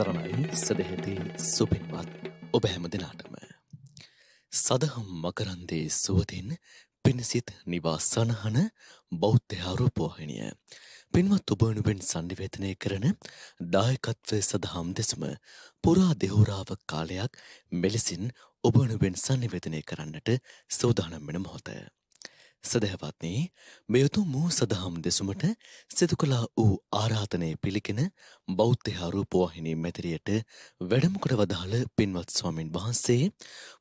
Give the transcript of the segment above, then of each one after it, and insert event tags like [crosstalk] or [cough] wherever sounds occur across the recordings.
සරණයි සදහෙති සුපින්වත් ඔබ හැම දෙනාටම. සදහම් මකරන්දේ සුවතින් පිණසිත් නිවා සනහන බෞද්ධයාරූපවාහිනිය. පින්වත් ඔබනුවෙන් සන්නිවේතනය කරන දායකත්වය සදහම් දෙසම පුරා දෙහෝරාව කාලයක් මෙලෙසින් ඔබනුවෙන් සන්නිවේතනය කරන්නට සෝදානම් වෙන මොහොතය. සදහැවත්නී මෙයුතු මූ සදහම් දෙසුමට සිදු කලා වූ ආරාධනය පිළිගෙන බෞද්ධහාරූපවාහිනී මැතිරියට වැඩමකොට වදාළ පින්වත් ස්වාමින් වහන්සේ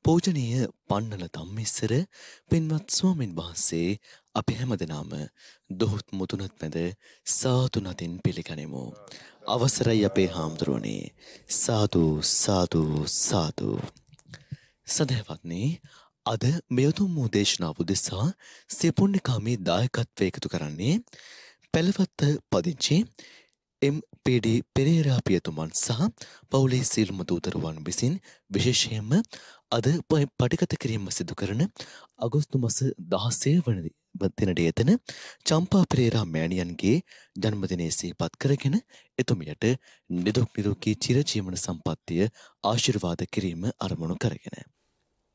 පෝජනීය පන්නල තම්මිස්සර පින්වත් ස්වාමින් වහන්සේ අපි හැම දෙනාම දොහොත් මුතුනත් මැද සාතුනතින් පිළිගනිමු. අවසරයි අපේ හාමුදුරුවනේ සාධූ සාධූ සාධූ. සදහැවත්නේ අද මෙයතුම් වූ දේශනාව දෙසා සෙපුන්්‍යකාමී දායකත්වය එකතු කරන්නේ පැළවත්ත පදිංචි එම්පඩ පෙරේරාපියතුමන් සහ පවුලේ සිල්ම දූතරුවන් විසින් විශේෂයෙන්ම අද පටිකත කිරීම සිදු කරන අගොස්තු මස දහස්සය වනදි තිනට එතන චම්පා පෙරේරා මෑණියන්ගේ ජන්මදිනයසේ පත් කරගෙන එතුමියට නිදුක් නිරෝකී චිරජීවන සම්පත්තිය ආශිර්වාද කිරීම අරමුණු කරගෙන.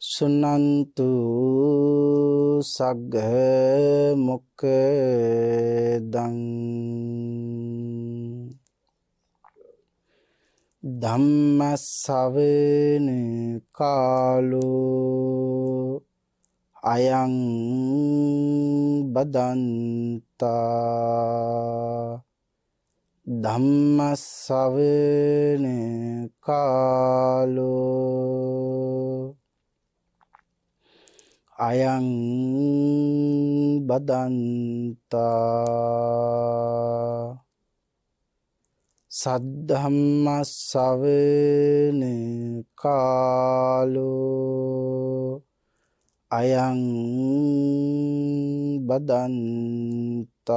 සුනන්තු සග්ග මොක්කදං ධම්මස්සවන කාලෝ අයං බදන්තා ධම්මස්සවන කාලෝ අයං බදන්තා. සද්ධම්මස් සවන කාලෝ. අයං බදන්තා.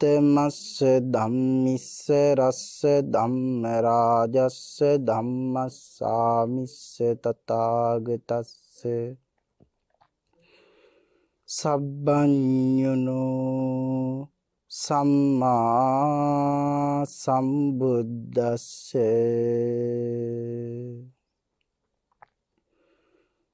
උත්තමස්ස ධම්මිස්ස රස්ස ධම්ම රාජස්ස ධම්මස්සාමිස්ස තථාගතස්ස. සබ්බඤුනෝ සම්මා සම්බුද්දස්සේ.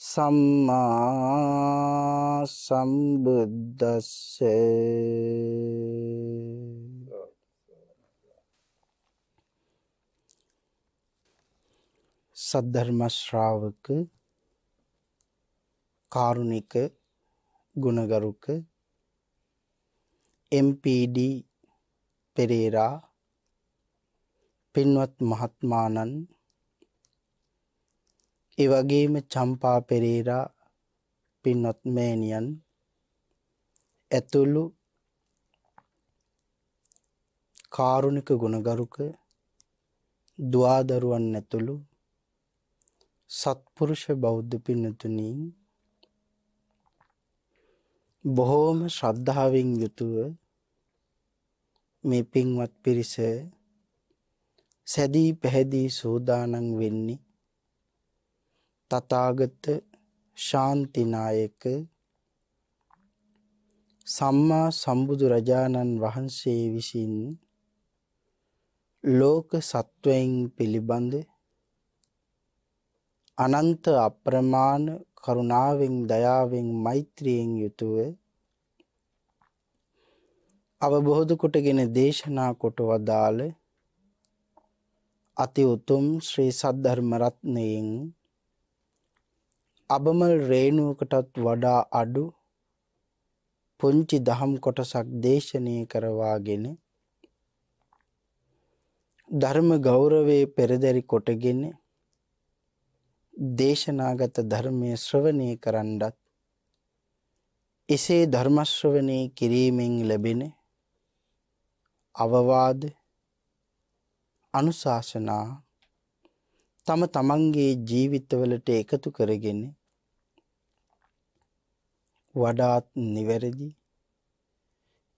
සම්මා සම්බුද්දස්සේ සද්ධර්ම ශ්‍රාවක කාරුණික ගුණගරුක MPD පෙරේරා පින්වත් මහත්මානන් ඒ වගේම චම්පා පෙරේරා පින්වත් මෑණියන් ඇතුළු කාරුණික ගුණගරුක දුවාදරුවන් ඇතුළු සත්පුරුෂ බෞද්ධ පින්නතුනී බොහෝම ශ්‍රද්ධාවෙන් යුතුව මේ පින්වත් පිරිස සැදී පැහැදී සූදානන් වෙන්නේ තථාගත ශාන්තිනායක සම්මා සම්බුදු රජාණන් වහන්සේ විසින් ලෝක සත්වයින් පිළිබඳ අනන්ත අප්‍රමාණ කරුණාවෙන් දයාවෙන් මෛත්‍රියෙන් යුතුව අවබෝධ කොටගෙන දේශනා කොට වදාළ අති උතුම් ශ්‍රී සද්ධර්ම රත්නයෙන් අබමල් රේණුවකටත් වඩා අඩු පුංචි දහම් කොටසක් දේශනය කරවාගෙන ධර්ම ගෞරවයේ පෙරදැරි කොටගෙන දේශනාගත ධර්මය ශ්‍රවණය කරන්නත් එසේ ධර්මශ්‍රවණය කිරීමෙන් ලැබෙන අවවාද අනුශාසනා තම තමන්ගේ ජීවිතවලට එකතු කරගෙන වඩාත් නිවැරදි.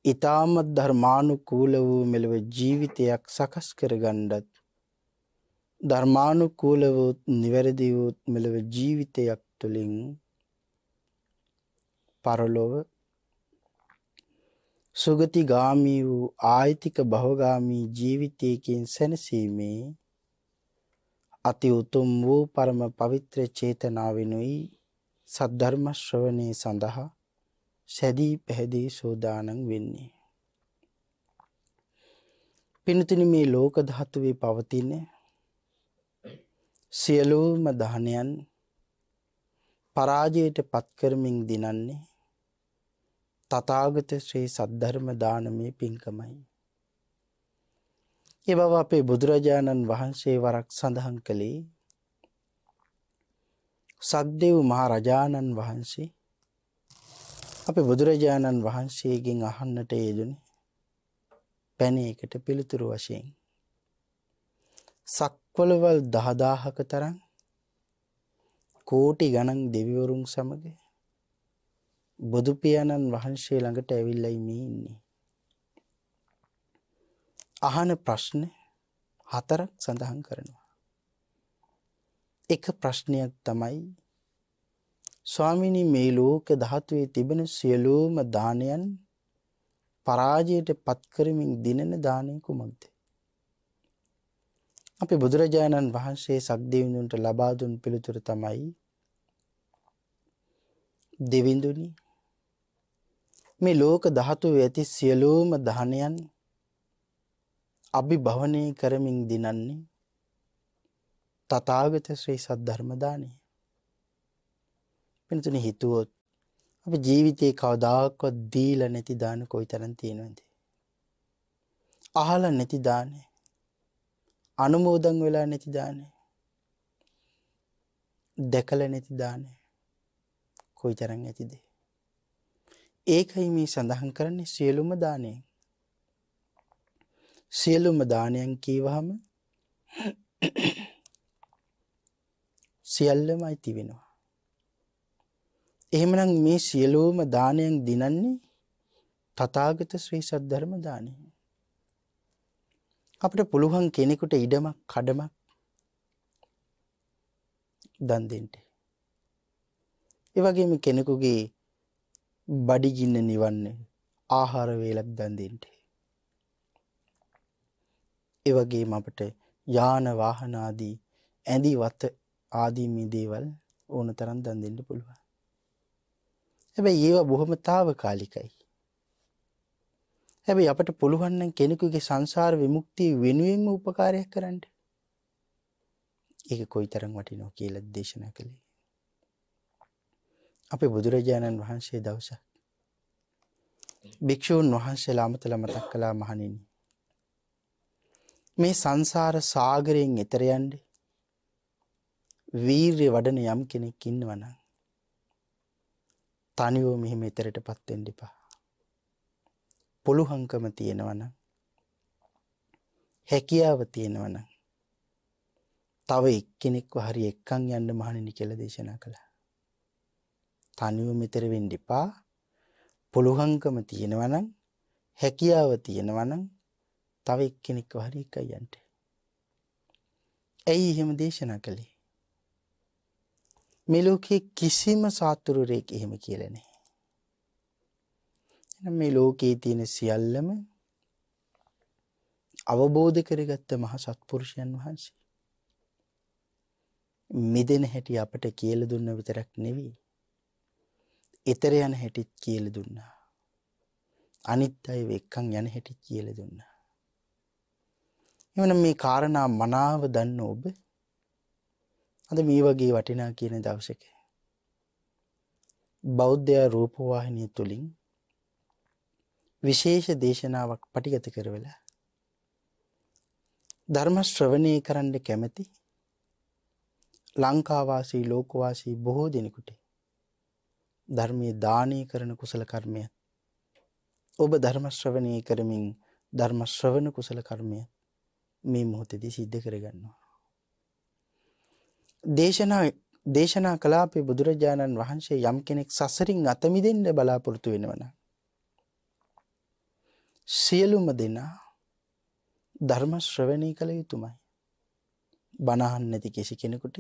ඊ타මත් ධර්මානුකූල වූ මෙලව ජීවිතයක් සකස් කරගන්නත් ධර්මානුකූල වූ නිවැරදි වූ මෙලව ජීවිතයක් තුළින් පරලොව සුගතිගාමී වූ ආයිතික භවගාමී ජීවිතයකින් සැනසීමේ අති උතුම් වූ පරම පවිත්‍ර චේතනාවෙනුයි සද්ධර්ම ශ්‍රවණය සඳහා සැදී පැහැදී සූදානම් වෙන්නේ. පිනතුනි මේ ලෝක ධාතුවේ පවතින සියලුම දහනයන් පරාජයට පත්කරමින් දිනන්නේ තථාගත ශ්‍රී සද්ධර්ම දානමේ පින්කමයි. ඒ බව අපේ බුදුරජාණන් වහන්සේ වරක් සඳහන් කළේ සක්දෙව් මහරජාණන් වහන්සේ අපේ බුදුරජාණන් වහන්සේගෙන් අහන්නට යෙදුනේ පැණයකට පිළිතුරු වශයෙන් සක්වලවල් දහදාහක තරම් කෝටි ගණන් දෙවිවරුන් සමග බුදු පියාණන් වහන්සේ ළඟට ඇවිල්ලා මේ ඉන්නේ. අහන ප්‍රශ්න හතරක් සඳහන් කරනවා. එක ප්‍රශ්නයක් තමයි ස්වාමිනී මේ ලෝක ධාතුවේ තිබෙන සියලුම දානයන් පරාජයට පත් කරමින් දිනන දානය කුමක්ද? අපේ බුදුරජාණන් වහන්සේ සක්දෙවිඳුන්ට ලබා දුන් පිළිතුර තමයි දෙවිඳුනි මේ ලෝක ධාතුවේ ඇති සියලුම ධනයන් අභිභවනය කරමින් දිනන්නේ තථාගත ශ්‍රී සද්ධර්ම දානය. වෙනතුනි හිතුවොත් අපි ජීවිතේ කවදාකවත් දීලා නැති දාන කොයිතරම් තියෙනවද? අහලා නැති දානේ. අනුමෝදන් වෙලා නැති දානේ. දැකලා නැති දානේ. කොයිතරම් ඇතිද? ඒකයි මේ සඳහන් කරන්නේ සියලුම දානයෙන්. සියලුම දානයන් කීවහම සියල්ලම අයිති වෙනවා. එහෙමනම් මේ සියලුම දානයන් දිනන්නේ තථාගත ශ්‍රී සද්ධර්ම දානය. අපිට පුළුවන් කෙනෙකුට ඉඩමක් කඩමක් දන් දෙන්න. ඒ වගේම කෙනෙකුගේ බඩිගින්න නිවන්න ආහාර වේලක් දන් දෙන්න. ඒ වගේම අපිට යාන වාහන ආදී ඇඳි වත ආදී මේ දේවල් ඕන තරම් දන් දෙන්න පුළුවන්. හැබැයි ඒවා බොහොම తాවකාලිකයි. හැබැයි අපට පුළුවන් නම් කෙනෙකුගේ සංසාර විමුක්තිය වෙනුවෙන්ම උපකාරයක් කරන්න. ඒක කොයිතරම් වටිනව කියලා දේශනා කළේ. අපේ බුදුරජාණන් වහන්සේ දවස භික්‍ෂූන් වහන්සේලා අමතල මතක් කලා මහනිනි. මේ සංසාර සාගරයෙන් එතරයන්ඩ වීර්ය වඩන යම් කෙනෙක් ඉන්නවන. තනිවෝ මෙහෙම එතරට පත්තෙන්ඩිපා. පුළුහංකම තියෙනවන. හැකියාව තියෙනවන. තව එක්කෙනෙක්ව හරි එක්කං යන්න මහණනි කෙල දේශනා කළා. තනිව මෙතර වෙන්ඩිපා පුළුහංකම තියෙනවනම් හැකියාව තියෙනවනම් තව එක්කෙනෙක්ව හරි එක යන්ට. ඇයි එහෙම දේශනා කළේ. මෙලෝකයේ කිසිම සාතුරුරයෙක් එහෙම කියලනේ. මේ ලෝකයේ තියෙන සියල්ලම අවබෝධ කරගත්ත මහ සත්පුරුෂයන් වහන්සේ. මිදෙන හැටි අපට කියල දුන්න විතරක් නෙවී. එතර යන හැටිත් කියල දුන්නා. අනිත් අය එක්කං යන හැටි කියල දුන්නා. එවන මේ කාරණා මනාව දන්න ඔබ අද මේ වගේ වටිනා කියන දවසක. බෞද්ධයා රූපවාහිනය තුළින් විශේෂ දේශනාවක් පටිගත කරවෙලා. ධර්ම ශ්‍රවණය කරන්න කැමැති ලංකාවාසී ලෝකවාසී බොහෝ දෙනෙකුට ධර්මය දානය කරන කුසල කර්මය ඔබ ධර්මශ්‍රවණය කරමින් ධර්මශ්‍රවණ කුසල කර්මය මේ මොහොතෙදි සිද්ධ කරගන්නවා. දේශනා දේශනා කලාපේ බුදුරජාණන් වහන්සේ යම් කෙනෙක් සසරින් අතමිදෙන්ට බලාපොරොත්තු වෙනවන. සියලුම දෙනා ධර්ම ශ්‍රවණය කළ යුතුමයි. බණහන් නැති කිසි කෙනෙකුට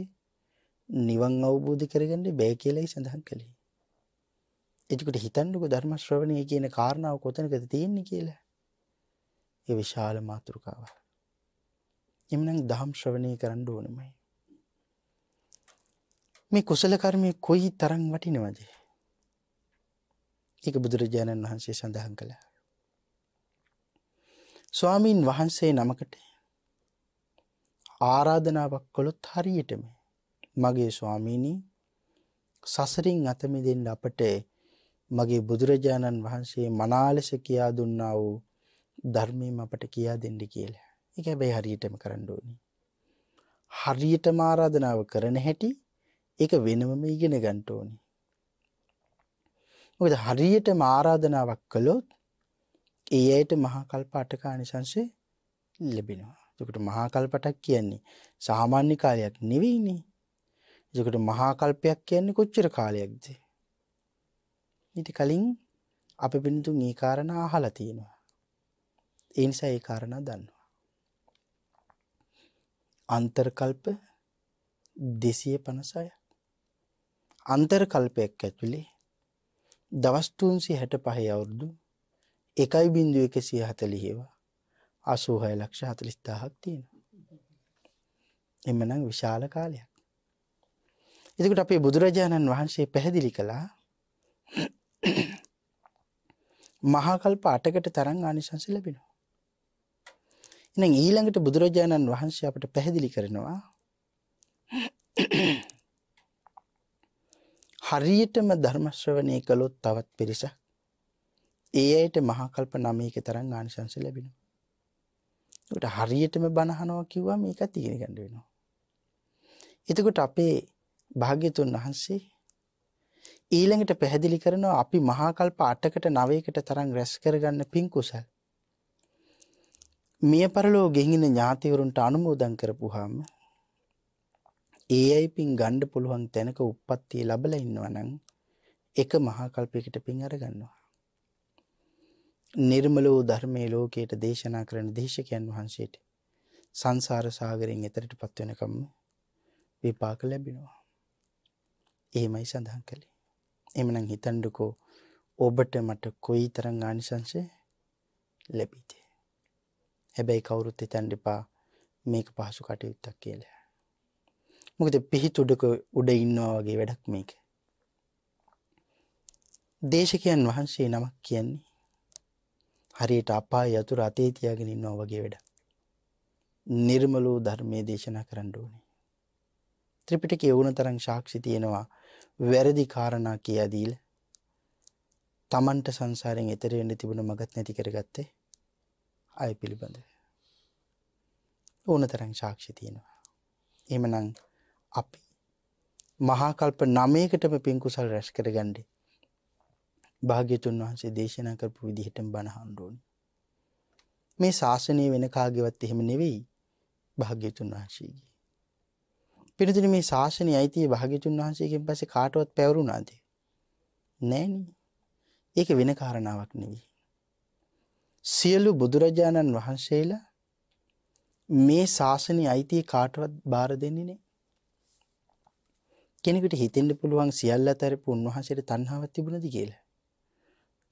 නිවන් අවබෝධ කරගන්න බෑ කියලයි සඳහන් කළේ. එතකොට හිතන්නක ධර්ම ශ්‍රවණය කියන කාරණාව කොතනකද තියෙන්නේ කියලා. ඒ විශාල මාතෘකාව. එමනම් දහම් ශ්‍රවණය කරන්න ඕනමයි. මේ කුසල කර්මය කොයි තරම් වටිනවද? ඒක බුදුරජාණන් වහන්සේ සඳහන් කළා. ස්වාමීන් වහන්සේ නමකට ආරාධනාවක් කළොත් හරියටම මගේ ස්වාමීණී සසරින් අතමිදෙන්න අපට මගේ බුදුරජාණන් වහන්සේ මනාලෙස කියා දුන්නා වූ ධර්මයම අපට කියා දෙන්න කියලා. ඒක හැබැයි හරියටම කරන්න ඕනේ. හරියටම ආරාධනාව කරන හැටි ඒක වෙනමම ඉගෙන ගන්න ඕනේ. මොකද හරියටම ආරාධනාවක් කළොත් ඒ අයට මහා කල්ප අටකානිසංශය ලැබෙනවා. එතකොට මහා කල්පටක් කියන්නේ සාමාන්‍ය කාලයක් නෙවෙයිනේ. එතකොට මහා කල්පයක් කියන්නේ කොච්චර කාලයක්ද? ඊට කලින් අප පින්තුන් ඒ කාරණා අහලා තියෙනවා. ඒ නිසා ඒ කාරණා දන්නවා. අන්තර්කල්ප 256 අන්තර්කල්පයක් ඇතුලේ දවස් 365 අවුරුදු 1.140 ඒවා 86 ලක්ෂ 40000ක් තියෙනවා. එමනම් විශාල කාලයක්. එතකොට අපේ බුදුරජාණන් වහන්සේ පැහැදිලි කළා [clears throat] මහාකල්ප අටකට තරම් ආනිසංස ලැබෙනවා. එහෙනම් ඊළඟට බුදුරජාණන් වහන්සේ අපට පැහැදිලි කරනවා හරියටම ධර්ම ශ්‍රවණය කළොත් තවත් පිරිසක් ඒ අයට මහාකල්ප 9ක තරම් ආනිසංස ලැබෙනවා. ඒකට හරියටම බණහනවා කිව්වම මේකත් ඉගෙන ගන්න වෙනවා. එතකොට අපේ භාග්‍යතුන් වහන්සේ ඊළඟට පැහැදිලි කරනවා අපි මහාකල්ප අටකට නවයකට තරම් රැස් කරගන්න පින් කුසල්. මිය පරලෝ ගෙහින ඥාතිවරුන්ට අනුමෝදන් කරපුහාම ඒ අයි පින් ගණ්ඩ පුළුවන් තැනක උප්පත්තිය ලබල ඉන්නවනං එක මහාකල්පයකට පින් අරගන්නවා. නිර්මල වූ ධර්මය ලෝකයට දේශනා කරන දේශකයන් වහන්සේට සංසාර සාගරයෙන් එතරට පත්වෙනකම්ම විපාක ලැබෙනවා. එහෙමයි සඳහන් කළේ. එමනම් හිතන්ඩකෝ ඔබට මට කොයි තරං ආනිසංශය ලැබීත. හැබැයි කවුරුත් හිතන්ඩිපා මේක පහසු කටයුත්තක් කියලා. මොකද පිහිතුඩක උඩ ඉන්නවා වගේ වැඩක් මේක. දේශකයන් වහන්සේ නමක් කියන්නේ හරියට අපා යතුර අතේ තියාගෙන ඉන්නවා වගේ වැඩ. නිර්මලූ ධර්මය දේශනා කරන්න ඕනේ. ත්‍රිපිටකය වුණ තරම් සාක්ෂි තියෙනවා වැරදි කාරණා කියා දීලා තමන්ට සංසාරයෙන් එතෙර වෙන්න තිබුණ මගත් නැති කරගත්තේ අය පිළිබඳව. ඕන තරම් සාක්ෂි තියෙනවා. එහෙමනම් අපි මහා කල්ප 9කටම පින් කුසල් රැස් කරගන්නේ භාග්‍යතුන් වහන්සේ දේශනා කරපු විදිහටම බණ අහන්න ඕනේ. මේ ශාසනය වෙන කාගේවත් එහෙම නෙවෙයි භාග්‍යතුන් වහන්සේගේ. පිරිතුනි මේ ශාසනය අයිතිය භාග්‍යතුන් වහන්සේගෙන් පස්සේ කාටවත් පැවරුණාද? නෑනේ. ඒක වෙන කාරණාවක් නෙවෙයි. සියලු බුදුරජාණන් වහන්සේලා මේ ශාසනය අයිතිය කාටවත් බාර දෙන්නේ නෑ. කෙනෙකුට හිතෙන්න පුළුවන් සියල්ල අතරපු උන්වහන්සේට තණ්හාවක් තිබුණද කියලා.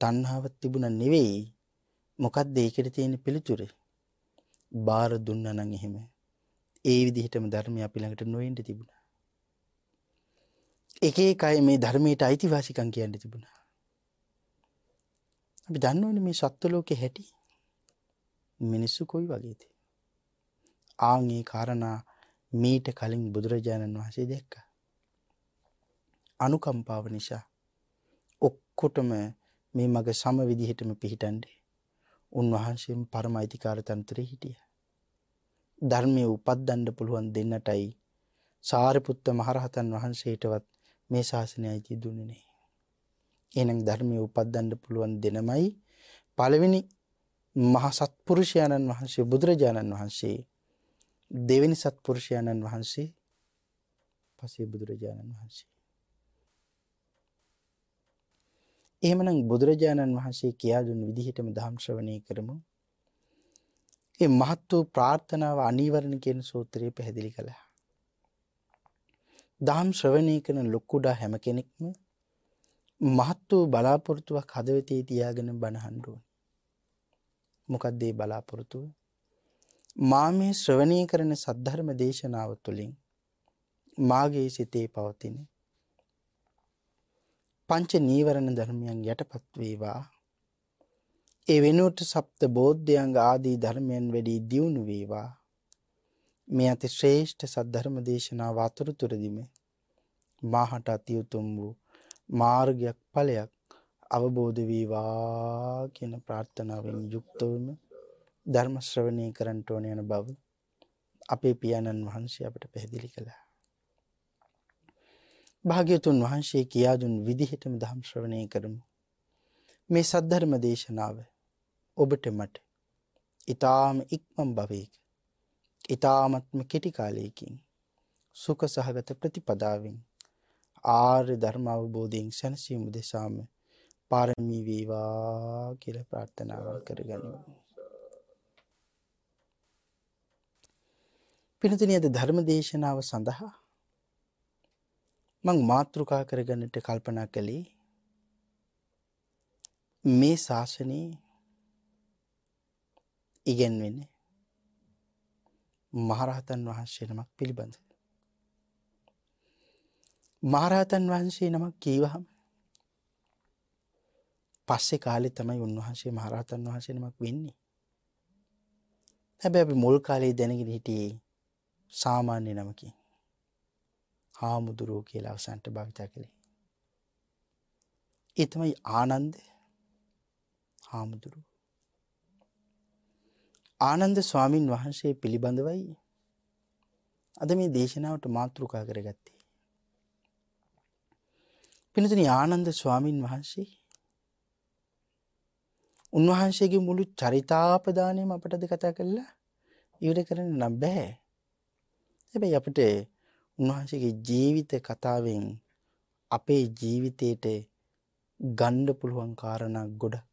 තණ්හාවක් තිබුණ නෙවෙයි. මොකක්ද ඒකට තියෙන පිළිතුර? බාර දුන්නා නම් එහෙම ඒ විදිහටම ධර්මය අපි ළඟට නොඑන්න තිබුණා. එක එක අය මේ ධර්මයට අයිතිවාසිකම් කියන්න තිබුණා. අපි දන්නවනේ මේ සත්ත්ව ලෝකේ හැටි. මිනිස්සු කොයි වගේද? ආන් ඒ කාරණා මීට කලින් බුදුරජාණන් වහන්සේ දැක්කා. අනුකම්පාව නිසා ඔක්කොටම මේ මග සම විදිහටම පිහිටන්නේ. උන්වහන්සේම පරම අයිතිකාර තන්ත්‍රයේ හිටියා. ධර්මය උපද්දන්න පුළුවන් දෙන්නටයි සාරිපුත්ත මහරහතන් වහන්සේටවත් මේ ශාසනය අයිති දුන්නේ නැහැ. එහෙනම් ධර්මය උපද්දන්න පුළුවන් දෙනමයි පළවෙනි මහා සත්පුරුෂයාණන් වහන්සේ බුදුරජාණන් වහන්සේ දෙවෙනි සත්පුරුෂයාණන් වහන්සේ පසේ බුදුරජාණන් වහන්සේ. එහෙමනම් බුදුරජාණන් වහන්සේ කියා දුන් විදිහටම ධම් ශ්‍රවණය කරමු. ඒ මහත් වූ ප්‍රාර්ථනාව අනිවරණ කියන සූත්‍රය පැහැදිලි කළා. දහම් ශ්‍රවණය කරන ලොක්කුඩා හැම කෙනෙක්ම මහත් වූ බලාපොරොත්තුවක් හදවතේ තියාගෙන බණහන්න ඕනේ. මොකක්ද ඒ බලාපොරොත්තුව? මා මේ ශ්‍රවණය කරන සද්ධර්ම දේශනාව තුළින් මාගේ සිතේ පවතින පංච නීවරණ ධර්මයන් යටපත් වේවා ඒ වෙනුවට සප්ත බෝධ්‍යංග ආදී ධර්මයන් වැඩි දියුණු වේවා. මේ අති ශ්‍රේෂ්ඨ සද්ධර්ම දේශනාව අතුරුතුරදිම මාහට අති උතුම් වූ මාර්ගයක් ඵලයක් අවබෝධ වේවා කියන ප්‍රාර්ථනාවෙන් යුක්තවම ධර්ම ශ්‍රවණය කරන්නට ඕන යන බව අපේ පියාණන් වහන්සේ අපට පැහැදිලි කළා. භාග්‍යතුන් වහන්සේ කියා දුන් විදිහටම ධම් ශ්‍රවණය කරමු. මේ සද්ධර්ම දේශනාව ඔබට මට ඊ타ම ඉක්මන් භවයක ඊ타මත්ම කෙටි කාලයකින් සුඛ සහගත ප්‍රතිපදාවෙන් ආර්ය ධර්ම අවබෝධයෙන් සැනසීම දෙසාම පාරමී වේවා කියලා ප්‍රාර්ථනා කරගනිමු. පිනතුනි අද ධර්ම දේශනාව සඳහා මං මාතෘකා කරගන්නට කල්පනා කළේ මේ ශාසනයේ ඉගැන්වෙන්නේ මහරහතන් වහන්සේ නමක් පිළිබඳ. මහරහතන් වහන්සේ නමක් කීවහම පස්සේ කාලෙ තමයි උන්වහන්සේ මහරහතන් වහන්සේ නමක් වෙන්නේ. හැබැ අපි මුල් කාලේ දැනගෙන හිටියේ සාමාන්‍ය නමකින් හාමුදුරුවෝ කියලා අවසන්ට භවිතා කළේ. එතමයි ආනන්ද හාමුදුරුව. ආනන්ද ස්වාමින් වහන්සේ පිළිබඳවයි අද මේ දේශනාවට මාතෘකා කරගත්තේ. පිනතුන ආනන්ද ස්වාමීන් වහන්සේ උන්වහන්සේගේ මුළු චරිතාපදානයම අපටද කතා කරලා ඉවර කරන්න නම් බෑ. හැබැයි අපට උන්වහන්සේගේ ජීවිත කතාවෙන් අපේ ජීවිතයට ගණ්ඩ පුළුවන් කාරණා ගොඩක්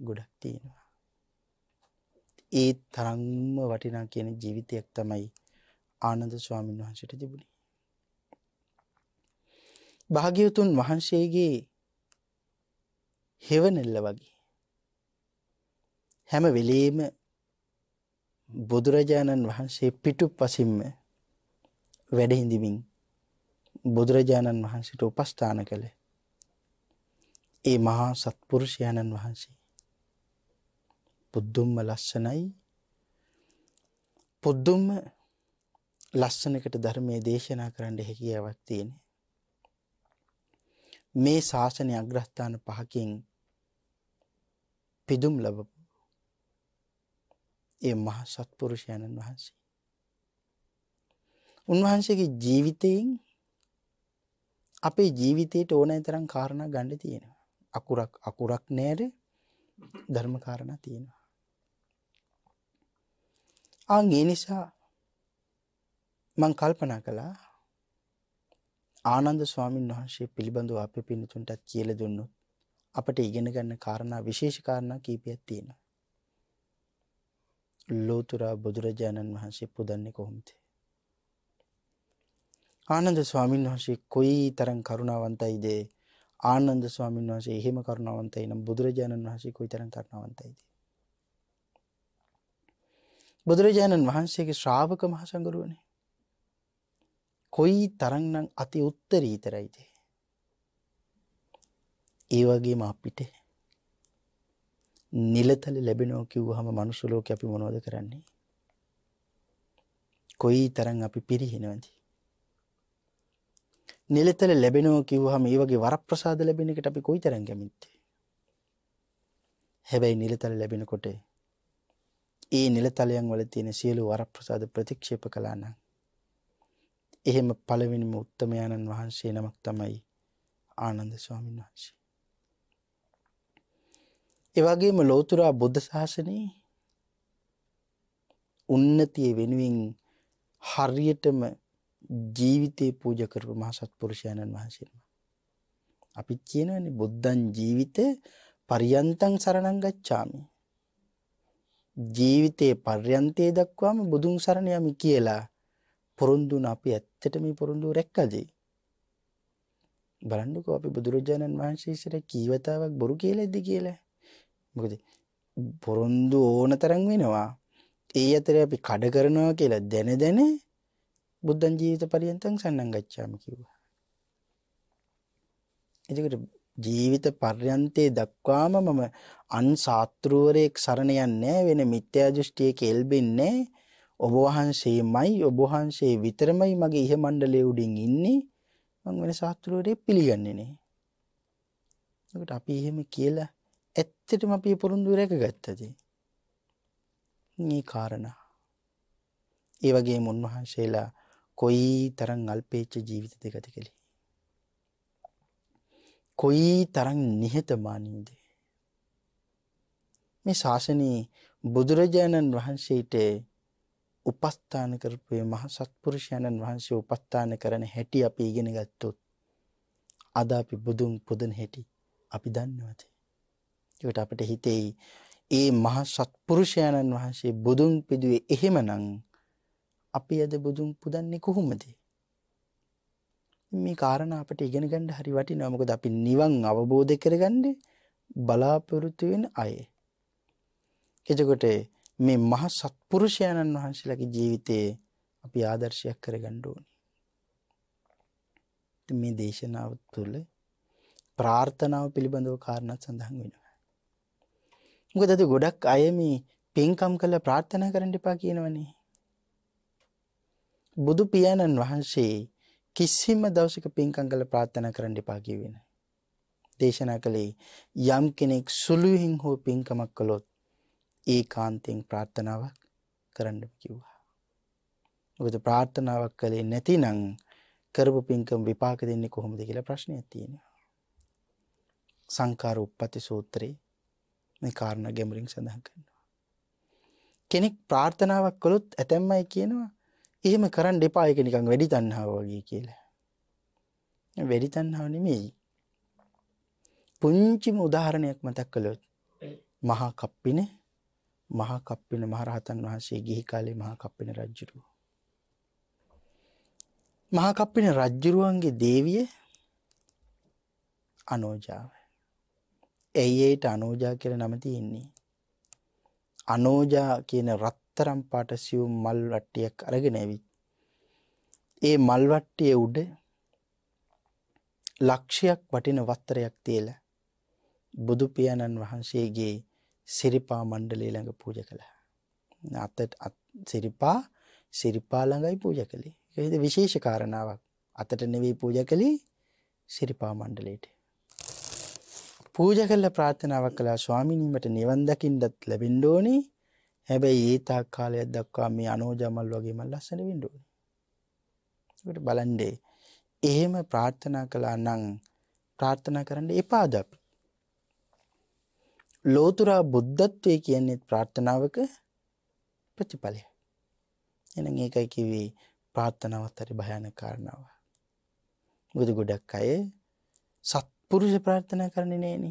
ගොඩක් තියෙනවා. ඒ තරම්ම වටිනා කියන ජීවිතයක් තමයි ආනන්ද ස්වාමීන් වහන්සේට තිබුණේ. භාග්‍යවතුන් වහන්සේගේ හෙවනෙල්ල වගේ හැම වෙලේම බුදුරජාණන් වහන්සේ පිටු පසින්ම වැඩහිඳමින් බුදුරජාණන් වහන්සේට උපස්ථාන කළ. ඒ මහා සත්පුරුෂයණන් වහන්සේ. පුද්දුම්ම ලස්සනයි. පුද්දුම්ම ලස්සනකට ධර්මය දේශනා කරන්න හැකියාවක් තියෙන මේ ශාසනය අග්‍රස්ථාන පහකින් පිදුම් ලබපු ඒ මහ සත්පුරුෂයණන් වහන්සේ. උන්වහන්සේගේ ජීවිතයෙන් අපේ ජීවිතයට ඕනෑ තරම් කාරණා ගණ්ඩ තියෙනවා. අකුරක් අකුරක් නෑර ධර්ම කාරණා තියෙනවා. ආං ඒ නිසා මං කල්පනා කළා ආනන්ද ස්වාමීන් වහන්සේ පිළිබඳව අප පිණිතුන්ටත් කියල දුන්නොත් අපට ඉගෙන ගන්න කාරණා විශේෂ කාරණා කීපයක් තියෙනවා. ලෝතුරා බුදුරජාණන් වහන්සේ පුදන්නේ කොහොමද. ආනන්ද ස්වාමීන් වහන්සේ කොයි තරම් කරුණාවන්තයිද ආනන්ද ස්වාමීන් වහන්සේ එහෙම කරුණාවන්තයි නම් බුදුරජාණන් වහන්සේ කොයි තරම් කරුණාවන්තයිද. බුදුරජාණන් වහන්සේගේ ශ්‍රාවක මහසඟරුවනේ කොයි තරංනම් අති උත්තරීතරයිද. ඒ වගේම අපිට නිලතල ලැබෙනෝ කිව් හම මනුසුලෝක අපි මොනෝද කරන්නේ. කොයි තරන් අපි පිරිහෙනවද. නිලතල ලැබෙනෝ කිව්හම ඒ වගේ වරප්‍රසාද ලැබෙන එකට අපි කොයි තරන් කැමිත්තේ. හැබැයි නිලතල ලැබෙනකොට ඒ නිලතලයන් වල තියෙන සියලු වරප්‍රසාද ප්‍රතික්ෂේප කලානම් එහෙම පළවෙනිම උත්තමයාණන් වහන්සේ නමක් තමයි ආනන්ද ස්වාමීන් වහන්සේ. එවගේම ලෝතුරා බුද්ධ ශාසනයේ උන්නතිය වෙනුවෙන් හරියටම ජීවිතය පූජ කරපු මහසත් පුරුෂයණන් වහන්සේම. අපි කියනවනි බුද්ධන් ජීවිත පරියන්තන් සරණං ගච්ඡාමි. ජීවිතයේ පර්යන්තය දක්වාම බුදුන් සරණ යමි කියලා පොරොන්දුන අපි ඇත්තට මේ පොරොන්දුව රැක්කදේ. බලන්නකෝ අපි බුදුරජාණන් වහන්සේ ඉස්සර කීවතාවක් බොරු කියලා ඇද්ද කියලා. මොකද පොරොන්දු ඕන තරම් වෙනවා. ඒ අතරේ අපි කඩ කරනවා කියලා දැන දැන බුද්ධන් ජීවිත පරියන්තන් සන්නං ගච්ඡාම කිව්වා. එතකොට ජීවිත පර්යන්තේ දක්වාම මම අන් සාත්‍රුවරයෙක් සරණ යන්නේ වෙන මිත්‍යා දෘෂ්ටියක එල්බෙන්නේ ඔබ වහන්සේමයි ඔබ වහන්සේ විතරමයි මගේ ඉහ මණ්ඩලයේ උඩින් ඉන්නේ මං වෙන සාත්‍රුවරයෙක් පිළිගන්නේ නේ. ඒකට අපි එහෙම කියලා ඇත්තටම අපි පොරොන්දු රැකගත්තද? මේ කාරණා. ඒ වගේම උන්වහන්සේලා කොයි තරම් අල්පේච්ච ජීවිතද ගත කළේ. කොයි තරම් නිහතමානීද. මේ ශාසනයේ බුදුරජාණන් වහන්සේට උපස්ථාන කරපුේ මහ සත්පුරුෂයණන් වහන්සේ උපස්ථාන කරන හැටි අපි ඉගෙන ගත්තොත් අද අපි බුදුන් පුදන හැටි අපි දන්නවද. ඒකට අපට හිතෙයි ඒ මහ සත්පුරුෂයණන් වහන්සේ බුදුන් පිදුවේ එහෙමනං අපි අද බුදුන් පුදන්නේ කොහොමද. මේ කාරණ අපට ඉගෙන ගණ්ඩ හරි වටි නොමකද අපි නිවන් අවබෝධ කරගණ්ඩ බලාපොරොත්තු වෙන අය. එජකොට මේ මහ සත්පුරුෂයණන් වහන්සේලගේ ජීවිතයේ අපි ආදර්ශයක් කර ගණ්ඩුවනි. මේ දේශනාව තුළ ප්‍රාර්ථනාව පිළිබඳව කාරණත් සඳහන් වෙනවා. මොකද අද ගොඩක් අය මේ පින්කම් කළ ප්‍රාර්ථනා කරන්න එපා කියනවනේ. බුදු පියාණන් වහන්සේ කිසිම දවසක පින්කම් කළ ප්‍රාර්ථනා කරන්න එපා කියවෙන. දේශනා කළේ යම් කෙනෙක් සුළුහින් හෝ පින්කමක් කළොත් ඒ කාන්තයෙන් ප්‍රාර්ථනාවක් කරන්න කිව්වා. මොකද ප්‍රාර්ථනාවක් කළේ නැතිනම් කරපු පින්කම් විපාක දෙන්නේ කොහොමද කියලා ප්‍රශ්නයක් තියෙනවා. සංකාර උප්පති සූත්‍රයේ මේ කාරණා ගැඹුරින් සඳහන් කරනවා. කෙනෙක් ප්‍රාර්ථනාවක් කළොත් ඇතැම් අය කියනවා එහෙම කරන්න එපා ඒක නිකන් වැඩි තණ්හාව වගේ කියලා. වැඩි තණ්හාව නෙමෙයි. පුංචිම උදාහරණයක් මතක් කළොත් මහා කප්පින මහා කප්පින මහරහතන් වහන්සේ ගිහි කාලේ මහා කප්පින රජුරුව. මහා කප්පින රජ්ජුරුවන්ගේ දේවිය අනෝජාව. ඇයි ඒට අනෝජා කියලා නම තියෙන්නේ. අනෝජා කියන රත්තරම් පාට සියුම් මල් වට්ටියක් අරගෙන ඇවිත්. ඒ මල් වට්ටිය උඩ ලක්ෂයක් වටින වත්තරයක් තියලා බුදු පියාණන් වහන්සේගේ සිරිපා මණ්ඩලය ළඟ පූජ කළා. අතට සිරිපා සිරිපා ළඟයි පූජ කළේ. ඒද විශේෂ කාරණාවක්. අතට නෙවෙයි පූජ කළේ සිරිපා මණ්ඩලයට. පූජ කල්ල ප්‍රාර්ථනාවක් කලා ස්වාමිනීමට නිවන් දකිින්ඩත් ලැබින්ඩෝනේ හැබැයි ඒ තාක් කාලයක් දක්වා මේ අනෝජමල් වගේ මල් ලස්සන විඩුවන බලන්ඩේ එහෙම ප්‍රාර්ථනා කලා නං ප්‍රාර්ථනා කරන්න එපාදපි ලෝතුරා බුද්ධත්වය කියන්නෙත් ප්‍රාර්ථනාවක ප්‍රතිඵලය එන ඒකයි කිවේ ප්‍රාර්ථනාවත් හරි භයන කාරණාව බුදු ගොඩක් අය සත්පුරුෂ ප්‍රාර්ථනා කරන්නේ නේන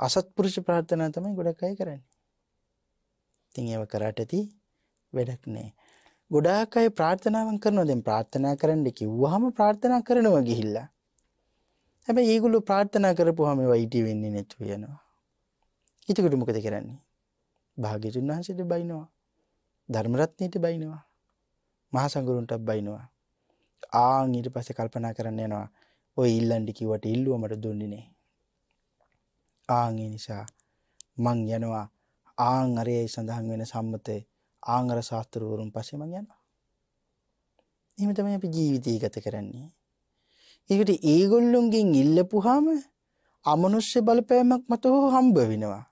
අසත්පුරුෂ ප්‍රාර්ථනා තමයි ගොඩක් අය කරන්නේ. තිං ඒව කරට ඇති වැඩක් නෑ ගොඩාක් අය ප්‍රාර්ථනාවන් කරනවා දැන් ප්‍රාර්ථනා කරන්න කිව්වහම ප්‍රාර්ථනා කරනවා ගිහිල්ලා හැබැයි ඒගොල්ලෝ ප්‍රාර්ථනා කරපුවාම ඒවා ඊටි වෙන්නේ නැතුව යනවා එතකොට මොකද කරන්නේ? භාග්‍යතුන් වහන්සේට බයිනවා. ධර්මරත්නයට බයිනවා. මහා සංඝරුන්ටත් බයිනවා. ආන් ඊට පස්සේ කල්පනා කරන්න යනවා. ඔය ඉල්ලන්ඩි කිව්වට ඉල්ලුව මට දුන්නේ නෑ. ආන් ඒ නිසා මං යනවා ආන් අරේ සඳහන් වෙන සම්මතේ ආංගර ශාස්ත්‍රවරුන් පස්සේ මං යනවා. එහෙම තමයි අපි ජීවිතය ගත කරන්නේ. ඒකට ඒගොල්ලොන්ගෙන් ඉල්ලපුවාම අමනුෂ්‍ය බලපෑමක් මත හෝ හම්බ වෙනවා.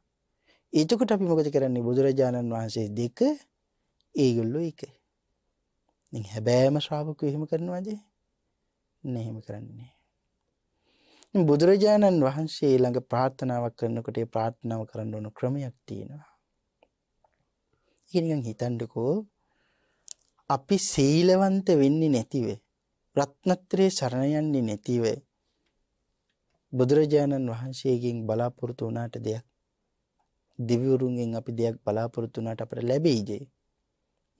එතකොට අපි මොකද කරන්නේ බුදුරජාණන් වහන්සේ දෙක ඒගොල්ලෝ එක. හැබෑම ශ්‍රාවකයෝ එහෙම කරනවාද? නෑ එහෙම කරන්නේ බුදුරජාණන් වහන්සේ ළඟ ප්‍රාර්ථනාවක් කරනකොට ඒ ප්‍රාර්ථනාව කරන්න ඕන ක්‍රමයක් තියෙනවා. ඒක නිකන් හිතන්නකෝ අපි සීලවන්ත වෙන්නේ නැතිව රත්නත්‍රයේ සරණ යන්නේ නැතිව බුදුරජාණන් වහන්සේගෙන් බලාපොරොත්තු වුණාට දෙයක් දිවිවරුන්ගෙන් අපි දෙයක් බලාපොරොත්තු වුණාට අපට ලැබෙයිද?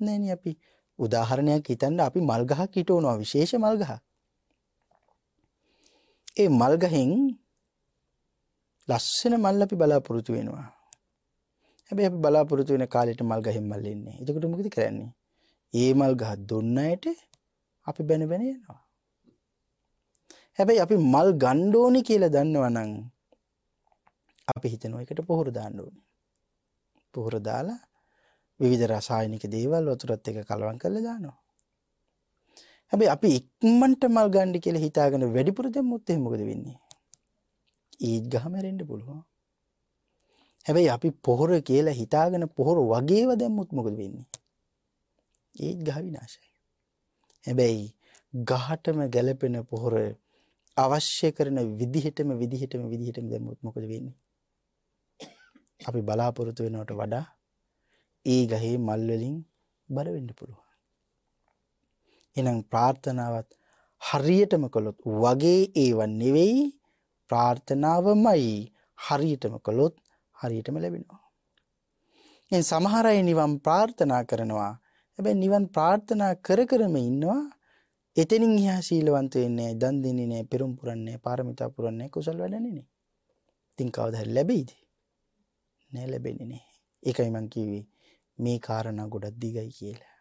නැහෙනි අපි උදාහරණයක් හිතන්න අපි මල් ගහක් හිටවනවා විශේෂ මල් ගහක්. ඒ මල් ගහෙන් ලස්සන මල් අපි බලාපොරොත්තු වෙනවා. හැබැයි අපි බලාපොරොත්තු වෙන කාලෙට මල් ගහෙන් මල් එන්නේ. එතකොට මොකද කරන්නේ? ඒ මල් ගහ දුන්න අයට අපි බැන බැන යනවා. හැබැයි අපි මල් ගන්න ඕනි කියලා දන්නවනම් අපි හිතනවා එකට පොහොර දාන්න ඕනේ. පොහොර දාලා විවිධ රසායනික දේවල් වතුරත් එක කලවම් කරලා දානවා. හැබැයි අපි ඉක්මනට මල් ගන්න කියලා හිතාගෙන වැඩිපුර දැම්මොත් එහෙනම් මොකද වෙන්නේ? ඊත් ගහ මැරෙන්න පුළුවන්. හැබැයි අපි පොහොර කියලා හිතාගෙන පොහොර වගේව දැම්මොත් මොකද වෙන්නේ? ඒත් ගහ විනාශයි. හැබැයි ගහටම ගැලපෙන පොහොර අවශ්‍ය කරන විදිහටම විදිහටම විදිහටම දැම්මොත් මොකද වෙන්නේ? අපි බලාපොරොත්තු වෙනවට වඩා ඒ ගහේ මල් වලින් බල වෙන්න පුළුවන්. එහෙනම් ප්‍රාර්ථනාවත් හරියටම කළොත් වගේ ඒව නෙවෙයි ප්‍රාර්ථනාවමයි හරියටම කළොත් හරියටම ලැබෙනවා. එන් සමහර අය නිවන් ප්‍රාර්ථනා කරනවා. හැබැයි නිවන් ප්‍රාර්ථනා කර කරම ඉන්නවා. එතනින් එහා සීලවන්ත වෙන්නේ නැහැ, දන් දෙන්නේ නැහැ, පෙරම් පුරන්නේ නැහැ, පාරමිතා පුරන්නේ නැහැ, කුසල් වැඩන්නේ නැහැ. ඉතින් කවදා හරි ලැබෙයිද? නෑ ලැබෙන්නේ නෑ. ඒකයි මං කිව්වේ මේ කාරණා ගොඩක් දිගයි කියලා.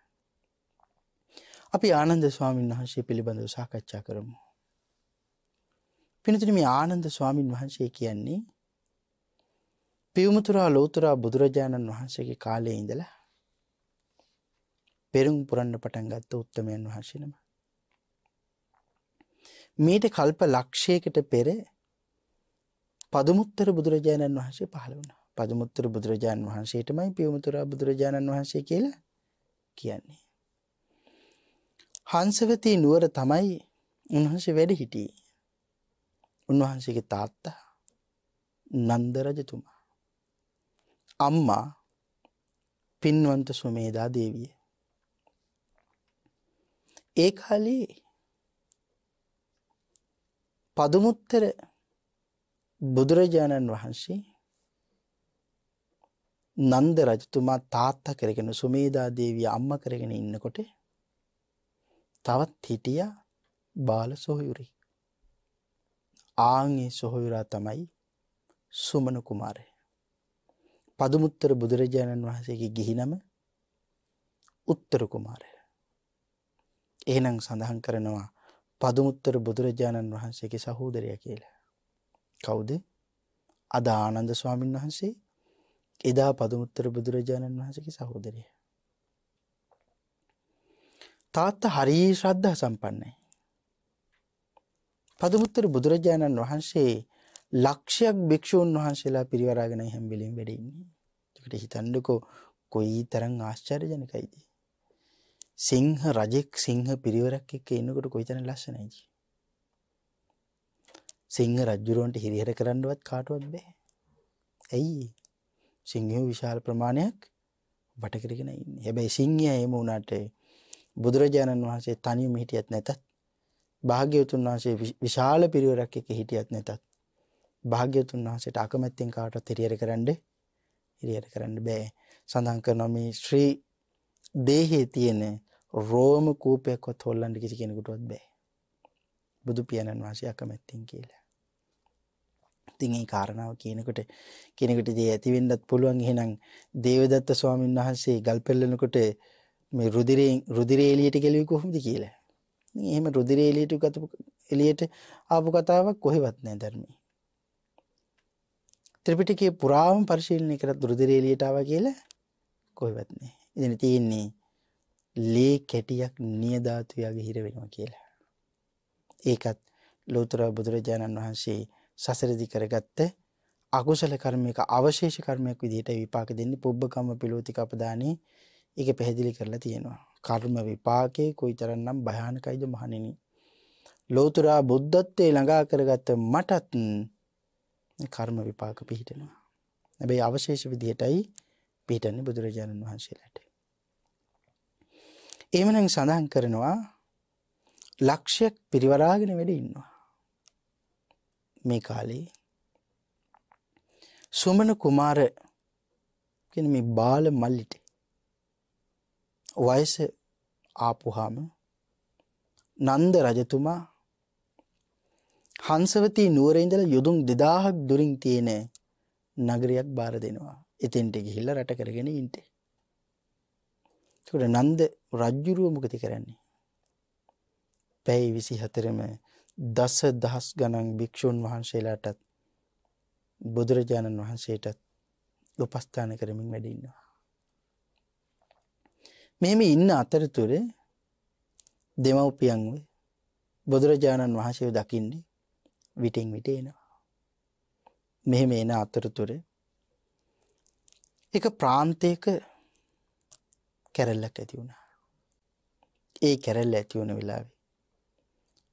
අපි ආනන්ද ස්වාමීන් වහන්සේ පිළිබඳව සාකච්ඡා කරමු. පිනතුනි මේ ආනන්ද ස්වාමීන් වහන්සේ කියන්නේ පියුමතුරා ලෝතුරා බුදුරජාණන් වහන්සේගේ කාලයේ ඉඳලා පෙරුම් පුරන්න පටන් ගත්ත උත්තමයන් වහන්සේ නම. මීට කල්ප ලක්ෂයකට පෙර පදුමුත්තර බුදුරජාණන් වහන්සේ පහළ වුණා. පදමුත්තර බුදුරජාණන් වහන්සේටමයි පියවමුතුරා බුදුරජාණන් වහන්සේ කියලා කියන්නේ. හංසවතී නුවර තමයි උන්වහන්සේ වැඩ හිටියේ. උන්වහන්සේගේ තාත්තා නන්ද රජතුමා. අම්මා පින්වන්ත සුමේදා දේවිය. ඒ කාලේ පදුමුත්තර බුදුරජාණන් වහන්සේ නන්ද රජතුමා තාත්තා කරගෙන සුමේදා දේවිය අම්ම කරගෙන ඉන්නකොට තවත් හිටිය බාල සොහයුරි. ආංගේ සොහොයුරා තමයි සුමන කුමාරය. පදුමුත්තර බුදුරජාණන් වහන්සේගේ ගිහිනම උත්තර කුමාරය. එහෙනම් සඳහන් කරනවා පදුමුත්තර බුදුරජාණන් වහන්සේගේ සහෝදරය කියලා. කවුද? අද ආනන්ද ස්වාමීන් වහන්සේ එදා පදුමුත්තර බුදුරජාණන් වහන්සේගේ සහෝදරය. තාත්තා හරී ශ්‍රද්ධා සම්පන්නයි. පදුමුත්තර බුදුරජාණන් වහන්සේ ලක්ෂයක් භික්ෂූන් වහන්සේලා පිරිවරාගෙන හැම වෙලෙම වැඩ ඉන්නේ. ඒකට හිතන්නකෝ කොයි තරම් ආශ්චර්යජනකයිද. සිංහ රජෙක් සිංහ පිරිවරක් එක්ක ඉන්නකොට කොයිතරම් ලස්සනයිද. සිංහ රජ්ජුරුවන්ට හිරිහැර කරන්නවත් කාටවත් බෑ. ඇයි? සිංහයෝ විශාල ප්‍රමාණයක් වට කරගෙන ඉන්නේ. හැබැයි සිංහයා එහෙම වුණාට බුදුරජාණන් වහන්සේ තනියම හිටියත් නැතත් භාග්‍යවතුන් වහන්සේ විශාල පිරිවරක් එක්ක හිටියත් නැතත් භාග්‍යවතුන් වහන්සේට අකමැත්තෙන් කාටවත් හිරිහැර කරන්න හිරිහැර කරන්න බෑ. සඳහන් කරනවා මේ ශ්‍රී දේහයේ තියෙන රෝම කූපයක්වත් හොල්ලන්න කිසි කෙනෙකුටවත් බෑ. බුදු පියාණන් වහන්සේ අකමැත්තෙන් කියලා. ඉතින් මේ කාරණාව කියනකොට කෙනෙකුට දේ ඇති වෙන්නත් පුළුවන් එහෙනම් දේවදත්ත ස්වාමීන් වහන්සේ ගල් පෙරලනකොට මේ රුධිරයෙන් රුධිරය එළියට ගැලුවේ කොහොමද කියලා. ඉතින් එහෙම රුධිරය එළියට ගතපු එළියට ආපු කතාවක් කොහෙවත් නැහැ ධර්මයේ. ත්‍රිපිටකයේ පුරාම පරිශීලනය කරත් රුධිරය එළියට ආවා කියලා කොහෙවත් නැහැ. ඉතින් තියෙන්නේ ලේ කැටියක් නියධාතුයාගේ හිර වෙනවා කියලා. ඒකත් ලෝතර බුදුරජාණන් වහන්සේ සසරදි කරගත්ත අකුසල කර්මයක අවශේෂ කර්මයක් විදිහට විපාක දෙන්නේ පුබ්බකම්ම පිලෝතික අපදානේ ඒක පැහැදිලි කරලා තියෙනවා. කර්ම විපාකේ කොයිතරම්නම් භයානකයිද මහණෙනි. ලෝතුරා බුද්ධත්වයේ ළඟා කරගත්ත මටත් කර්ම විපාක පිහිටනවා. හැබැයි අවශේෂ විදිහටයි පිහිටන්නේ බුදුරජාණන් වහන්සේලාට. එහෙමනම් සඳහන් කරනවා ලක්ෂයක් පිරිවරාගෙන වැඩ ඉන්නවා. මේ කාලේ සුමන කුමාර කියන මේ බාල මල්ලිට වයස ආපුහාම නන්ද රජතුමා හංසවතී නුවර ඉඳලා යොදුන් 2000ක් දුරින් තියෙන නගරයක් බාර දෙනවා. එතෙන්ට ගිහිල්ලා රට කරගෙන ඉන්න. ඒකට නන්ද රජුරුව මොකද කරන්නේ? පැය 24ම දස දහස් ගණන් භික්ෂුන් වහන්සේලාටත් බුදුරජාණන් වහන්සේටත් උපස්ථාන කරමින් වැඩ ඉන්නවා. මෙහෙම ඉන්න අතරතුර දෙමව්පියන්ව බුදුරජාණන් වහන්සේව දකින්නේ විටින් විට එනවා. මෙහෙම එන අතරතුර එක ප්‍රාන්තයක කැරල්ලක් ඇති වුණා. ඒ කැරල්ල ඇති වුණ වෙලාවේ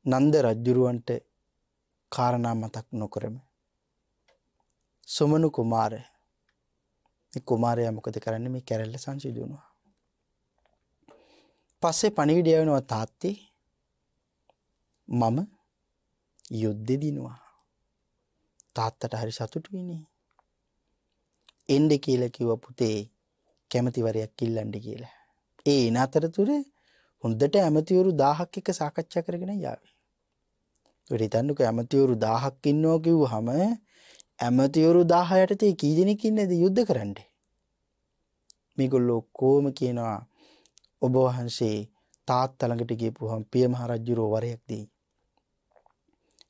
නන්ද රජ්ජුරුවන්ට කාරණා මතක් නොකරම සුමනු කුමාර කුමාරයා මොකද කරන්න මේ කැරල්ල සංසිදුවනවා. පස්සේ පණිවිඩය වෙනවා තාත්තේ මම යුද්ධෙ දිනවා. තාත්තට හරි සතුටුවිනේ. එන්ඩ කියල කිව්ව පුතේ කැමතිවරයක් ඉල්ලන්ඩ කියලා. ඒ එන අතරතුර හොඳට ඇමතිවරු දාහක් එක සාකච්ඡා කරගෙන යාවේ. තුට හිතන්නක ඇමතිවරු දාහක් ඉන්නෝ කිව් හම ඇමතිවරු දාහයටතේ කී දෙනෙකින් ඇද යුද්ධ කරන්න. මිගොල්ලෝ කෝම කියනවා ඔබ වහන්සේ තාත්තළඟට ගේපුහම් පිය මහරජ්ජුරෝ වරයක් දී.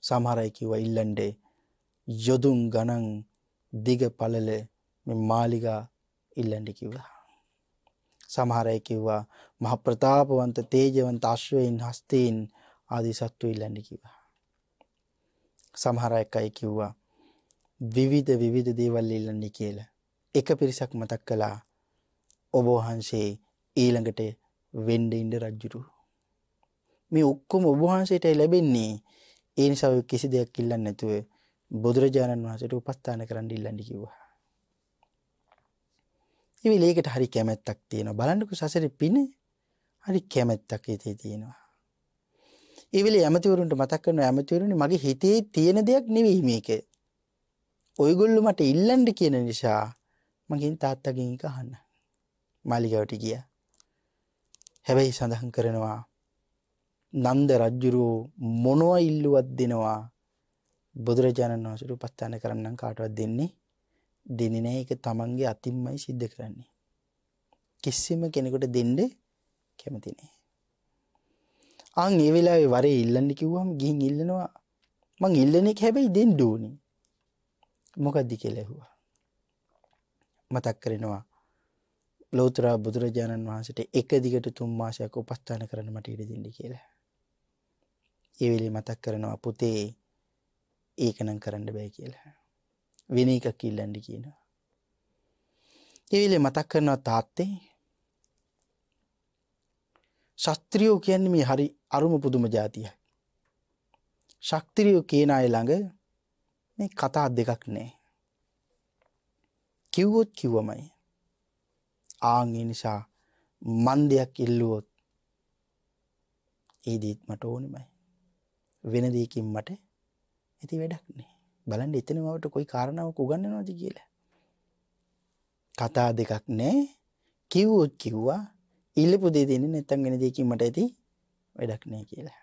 සමහරයි කිව්ව ඉල්ලන්ඩේ යොදුන් ගණන් දිග පලල මාලිගා ඉල්ලන්ඩි කිව්වා. සමහරය කිව්වා මහ ප්‍රතාපවන්ත තේජවන්ත අශ්වයෙන් හස්තයෙන් ආදි සත්තු ඉල්ලන්ඩි කිවා. සමහර එකයි කිව්වා විවිධ විවිධ දේවල් ඉල්ලන්නේ කියලා. එක පිරිසක් මතක් කළා ඔබ වහන්සේ ඊළඟට වෙන්න ඉන්න රජුරු. මේ ඔක්කොම ඔබ වහන්සේට ලැබෙන්නේ ඒ නිසා ඔය කිසි දෙයක් ඉල්ලන්නේ නැතුව බුදුරජාණන් වහන්සේට උපස්ථාන කරන්න ඉල්ලන්නේ කිව්වා. ඒ විලේකට හරි කැමැත්තක් තියෙනවා. බලන්නකෝ සසරේ පින හරි කැමැත්තක් හිතේ තියෙනවා. ඒ වෙලේ ඇමතිවරුන්ට මතක් කරනවා ඇමතිවරුනි මගේ හිතේ තියෙන දෙයක් නෙවෙයි මේක. ඔයගොල්ලෝ මට ඉල්ලන්න කියන නිසා මගෙන් තාත්තගෙන් එක අහන්න. මාලිගාවට ගියා. හැබැයි සඳහන් කරනවා නන්ද රජ්ජුරුව මොනවා ඉල්ලුවත් දෙනවා? බුදුරජාණන් වහන්සේට උපස්ථාන කරන්නම් කාටවත් දෙන්නේ දෙන්නේ නැහැ. ඒක තමන්ගේ අතින්මයි සිද්ධ කරන්නේ. කිසිම කෙනෙකුට දෙන්න කැමති නැහැ. අන් ඒ වෙලාවේ වරේ ඉල්ලන්න කිව්වම ගිහින් ඉල්ලනවා. මං ඉල්ලන එක හැබැයි දෙන්න ඕනේ. මොකක්ද කියලා ඇහුවා. මතක් කරනවා ලෝතර බුදුරජාණන් වහන්සේට එක දිගට තුන් මාසයක් උපස්ථාන කරන්න මට ඉඩ දෙන්න කියලා. ඒ වෙලේ මතක් කරනවා පුතේ ඒකනම් කරන්න බෑ කියලා. වෙන එකක් ඉල්ලන්න කියනවා. ඒ වෙලේ මතක් කරනවා තාත්තේ ශස්ත්‍රියෝ කියන්නේ මේ හරි අරුම පුදුම જાතියක්. ශක්තිරියෝ කියන අය ළඟ මේ කතා දෙකක් නෑ. කිව්වොත් කිව්වමයි. ආන් ඒ නිසා මන් දෙයක් ඉල්ලුවොත් ඒ දේත් මට ඕනෙමයි. වෙන දෙයකින් මට ඇති වැඩක් නෑ. බලන්න එතන මවට කොයි කාරණාවක් උගන්වනවද කියලා. කතා දෙකක් නෑ. කිව්වොත් කිව්වා ඉල්ලපු දේ දෙන්නේ නැත්නම් වෙන දෙයකින් මට ඇති වැඩක් නෑ කියලා.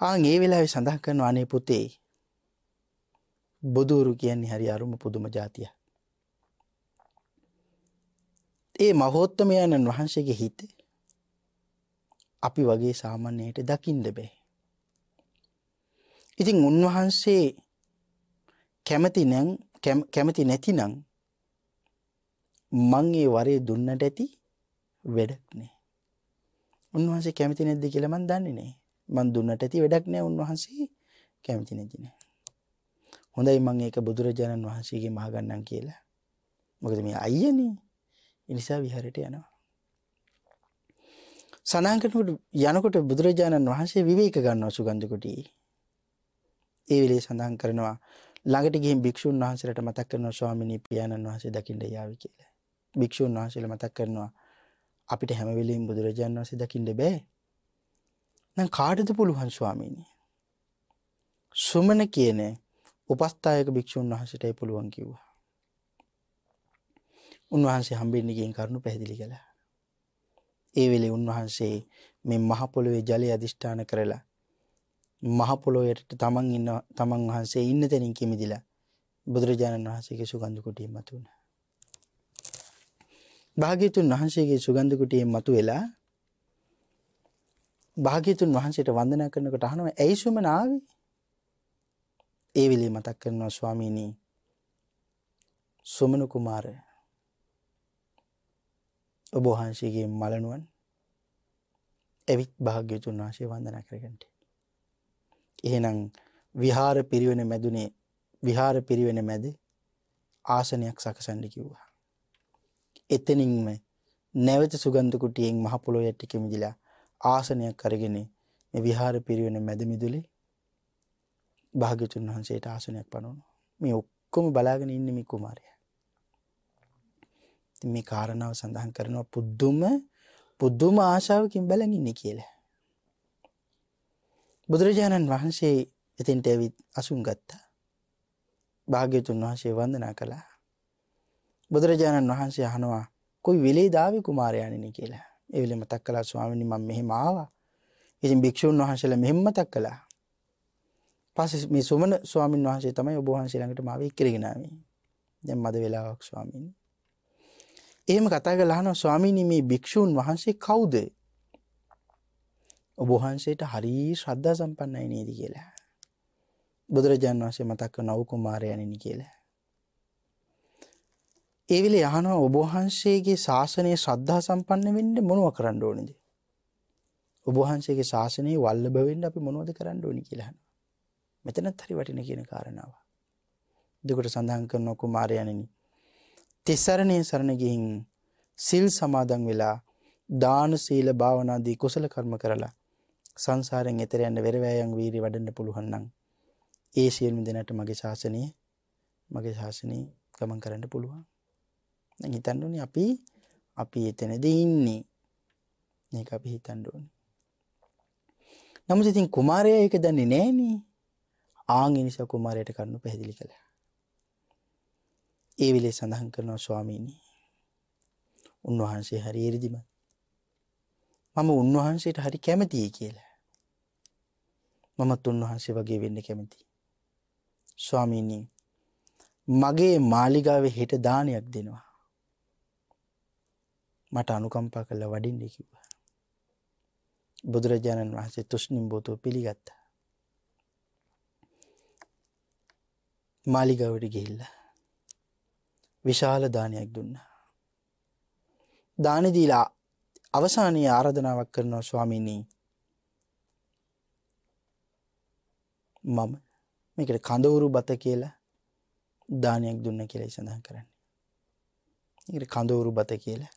ආන් ඒ වෙලාවේ සඳහන් කරනවා අනේ පුතේ බුදුරු කියන්නේ හරි අරුම පුදුම જાතියක්. ඒ මහෝත්තමයන්න් වහන්සේගේ හිත අපි වගේ සාමාන්‍යයට දකින්න බෑ. ඉතින් උන්වහන්සේ කැමති නම් කැමති නැතිනම් මං ඒ වරේ දුන්නට ඇති වැඩක් නෑ. උන්වහන්සේ කැමති නැද්ද කියලා මන් දන්නේ නෑ. මන් දුන්නට ඇති වැඩක් නෑ උන්වහන්සේ කැමති නැති නෑ. හොඳයි මං ඒක බුදුරජාණන් වහන්සේගේ මහගන්නම් කියලා. මොකද මේ අයියනේ. ඒ නිසා විහාරයට යනවා. සඳහන් කරනකොට යනකොට බුදුරජාණන් වහන්සේ විවේක ගන්නවා සුගන්ධ කුටියේ. ඒ වෙලේ සඳහන් කරනවා ළඟට ගිහින් භික්ෂුන් වහන්සේලාට මතක් කරනවා ස්වාමිනී පියාණන් වහන්සේ දකින්න යාවි කියලා. භික්ෂුන් වහන්සේලා මතක් කරනවා අපිට හැම වෙලෙම බුදුරජාණන් වහන්සේ දකින්න බෑ. නම් කාටද පුළුවන් ස්වාමීනි? සුමන කියන උපස්ථායක භික්ෂුන් වහන්සේටයි පුළුවන් කිව්වා. උන්වහන්සේ හම්බෙන්න ගියන් කරුණු පැහැදිලි කළා. ඒ වෙලේ උන්වහන්සේ මේ මහ පොළොවේ ජලය අදිෂ්ඨාන කරලා මහ පොළොවට තමන් ඉන්න තමන් වහන්සේ ඉන්න තැනින් කිමිදිලා බුදුරජාණන් වහන්සේගේ සුගන්ධ කුටියේ මතුවුණා. භාග්‍යතුන් වහන්සේගේ සුගන්ධ කුටියේ මතුවෙලා භාග්‍යතුන් වහන්සේට වන්දනා කරනකොට අහනවා ඇයි සුමන ආවේ? ඒ වෙලේ මතක් කරනවා ස්වාමීනි සුමන කුමාරයා ඔබ වහන්සේගේ මලනුවන් ඇවිත් භාග්‍යතුන් වහන්සේ වන්දනා කරගන්නට. එහෙනම් විහාර පිරිවෙන මැදුනේ විහාර පිරිවෙන මැද ආසනයක් සකසන්න කිව්වා. එතනින්ම නැවත සුගන්ධ කුටියෙන් මහ පොළොව යට කෙමිදිලා ආසනයක් අරගෙන මේ විහාර පිරිවෙන මැද මිදුලේ භාග්‍යතුන් වහන්සේට ආසනයක් පනවනවා. මේ ඔක්කොම බලාගෙන ඉන්නේ මේ කුමාරයා. මේ කාරණාව සඳහන් කරනවා පුද්දුම පුද්දුම ආශාවකින් බලන් ඉන්නේ කියලා. බුදුරජාණන් වහන්සේ එතෙන්ට ඇවිත් අසුන් ගත්තා. භාග්‍යතුන් වහන්සේ වන්දනා කළා. බුදුරජාණන් වහන්සේ අහනවා කොයි වෙලේ දාවි කුමාරයාණෙනි කියලා. ඒ වෙලේ මතක් කළා ස්වාමීනි මම මෙහෙම ආවා. ඉතින් භික්ෂුන් වහන්සේලා මෙහෙම මතක් කළා. පස්සේ මේ සුමන ස්වාමින් වහන්සේ තමයි ඔබ වහන්සේ ළඟට මාව එක්කගෙන ආවේ. දැන් මද වෙලාවක් ස්වාමීනි. එහෙම කතා කරලා අහනවා ස්වාමීනි මේ භික්ෂූන් වහන්සේ කවුද? ඔබ වහන්සේට හරි ශ්‍රද්ධා සම්පන්නයි නේද කියලා. බුදුරජාන් වහන්සේ මතක් කරන ඔව් කුමාරයණනි කියලා. ඒ වෙලේ අහනවා ඔබ වහන්සේගේ ශාසනය ශ්‍රද්ධා සම්පන්න වෙන්න මොනව කරන්න ඕනේද? ඔබ වහන්සේගේ ශාසනය වල්ලභ වෙන්න අපි මොනවද කරන්න ඕනි කියලා අහනවා. මෙතනත් හරි වටින කියන කාරණාව. දුකට සඳහන් කරන කුමාරයණනි තිසරණය සරණ ගිහින් සිල් සමාදන් වෙලා දාන සීල භාවනාදී කුසල කර්ම කරලා සංසාරයෙන් එතර යන්න වෙරවැයන් වීරි වඩන්න පුළුවන් නම් ඒ සියලුම දෙනාට මගේ ශාසනය මගේ ශාසනය ගමන් කරන්න පුළුවන්. දැන් හිතන්න ඕනේ අපි අපි එතනදී ඉන්නේ. මේක අපි හිතන්න ඕනේ. නමුත් ඉතින් කුමාරයා ඒක දන්නේ නැහනේ. ආන් ඒ නිසා කුමාරයාට කරුණු පැහැදිලි කළා. ඒ වෙලේ සඳහන් කරනවා ස්වාමීනි උන්වහන්සේ හරි එරිදිම මම උන්වහන්සේට හරි කැමතියි කියලා මමත් උන්වහන්සේ වගේ වෙන්න කැමති ස්වාමීනි මගේ මාලිගාවේ හෙට දානයක් දෙනවා. මට අනුකම්පා කළ වඩින්න කිව්වා. බුදුරජාණන් වහන්සේ තුෂ්ණිම් බෝතුව පිළිගත්තා. මාලිගාවට ගිහිල්ලා විශාල දානයක් දුන්නා. දාන දීලා අවසානයේ ආරාධනාවක් කරනවා ස්වාමීනි මම මේකට කඳවුරු බත කියලා දානයක් දුන්න කියලා සඳහන් කරන්නේ. ඒකට කඳවුරු බත කියලා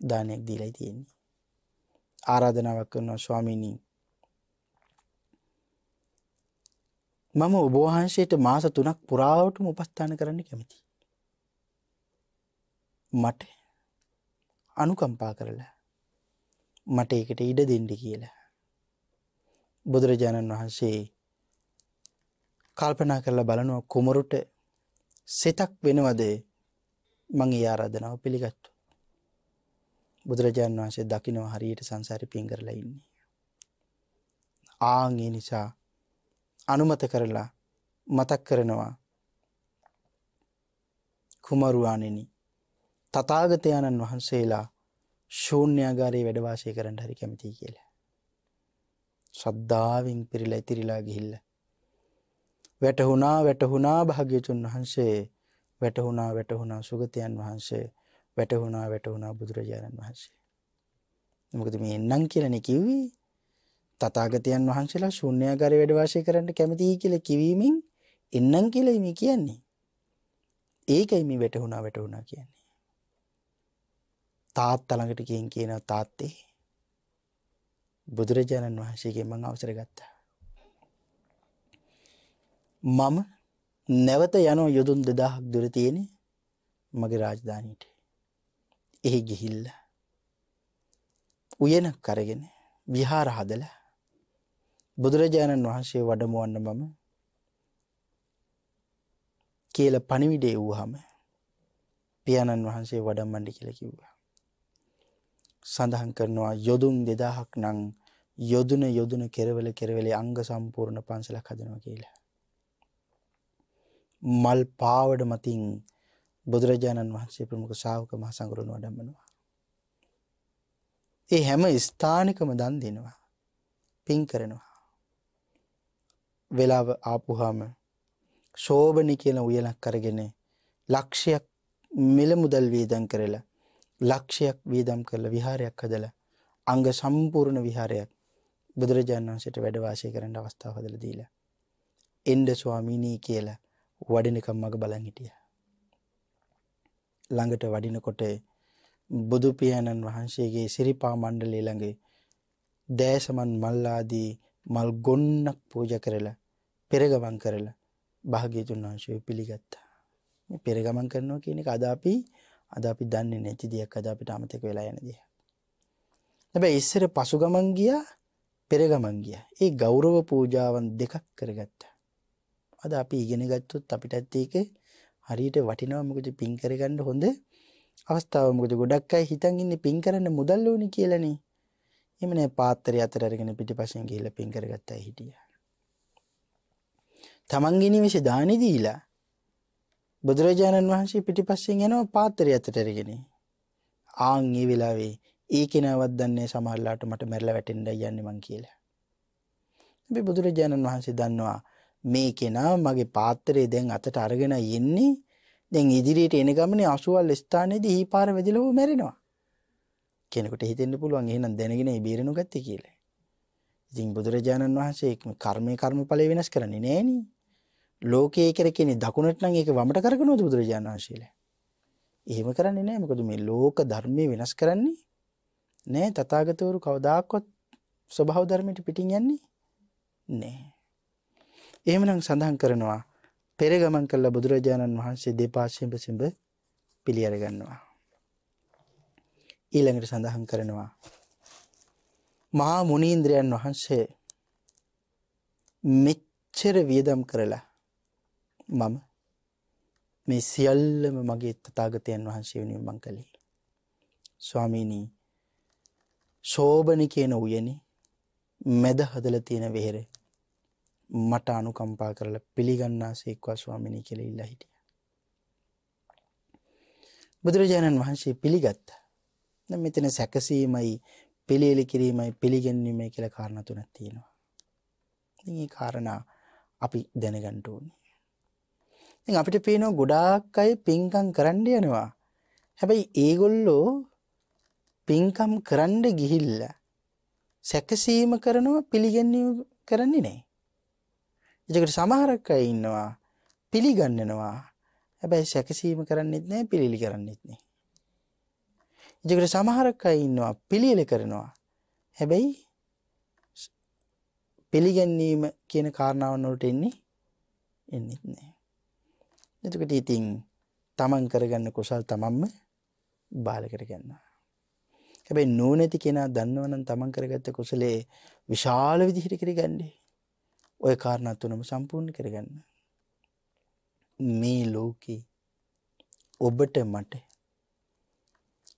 දානයක් දීලා තියෙන්නේ. ආරාධනාවක් කරනවා ස්වාමීනි මම ඔබ වහන්සේට මාස 3ක් පුරාවටම උපස්ථාන කරන්න කැමතියි. මට අනුකම්පා කරලා මට ඒකට ඉඩ දෙන්න කියලා. බුදුරජාණන් වහන්සේ කල්පනා කරලා බලනවා කුමරුට සිතක් වෙනවද මං ඒ ආරාධනාව පිළිගත්තු. බුදුරජාණන් වහන්සේ දකිනවා හරියට සංසාරි පින් කරලා ඉන්නේ. ආන් ඒ නිසා අනුමත කරලා මතක් කරනවා කුමරුවානෙනි තථාගතයන්න් වහන්සේලා ශූන්‍යාගාරයේ වැඩ වාසය කරන්න හරි කැමතියි කියලා. ශ්‍රද්ධාවෙන් පිරීලා ඉතිරිලා ගිහිල්ලා වැටහුණා වැටහුණා භාග්‍යතුන් වහන්සේ වැටහුණා වැටහුණා සුගතයන් වහන්සේ වැටහුණා වැටහුණා බුදුරජාණන් වහන්සේ. මොකද මේ එන්නම් කියලානේ කිව්වේ. තථාගතයන් වහන්සේලා ශූන්‍යාගාරයේ වැඩ වාසය කරන්න කැමතියි කියලා කිවීමෙන් එන්නම් කියලා මේ කියන්නේ. ඒකයි මේ වැටහුණා වැටහුණා කියන්නේ. තාත්තා ළඟට ගිහින් කියනවා තාත්තේ බුදුරජාණන් වහන්සේගෙන් මම අවසර ගත්තා. මම නැවත යනවා යොදුන් 2000ක් දුර තියෙන මගේ රාජධානියට. එහි ගිහිල්ලා උයනක් අරගෙන විහාර හදලා බුදුරජාණන් වහන්සේ වඩමුවන්න මම කියලා පණිවිඩය වූහම පියාණන් වහන්සේ වඩම්මණ්ඩි කියලා කිව්වා. සඳහන් කරනවා යොදුන් දෙදාහක් නං යොදුන යොදුන කෙරවල කෙරවෙලේ අංග සම්පූර්ණ පන්සලක් හදනවා කියලා. මල් පාවඩ මතින් බුදුරජාණන් වහන්සේ ප්‍රමුඛ ශාවක මහ සංගරුණ වඩම්මනවා. ඒ හැම ස්ථානිකම දන් දෙනවා. පින් කරනවා. වෙලාව ආපුහාම ශෝභනි කියන උයලක් කරගෙන ලක්ෂයක් මිල මුදල් වේදන් කරලා ලක්ෂයක් වේදම් කරලා විහාරයක් හදලා අංග සම්පූර්ණ විහාරයක් බුදුරජාණන් වහන්සේට වැඩ වාසය කරන්න අවස්ථාව හදලා දීලා එන්න ස්වාමීනි කියලා වඩිනකම් මග බලන් හිටියා. ළඟට වඩිනකොට බුදු පියාණන් වහන්සේගේ සිරිපා මණ්ඩලය ළඟ දෑසමන් මල් ආදී මල් ගොන්නක් පූජා කරලා පෙරගමන් කරලා භාග්‍යතුන් වහන්සේ පිළිගත්තා. මේ පෙරගමන් කරනවා කියන එක අද අපි අද අපි දන්නේ නැති දෙයක් අද අපිට අමතක වෙලා යන දෙයක්. හැබැයි ඉස්සර පසුගමන් ගියා පෙරගමන් ගියා. ඒ ගෞරව පූජාවන් දෙකක් කරගත්තා. අද අපි ඉගෙන ගත්තොත් අපිටත් ඒක හරියට වටිනවා මොකද පින් කරගන්න හොඳ අවස්ථාව මොකද ගොඩක් අය හිතන් ඉන්නේ පින් කරන්න මුදල් ඕනේ කියලානේ. එහෙම නෑ පාත්‍රය අතර අරගෙන පිටිපස්සෙන් ගිහිල්ලා පින් කරගත්ත අය හිටියා. තමන්ගේ නිවසේ දානි දීලා බුදුරජාණන් වහන්සේ පිටිපස්සෙන් යනවා පාත්‍රය අතට අරගෙන. ආන් ඒ වෙලාවේ ඒ කෙනාවත් දන්නේ සමහරලාට මට මැරලා වැටෙන්නයි යන්නේ මං කියලා. අපි බුදුරජාණන් වහන්සේ දන්නවා මේ කෙනා මගේ පාත්‍රය දැන් අතට අරගෙන යන්නේ දැන් ඉදිරියට එන ගමනේ අසුවල් ස්ථානයේදී හී පාර වැදිලා ඌ මැරෙනවා. කෙනෙකුට හිතෙන්න පුළුවන් එහෙනම් දැනගෙන ඒ බේරෙනු ගත්තේ කියලා. ඉතින් බුදුරජාණන් වහන්සේ කර්මයේ කර්මඵලය වෙනස් කරන්නේ නෑනේ. ලෝකයේ කර කෙනෙ දකුණට නම් ඒක වමට කරගෙනවද බුදුරජාණන් වහන්සේලා? එහෙම කරන්නේ නෑ. මොකද මේ ලෝක ධර්මයේ වෙනස් කරන්නේ නෑ. තථාගතවරු කවදාකවත් ස්වභාව ධර්මයට පිටින් යන්නේ නෑ. එහෙමනම් සඳහන් කරනවා පෙර ගමන් කළ බුදුරජාණන් වහන්සේ දෙපා සිඹ සිඹ පිළි අරගන්නවා. ඊළඟට සඳහන් කරනවා මහා මුනීන්ද්‍රයන් වහන්සේ මෙච්චර වියදම් කරලා මම මේ සියල්ලම මගේ තථාගතයන් වහන්සේ වෙනුවෙන් මං කළේ. ස්වාමීනි ශෝබන කියන උයනේ මැද හදලා තියෙන වෙහෙර මට අනුකම්පා කරලා පිළිගන්නාසේක්වා ස්වාමිනී කියලා ඉල්ලා හිටියා. බුදුරජාණන් වහන්සේ පිළිගත්තා. දැන් මෙතන සැකසීමයි පිළියෙල කිරීමයි පිළිගැන්වීමයි කියලා කාරණා තුනක් තියෙනවා. ඉතින් මේ කාරණා අපි දැනගන්න ඕනේ. ඉතින් අපිට පේනවා ගොඩාක් අය පින්කම් කරන්න යනවා. හැබැයි ඒගොල්ලෝ පින්කම් කරන්න ගිහිල්ලා සැකසීම කරනවා පිළිගැන්වීම කරන්නේ නැහැ. එතකොට සමහරක් අය ඉන්නවා පිළිගන්නනවා. හැබැයි සැකසීම කරන්නෙත් නැහැ පිළිලි කරන්නෙත් නැහැ. එතකොට සමහරක් අය ඉන්නවා පිළියෙල කරනවා. හැබැයි පිළිගැන්වීම කියන කාරණාවන් වලට එන්නේ එන්නෙත් නැහැ. එතකොට ඉතින් තමන් කරගන්න කුසල් තමන්ම බාල කරගන්නවා. හැබැයි නුවණැති කෙනා දන්නවනම් තමන් කරගත්ත කුසලයේ විශාල විදිහට කරගන්නේ. ওই කාරණා තුනම සම්පූර්ණ කරගන්න. මේ ලෝකේ ඔබට මට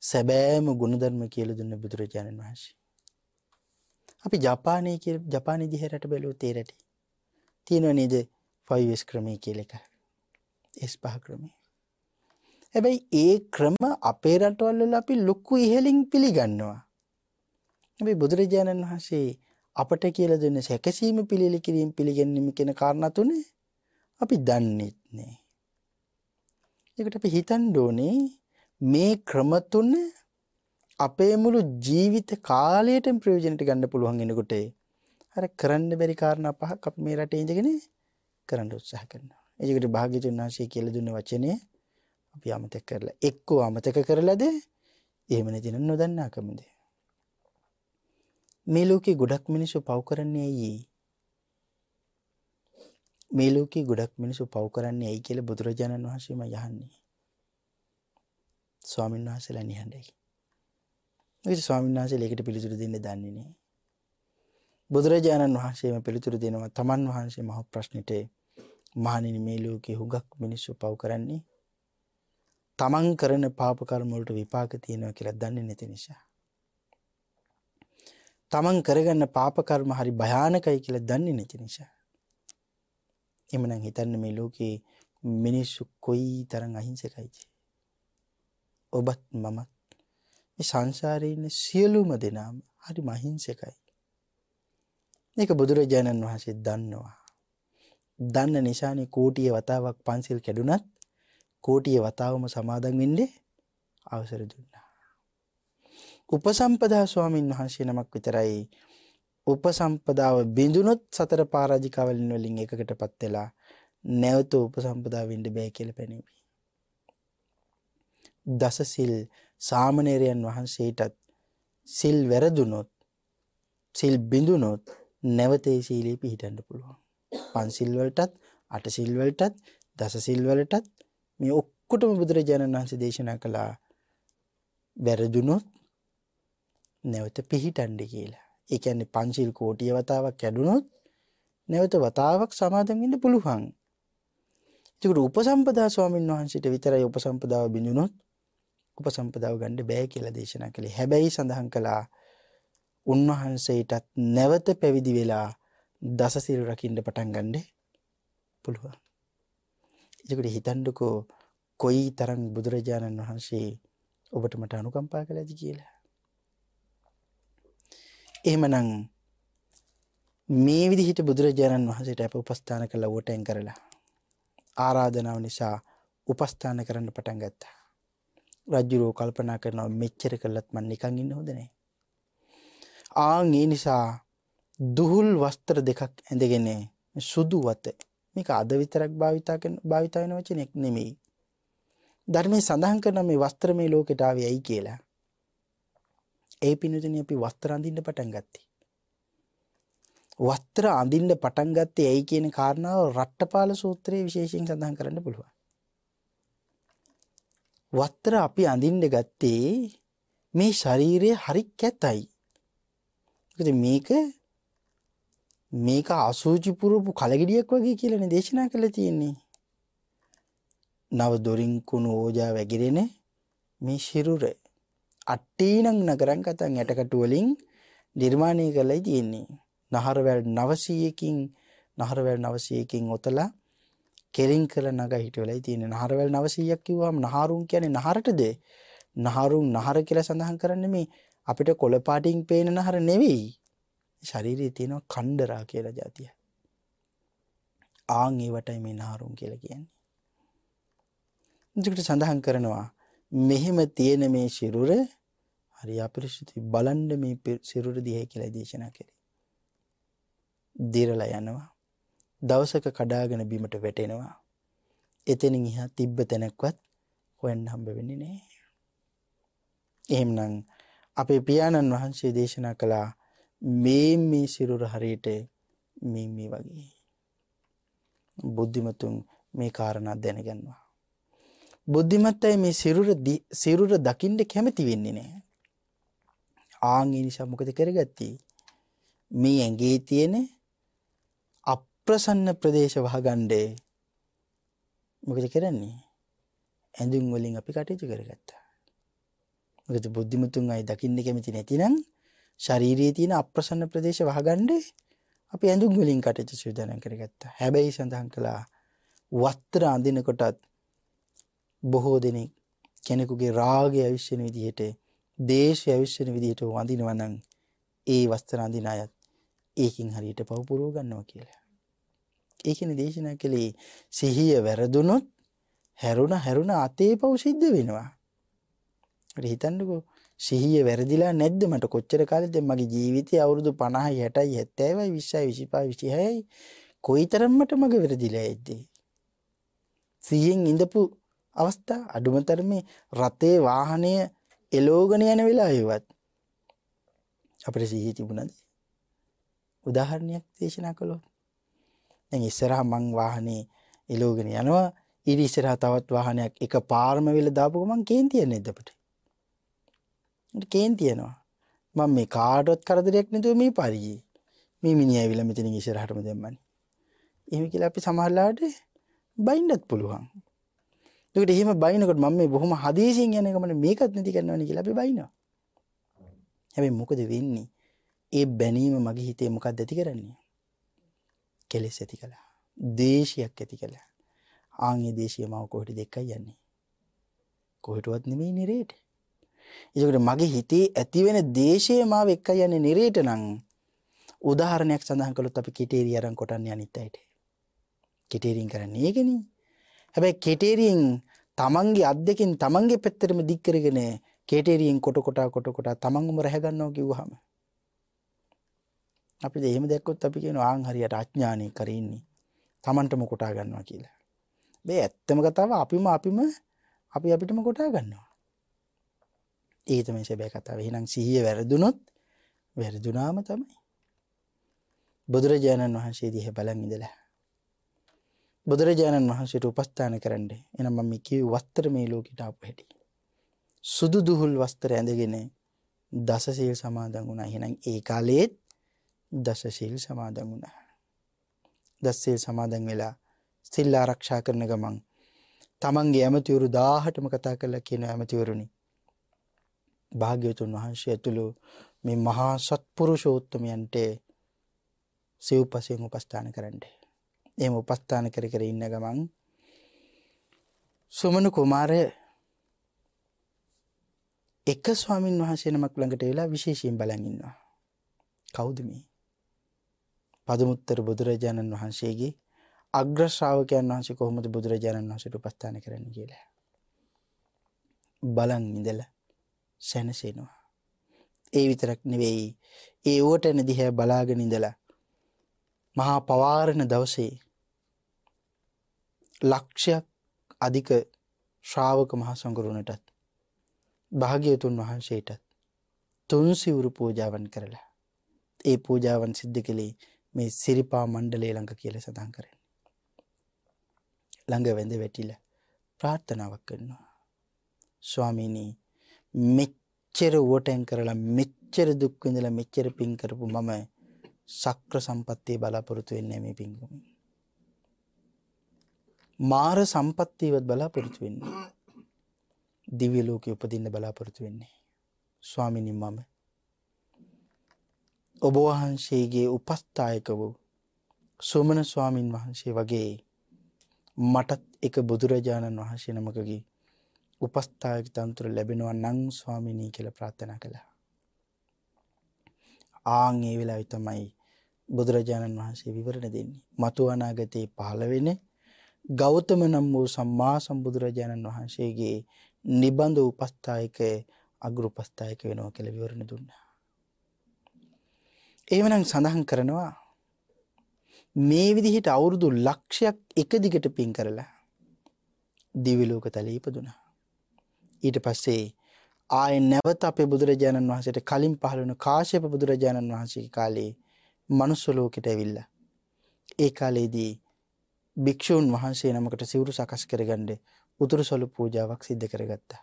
සැබෑම ගුණධර්ම කියලා දුන්න බුදුරජාණන් වහන්සේ. අපි ජපානයේ කියලා ජපානයේ දිහරට බැලුවොත් ඒ රටේ තියෙනව නේද 5S ක්‍රමය කියලා එක. S5 ක්‍රමය. හැබැයි ඒ ක්‍රම අපේ රටවල් වල අපි ලොකු ඉහළින් පිළිගන්නවා. හැබැයි බුදුරජාණන් වහන්සේ අපට කියලා දෙන සැකසීම පිළිලි කිරීම පිළිගැනීම කියන කාරණා තුනේ අපි දන්නේ නැහැ. ඒකට අපි හිතන්න ඕනේ මේ ක්‍රම තුන අපේ මුළු ජීවිත කාලයටම ප්‍රයෝජනට ගන්න පුළුවන් වෙනකොට අර කරන්න බැරි කාරණා පහක් අපි මේ රටේ ඉඳගෙන කරන්න උත්සාහ කරනවා. ඒකට භාග්‍යතුන් වහන්සේ කියලා දුන්න වචනේ අපි අමතක කරලා එක්කෝ අමතක කරලාද එහෙම නැතිනම් නොදන්නාකමද මේ ලෝකේ ගොඩක් මිනිස්සු පව් කරන්නේ ඇයි මේ ලෝකේ ගොඩක් මිනිස්සු පව් කරන්නේ ඇයි කියලා බුදුරජාණන් වහන්සේම යහන්නේ ස්වාමීන් වහන්සේලා නිහඬයි. ඒ ස්වාමීන් වහන්සේලා ඒකට පිළිතුරු දෙන්න දන්නේ නැහැ. බුදුරජාණන් වහන්සේම පිළිතුරු දෙනවා තමන් වහන්සේ මහ ප්‍රශ්නෙට මහණෙනි මේ ලෝකේ හුඟක් මිනිස්සු පව් කරන්නේ? තමන් කරන පාප කර්ම වලට විපාක තියෙනවා කියලා දන්නේ නැති නිසා. තමන් කරගන්න පාප කර්ම හරි භයානකයි කියලා දන්නේ නැති නිසා. එමනම් හිතන්න මේ ලෝකේ මිනිස්සු කොයි තරම් අහිංසකයිද? ඔබත් මමත් මේ සංසාරේ ඉන්න සියලුම දෙනාම හරි මහිංසකයි. මේක බුදුරජාණන් වහන්සේ දන්නවා. දන්න නිසානේ කෝටිය වතාවක් පන්සිල් කැඩුනත් කෝටිය වතාවම සමාදන් වෙන්නේ අවසර දුන්නා. උපසම්පදා ස්වාමීන් වහන්සේ නමක් විතරයි උපසම්පදාව බිඳුනොත් සතර පරාජිකාවලින් වලින් එකකටපත් වෙලා නැවත උපසම්පදා වෙන්න බෑ කියලා පැනෙවි. දසසිල් සාමණේරයන් වහන්සේටත් සිල් වැරදුනොත් සිල් බිඳුනොත් නැවත ඒ සීලේ පිහිටන්න පුළුවන්. පන්සිල් වලටත් අටසිල් වලටත් දසසිල් වලටත් මේ ඔක්කොටම බුදුරජාණන් වහන්සේ දේශනා කළා වැරදුනොත් නැවත පිහිටන්ඩ කියලා. ඒ කියන්නේ පංචිල් කෝටිය වතාවක් කැඩුනොත් නැවත වතාවක් සමාදන් වෙන්න පුළුවන්. ඒකට උපසම්පදා ස්වාමීන් වහන්සේට විතරයි උපසම්පදාව බිඳුනොත් උපසම්පදාව ගන්න බෑ කියලා දේශනා කළේ. හැබැයි සඳහන් කළා උන්වහන්සේටත් නැවත පැවිදි වෙලා දසසිල් රකින්න පටන් ගන්න පුළුවන්. එතකොට හිතන්නකෝ කොයි තරම් බුදුරජාණන් වහන්සේ ඔබට මට අනුකම්පා කළාද කියලා. එහෙමනම් මේ විදිහට බුදුරජාණන් වහන්සේට අප උපස්ථාන කළ වටෙන් කරලා ආරාධනාව නිසා උපස්ථාන කරන්න පටන් ගත්තා. රජුරෝ කල්පනා කරනවා මෙච්චර කළත් මම නිකන් ඉන්න හොඳ නැහැ. ආන් ඒ නිසා දුහුල් වස්ත්‍ර දෙකක් ඇඳගෙන සුදු වත මේක අද විතරක් භාවිතා කරන භාවිතා වෙන වචනයක් නෙමෙයි. ධර්මයේ සඳහන් කරන මේ වස්ත්‍ර මේ ලෝකෙට ආවේ ඇයි කියලා. ඒ පිනුදිනේ අපි වස්ත්‍ර අඳින්න පටන් ගත්තේ. වස්ත්‍ර අඳින්න පටන් ගත්තේ ඇයි කියන කාරණාව රට්ටපාල සූත්‍රයේ විශේෂයෙන් සඳහන් කරන්න පුළුවන්. වස්ත්‍ර අපි අඳින්න ගත්තේ මේ ශරීරය හරි කැතයි. මේක මේක අසූචි පුරපු කලගෙඩියක් වගේ කියලානේ දේශනා කළා තියෙන්නේ. නව දොරින් කුණු ඕජා වැగిරෙන මේ ශිරුර අට්ටීනම් නගරන් කතන් ඇටකටු වලින් නිර්මාණය කරලා තියෙන්නේ. නහරවැල් 900කින් නහරවැල් 900කින් ඔතලා කෙලින් කළ නග හිටවලයි තියෙන්නේ. නහරවැල් 900ක් කිව්වම නහරුන් කියන්නේ නහරටද? නහරුන් නහර කියලා සඳහන් කරන්නේ මේ අපිට කොළ පාටින් පේන නහර නෙවෙයි. ශරීරයේ තියෙනවා කණ්ඩරා කියලා જાතිය. ආන් ඒවටයි මේ නාරුම් කියලා කියන්නේ. එතකොට සඳහන් කරනවා මෙහෙම තියෙන මේ සිරුර හරි අපිරිසුදුයි බලන්න මේ සිරුර දිහා කියලා දේශනා කරේ. දිරලා යනවා. දවසක කඩාගෙන බිමට වැටෙනවා. එතනින් එහා තිබ්බ තැනක්වත් හොයන්න හම්බ වෙන්නේ නෑ. එහෙමනම් අපේ පියාණන් වහන්සේ දේශනා කළා මේ මේ සිරුර හරියට මේ මේ වගේ. බුද්ධිමතුන් මේ කාරණා දැනගන්නවා. බුද්ධිමත් අය මේ සිරුර සිරුර දකින්න කැමති වෙන්නේ නැහැ. ආන් ඒ නිසා මොකද කරගත්තේ? මේ ඇඟේ තියෙන අප්‍රසන්න ප්‍රදේශ වහගන්නේ මොකද කරන්නේ? ඇඳුම් වලින් අපි කටයුතු කරගත්තා. මොකද බුද්ධිමතුන් අය දකින්න කැමති නැතිනම් ශරීරයේ තියෙන අප්‍රසන්න ප්‍රදේශ වහගන්නේ අපි ඇඳුම් වලින් කටයුතු සූදානම් කරගත්තා. හැබැයි සඳහන් කළා වස්ත්‍ර අඳිනකොටත් බොහෝ දෙනෙක් කෙනෙකුගේ රාගය අවිශ්වෙන විදිහට දේශය අවිශ්වෙන විදිහට වඳිනවා නම් ඒ වස්ත්‍ර අඳින අයත් ඒකින් හරියට පව් පුරව ගන්නවා කියලා. ඒකනේ දේශනා කළේ සිහිය වැරදුනොත් හැරුණ හැරුණ අතේ පව් සිද්ධ වෙනවා. හරි හිතන්නකෝ සිහිය වැරදිලා නැද්ද මට කොච්චර කාලෙද මගේ ජීවිතේ අවුරුදු 50යි 60යි 70යි 20යි 25යි 26යි කොයිතරම්මට මගේ වැරදිලා ඇද්දේ. සිහියෙන් ඉඳපු අවස්ථා අඩුම තරමේ රතේ වාහනය එලෝගන යන වෙලාවෙවත් අපිට සිහිය තිබුණද? උදාහරණයක් දේශනා කළොත් දැන් ඉස්සරහා මං වාහනේ එලෝගෙන යනවා ඊට ඉස්සරහා තවත් වාහනයක් එක පාරම වෙල දාපු ගමන් කේන්තිය නැද්ද අපිට? කේන්ති යනවා. මම මේ කාටවත් කරදරයක් නැතුව මේ පාරේ මේ මිනිහා ඇවිල්ලා මෙතනින් ඉස්සරහටම දැම්මනේ. එහෙම කියලා අපි සමහරලාට බයින්නත් පුළුවන්. ඒකට එහෙම බයිනකොට මම මේ බොහොම හදිසියෙන් යන එකමනේ මේකත් නැති කරනවනේ කියලා අපි බයිනවා. හැබැයි මොකද වෙන්නේ? ඒ බැනීම මගේ හිතේ මොකක්ද ඇති කරන්නේ? කෙලෙස් ඇති කළා. දේශයක් ඇති කළා. ආන්ගේ දේශය මම කොහෙට දෙකයි යන්නේ? කොහෙටවත් නෙමෙයි නිරේට. ඒකට මගේ හිතේ ඇතිවෙන දේශය මාව එක්කයි යන්නේ නිරේට නම් උදාහරණයක් සඳහන් කළොත් අපි කිටේරිය අරන් කොටන්නේ අනිත් අයට. කෙටේරින් කරන්නේ ඒකනේ. හැබැයි කෙටේරියෙන් තමන්ගේ අත් දෙකෙන් තමන්ගේ පැත්තටම දික් කරගෙන කෙටේරියෙන් කොට කොටා කොට කොටා තමන්ගම රැහ ගන්නවා කිව්වහම අපිට එහෙම දැක්කොත් අපි කියනවා ආන් හරියට අඥානෙ කරේ ඉන්නේ. තමන්ටම කොටා ගන්නවා කියලා. මේ ඇත්තම කතාව අපිම අපිම අපි අපිටම කොටා ගන්නවා. ඒ තමයි සැබෑ කතාව. එහෙනම් සිහිය වැරදුනොත් වැරදුනාම තමයි. බුදුරජාණන් වහන්සේ දිහා බලන් ඉඳලා බුදුරජාණන් වහන්සේට උපස්ථාන කරන්න. එහෙනම් මම කිව්ව වස්ත්‍ර මේ ලෝකෙට ආපු හැටි. සුදු දුහුල් වස්ත්‍ර ඇඳගෙන දසසීල් සමාදන් වුණා. එහෙනම් ඒ කාලේත් දසසීල් සමාදන් වුණා. දසසීල් සමාදන් වෙලා සිල් ආරක්ෂා කරන ගමන් තමන්ගේ ඇමතිවරු 1000ටම කතා කරලා කියන ඇමතිවරුනි භාග්‍යවතුන් වහන්සේ ඇතුළු මේ මහා සත්පුරුෂෝත්තමයන්ට සිව්පසයෙන් උපස්ථාන කරන්න. එහෙම උපස්ථාන කර කර ඉන්න ගමන් සුමන කුමාරය එක ස්වාමින් වහන්සේ නමක් ළඟට වෙලා විශේෂයෙන් බලන් ඉන්නවා. කවුද මේ? පදමුත්තර බුදුරජාණන් වහන්සේගේ අග්‍ර ශ්‍රාවකයන් වහන්සේ කොහොමද බුදුරජාණන් වහන්සේට උපස්ථාන කරන්නේ කියලා. බලන් ඉඳලා සැනසෙනවා. ඒ විතරක් නෙවෙයි ඒ ඕටන දිහැ බලාගෙන ඉඳලා මහා පවාරණ දවසේ ලක්ෂයක් අධික ශ්‍රාවක මහා සංගරුණටත් භාග්‍යවතුන් වහන්සේටත් තුන්සිවුරු පූජාවන් කරලා ඒ පූජාවන් සිද්ධ කළේ මේ සිරිපා මණ්ඩලය ළඟ කියලා සඳහන් කරන්නේ. ළඟ වැඳ වැටිලා ප්‍රාර්ථනාවක් කරනවා. ස්වාමීනී මෙච්චර වෝටැන් කරලා මෙච්චර දුක් විඳලා මෙච්චර පින් කරපු මම සක්‍ර සම්පත්තිය බලාපොරොත්තු වෙන්නේ මේ පින්කම. මාර සම්පත්තියවත් බලාපොරොත්තු වෙන්නේ. දිව්‍ය ලෝකේ උපදින්න බලාපොරොත්තු වෙන්නේ. ස්වාමිනී මම ඔබ වහන්සේගේ උපස්ථායක වූ සුමන ස්වාමින් වහන්සේ වගේ මටත් එක බුදුරජාණන් වහන්සේ නමකගේ උපස්ථායක තන්තුර ලැබෙනවා නං ස්වාමිනී කියල ප්‍රාථනා කළා. ආං ඒ වෙලා තමයි බුදුරජාණන් වහන්සේ විවරණ දෙන්නේ. මතු අනාගතයේ පහළ වෙන ගෞතම නම් වූ සම්මා සම්බුදුරජාණන් වහන්සේගේ නිබඳ උපස්ථායක අගුරුපස්ථායක වෙනවා කියලා විවරණ දුන්නා. එහෙමනම් සඳහන් කරනවා මේ විදිහට අවුරුදු ලක්ෂයක් එක දිගට පින් කරලා දිවිලෝක තලී ඉපදුනා. ඊට පස්සේ ආය නැවත අපේ බුදුරජාණන් වහන්සේට කලින් පහළවන කාශ්‍යප බුදුරජාණන් වහන්සේ කාලේ මනුස්ස ලෝකෙට ඇවිල්ලා. ඒ කාලේදී භික්ෂූන් වහන්සේ නමකට සිවුරු සකස් කරගන්න උතුරු සොළු පූජාවක් සිද්ධ කරගත්තා.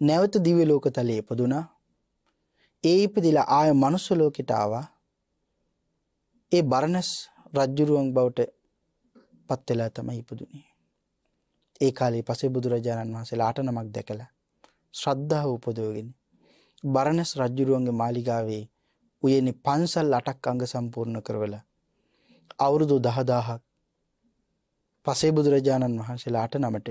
නැවත දිව්‍ය ලෝක තලයේ ඉපදුනා. ඒ ඉපදිලා ආය මනුස්ස ලෝකෙට ආවා. ඒ බරණස් රජ්ජුරුවන් බවට පත් වෙලා තමයි ඉපදුනේ. ඒ කාලේ පසේ බුදුරජාණන් වහන්සේලා අට නමක් දැකලා ශ්‍රද්ධාව උපදවගෙන බරණස් රජ්ජුරුවන්ගේ මාලිගාවේ උයනේ පන්සල් අටක් අංග සම්පූර්ණ කරවලා අවුරුදු දහදාහක් පසේ බුදුරජාණන් වහන්සේලා අට නමට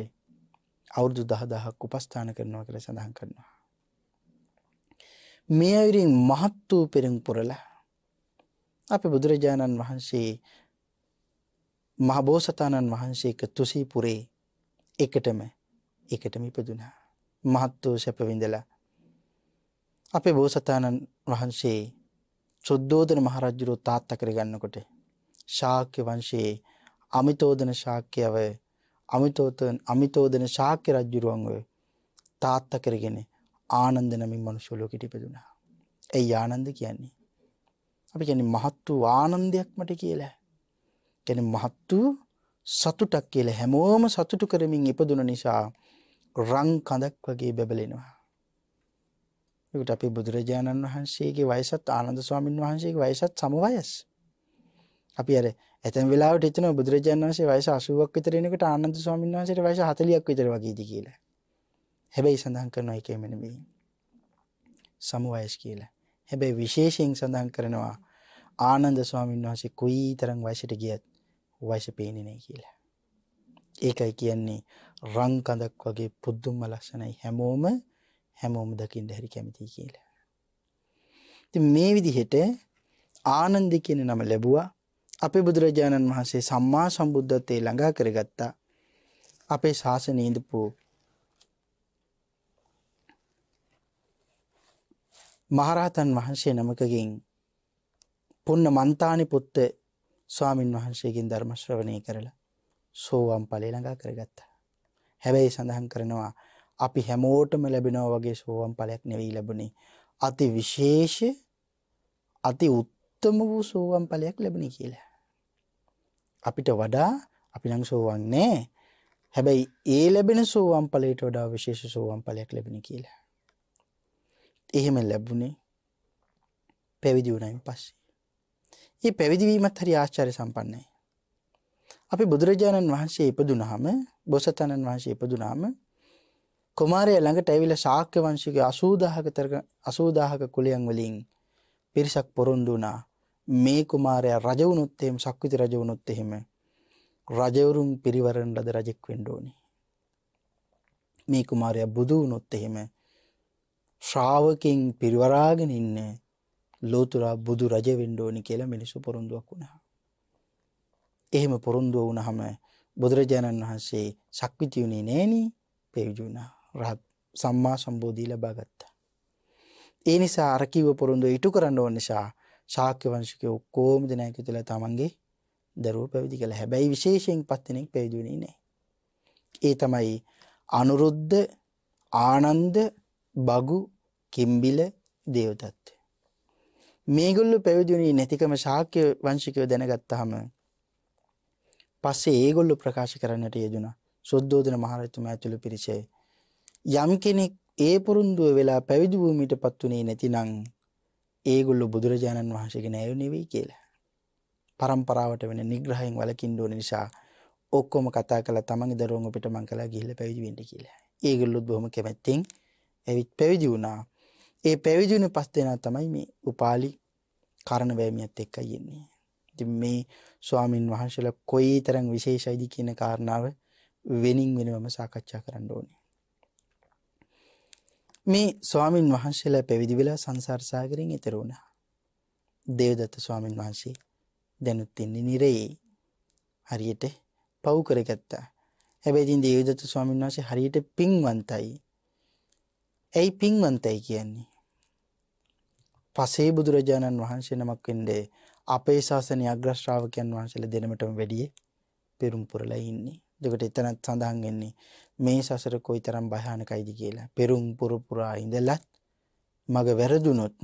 අවුරුදු දහදාහක් උපස්ථාන කරනවා කියලා සඳහන් කරනවා. මේ අයුරින් මහත් වූ පෙරම් පුරලා අප බුදුරජාණන් වහන්සේ මහබෝසතාණන් වහන්සේක තුසීපුරේ එකටම එකටම ඉපදුනා. මහත් වූ සැපවිඳලා අපේ බෝසතාණන් වහන්සේ සුද්ධෝදන මහරජ්ජුරුව තාත්තා කරගන්නකොට ශාක්‍ය වංශයේ අමිතෝදන ශාක්‍යව අමිතෝතන් අමිතෝදන ශාක්‍ය රජ්ජුරුවන්ව තාත්ත කරගෙන ආනන්ද නමින් මනුෂ්‍ය ලෝකෙට ඉපදුනා. ඇයි ආනන්ද කියන්නේ? අපි කියන්නේ මහත් වූ ආනන්දයක් මට කියලා. කියන්නේ මහත් වූ සතුටක් කියලා හැමෝම සතුටු කරමින් ඉපදුන නිසා රං කඳක් වගේ බැබලෙනවා. ඒකට අපේ බුදුරජාණන් වහන්සේගේ වයසත් ආනන්ද ස්වාමීන් වහන්සේගේ වයසත් සම වයස්. අපි අර ඇතැම් වෙලාවට හිතනවා බුදුරජාණන් වහන්සේ වයස 80ක් විතර එනකොට ආනන්ද ස්වාමීන් වහන්සේට වයස 40ක් විතර වගේද කියලා. හැබැයි සඳහන් කරනවා ඒකේ මෙන්න මේ සම වයස් කියලා. හැබැයි විශේෂයෙන් සඳහන් කරනවා ආනන්ද ස්වාමීන් වහන්සේ කොයිතරම් වයසට ගියත් වයස පේන්නේ නැහැ කියලා. ඒකයි කියන්නේ රං කඳක් වගේ පුදුම ලස්සනයි හැමෝම හැමෝම දකින්න හරි කැමතියි කියලා. ඉතින් මේ විදිහට ආනන්ද කියන නම ලැබුවා අපේ බුදුරජාණන් වහන්සේ සම්මා සම්බුද්ධත්වයේ ළඟා කරගත්තා. අපේ ශාසනයේ ඉඳපු මහරහතන් වහන්සේ නමකගෙන් පුන්න මන්තානි පුත්ත ස්වාමින් වහන්සේගෙන් ධර්ම ශ්‍රවණය කරලා සෝවාන් ඵලය ළඟා කරගත්තා. හැබැයි සඳහන් කරනවා අපි හැමෝටම ලැබෙනවා වගේ සෝවාන් ඵලයක් නෙවෙයි ලැබුණේ. අති විශේෂ අති උත්තම වූ සෝවාන් ඵලයක් ලැබුණේ කියලා. අපිට වඩා අපි නම් සෝවන් නෑ. හැබැයි ඒ ලැබෙන සෝවන් ඵලයට වඩා විශේෂ සෝවන් ඵලයක් ලැබෙන කියලා. එහෙම ලැබුණේ පැවිදි වුණයින් පස්සේ. මේ පැවිදි වීමත් හරි ආශ්චර්ය සම්පන්නයි. අපි බුදුරජාණන් වහන්සේ ඉපදුනහම බොසතාණන් වහන්සේ ඉපදුනහම කුමාරයා ළඟට ඇවිල්ලා ශාක්‍ය වංශිකේ 80000ක 80000ක කුලයන් වලින් පිරිසක් පොරොන්දු වුණා. මේ කුමාරයා රජ වුණොත් එහෙම සක්විති රජ වුණොත් එහෙම රජවරුන් පිරිවරන ලද රජෙක් වෙන්න ඕනේ. මේ කුමාරයා බුදු වුණොත් එහෙම ශ්‍රාවකෙන් පිරිවරාගෙන ඉන්න ලෝතුරා බුදු රජ වෙන්න ඕනේ කියලා මිනිස්සු පොරොන්දුවක් වුණා. එහෙම පොරොන්දුව වුණාම බුදුරජාණන් වහන්සේ සක්විති වුණේ නෑනේ පෙවිජු වුණා. රහත් සම්මා සම්බෝධි ලබා ගත්තා. ඒ නිසා අර කිව්ව පොරොන්දුව ඉටු කරන්න ඕන නිසා ශාක්‍ය වංශිකයෝ ඔක්කොම දෙනා එකතුලා තමන්ගේ දරුවෝ පැවිදි කළා. හැබැයි විශේෂයෙන් පස් දෙනෙක් පැවිදි වුණේ නැහැ. ඒ තමයි අනුරුද්ධ, ආනන්ද, බගු, කිම්බිල, දේවදත්ත. මේගොල්ලෝ පැවිදි වුණේ නැතිකම ශාක්‍ය වංශිකයෝ දැනගත්තාම පස්සේ ඒගොල්ලෝ ප්‍රකාශ කරන්නට යෙදුණා. සොද්දෝදන මහරජතුමා ඇතුළු පිරිසේ යම් කෙනෙක් ඒ පොරුන්දුව වෙලා පැවිදි භූමියටපත් උනේ නැතිනම් ඒගොල්ලො බුදුරජාණන් වහන්සේගෙන ඇයු නෙවෙයි කියලා. පරම්පරාවට වෙන නිග්‍රහයෙන් වලකින්න ඕන නිසා ඔක්කොම කතා කළා තමන්ගේ දරුවන්ව පිටමං කළා ගිහිල්ලා පැවිදි වෙන්න කියලා. ඒගොල්ලොත් බොහොම කැමැත්තෙන් ඇවිත් පැවිදි වුණා. ඒ පැවිදි වුණ පස් දෙනා තමයි මේ උපාලි කරණ වෑමියත් එක්කයි එන්නේ. ඉතින් මේ ස්වාමින් වහන්සේලා කොයිතරම් විශේෂයිද කියන කාරණාව වෙනින් වෙනවම සාකච්ඡා කරන්න ඕනේ. මේ ස්වාමින් වහන්සේලා පැවිදි වෙලා සංසාර සාගරයෙන් එතර වුණා. දේවදත්ත ස්වාමින් වහන්සේ දැනුත් ඉන්නේ නිරේ හරියට පව් කරගත්තා. හැබැයි ඉතින් දේවදත්ත ස්වාමින් වහන්සේ හරියට පින්වන්තයි. ඇයි පින්වන්තයි කියන්නේ? පසේ බුදුරජාණන් වහන්සේ නමක් වෙන්නේ අපේ ශාසනය අග්‍රශ්‍රාවකයන් වහන්සේලා දෙනමටම වැඩිය පෙරුම් පුරලා ඉන්නේ. එතකොට එතනත් සඳහන් වෙන්නේ මේ සසර කොයි තරම් භයානකයිද කියලා. පෙරුම් පුරපුරා ඉඳලත් මග වැරදුනොත්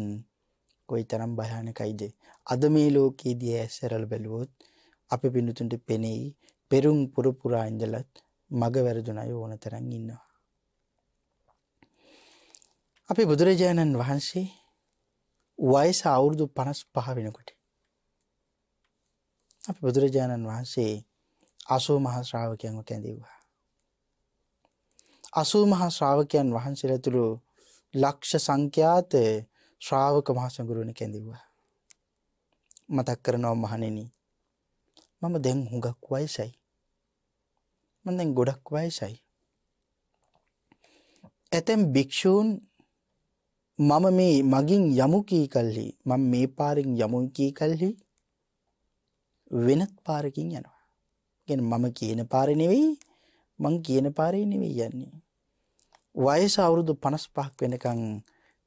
කොයි තරම් භයානකයිද. අද මේ ලෝකයේදී ඇස්සරල් බැලුවොත් අපි පිනුතුන්ට පෙනෙයි පෙරුම් පුරපුරා ඉඳලත් මග වැරදුන අය ඕන තරම් ඉන්නවා. අපි බුදුරජාණන් වහන්සේ වයස අවුරුදු පනස් පහ වෙනකොට. අපි බුදුරජාණන් වහන්සේ අසෝ මහශ්‍රාවකයන්ව කැඳීවා. 80 මහා ශ්‍රාවකයන් වහන්සේලාතුළු ලක්ෂ සංඛ්‍යාත ශ්‍රාවක මහ සංගරුවන කැඳිව්වා. මතක් කරනවා මහණෙනි. මම දැන් හුඟක් වයසයි. මම දැන් ගොඩක් වයසයි. ඇතැම් භික්ෂූන් මම මේ මගින් යමු කී කල්හි මම මේ පාරෙන් යමු කී කල්හි වෙනත් පාරකින් යනවා. කියන්නේ මම කියන පාර නෙවෙයි මං කියන පාරේ නෙවෙයි යන්නේ. වයස අවුරුදු පනස් පහක් වෙනකං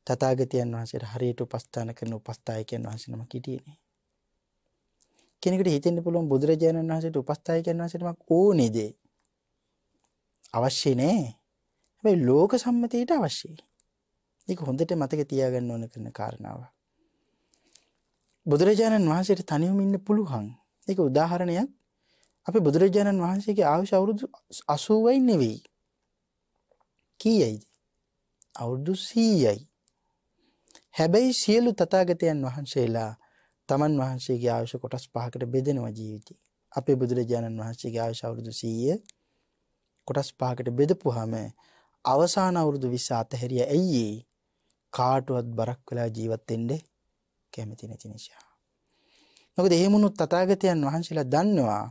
තතාගතයන් වහන්සේට හරියට උපස්ථාන කරන උපස්ථායකයන් වහන්සනම කිටියනේ. කෙනෙකට හිතෙන්න්න පුළුවන් බුදුරජාණන් වහසට උපස්ථායකයන් වහසටමක් ඕනෙදේ. අවශ්‍ය නෑ හැබයි ලෝක සම්මතයට අවශ්‍යයි. එක හොඳට මතක තියාගන්න ඕන කරන කාරණාව. බුදුරජාණන් වහන්සේට තනිවම ඉන්න පුළුවන් එක උදාහරණයක් අපි බුදුරජාණන් වහන්සේගේ ආවිශ අවුරුදු අසුවයි නෙවෙයි. කීයයිද. අවුරුදු සීයයි. හැබැයි සියලු තතාගතයන් වහන්සේලා තමන් වහන්සේගේ ආවශ කොටස් පහකට බෙදෙනව ජීවිතය. අපේ බුදුරජාණන් වහන්සේගේ ආවශ අවුරුදු සීය කොටස් පහකට බෙදපු හම අවසාන අවුරුදු විස්සා අතහැරිය ඇයි කාටුවත් බරක් වෙලා ජීවත්තෙන්ඩ කැමති නැති නිසා. නොකද එහෙමුණුත් තතාගතයන් වහන්සේලා දන්නවා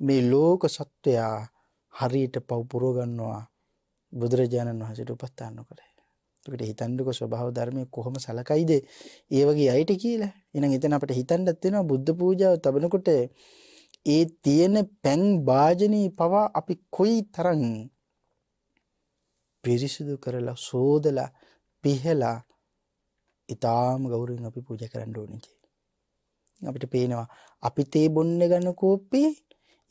මේ ලෝක සත්වයා හරියට පව් පුරෝගන්නවා බුදුරජාණන් වහසට උපස්ථාන්න කරේ. කට හිතන්ඩක ස්වභාව ධර්මය කොහොම සලකයිද ඒ වගේ අයට කියලා එන එතන අපට හිතන්ඩත් වෙනවා බුද්ධ පූජාව තබනකොට ඒ තියෙන පැන් භාජනී පවා අපි කොයි තරන් පිරිසිදු කරලා සෝදලා පිහලා ඉතාම ගෞරුවෙන් අපි පූජ කරන්න ඕනති. අපිට පේනවා අපි තේ බොන්න ගන්න කෝප්පේ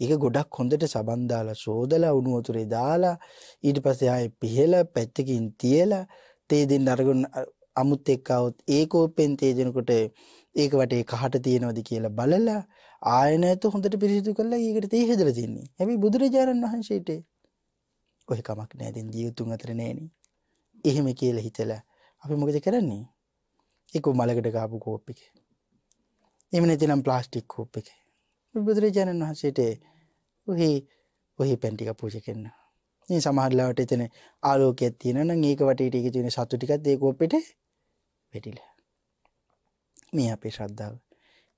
ඒක ගොඩක් හොඳට සබන්දාලා සෝදලා උණුවතුරේ දාලා ඊට පස්සේ ආයේ පිහලා පැත්තකින් තියලා තේ දෙන්න අරගෙන අමුත් එක්කවොත් ඒ කෝප්පෙන් තේ දෙනකොට ඒක වටේ කහට තියෙනවද කියලා බලලා ආය නැත හොඳට පිරිසිදු කරලා ඒකට තේ හදලා තින්නේ. හැබැයි බුදුරජාණන් වහන්සේට ඔය කමක් නෑ දැන් දියුතුන් අතර නෑනේ. එහෙම කියලා හිතලා අපි මොකද කරන්නේ? ඒක මලකට ගාපු කෝප් එක. එහෙම නැතිනම් ප්ලාස්ටික් කෝප් එක. බුදුරජාණන් වහන්සේට ඔහි ඔහි පැන් ටික පූජා කරනවා. ඉතින් සමහරලාවට එතන ආලෝකයක් තියෙනවා නම් ඒක වටේට ඒක තියෙන සතු ටිකත් ඒ කෝපෙට වැටිලා. මේ අපේ ශ්‍රද්ධාව.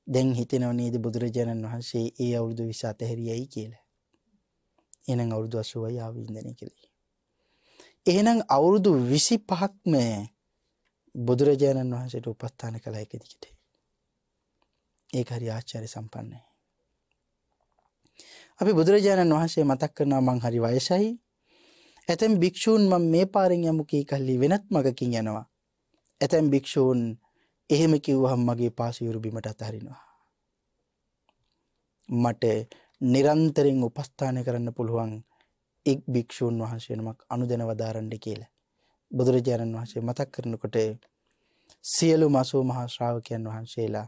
දැන් හිතෙනව නේද බුදුරජාණන් වහන්සේ ඒ අවුරුදු 20 අතහැරියයි කියලා. එහෙනම් අවුරුදු 80යි ආව ඉඳනේ කියලා. එහෙනම් අවුරුදු 25ක්ම බුදුරජාණන් වහන්සේට උපස්ථාන කළ එක දිගට. ඒක හරි ආචාර්ය සම්පන්නයි. අපි බුදුරජාණන් වහන්සේ මතක් කරනවා මං හරි වයසයි. ඇතැම් භික්‍ෂූන් මම මේ පාරෙන් යමුකී කල්ලි වෙනත් මගකින් යනවා. ඇතැම් භික්‍ෂූන් එහෙම කිව්වහම් මගේ පාසියුරු බිමට අතහරිනවා. මට නිරන්තරෙන් උපස්ථානය කරන්න පුළුවන් එක් භික්‍ෂූන් වහන්සේනමක් අනුදැන වදාරණ්ඩ කියලා. බුදුරජාණන් වහන්සේ මතක් කරනකොට සියලු මසූ මහා ශ්‍රාවකයන් වහන්සේලා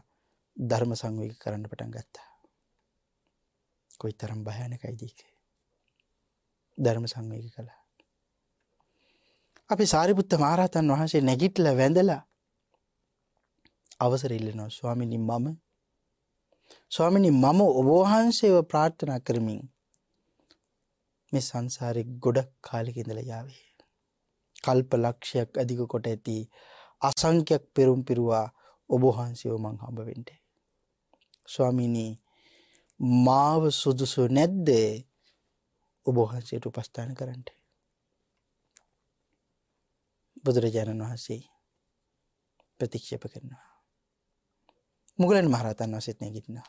ධර්ම සංවේග කරන්න පටන් ගත්තා. කොයි තරම් භයනකයිදීක ධර්ම සංවේග කළා. අපි සාරිපුත්ත මහරහතන් වහන්සේ නැගිටල වැඳලා අවසර ඉල්ලනවා ස්වාමිනි මම ස්වාමිනි මම ඔබවහන්සේව ප්‍රාර්ථනා කරමින් මේ සංසාරෙ ගොඩක් කාලික ඉඳලා යාවේ. කල්ප ලක්ෂයක් අධික කොට ඇති අසංඛ්‍යයක් පෙරුම් පිරුවා ඔබවහන්සේව මං හම්බ වෙන්න. ස්වාමිනී මාව සුදුසු නැද්ද ඔබවහන්සේට උපස්ථාන කරන්නට. බුදුරජාණන් වහන්සේ ප්‍රතික්ෂප කරනවා. මුගලන් මහරතන් වසෙත් නැගිටනවා.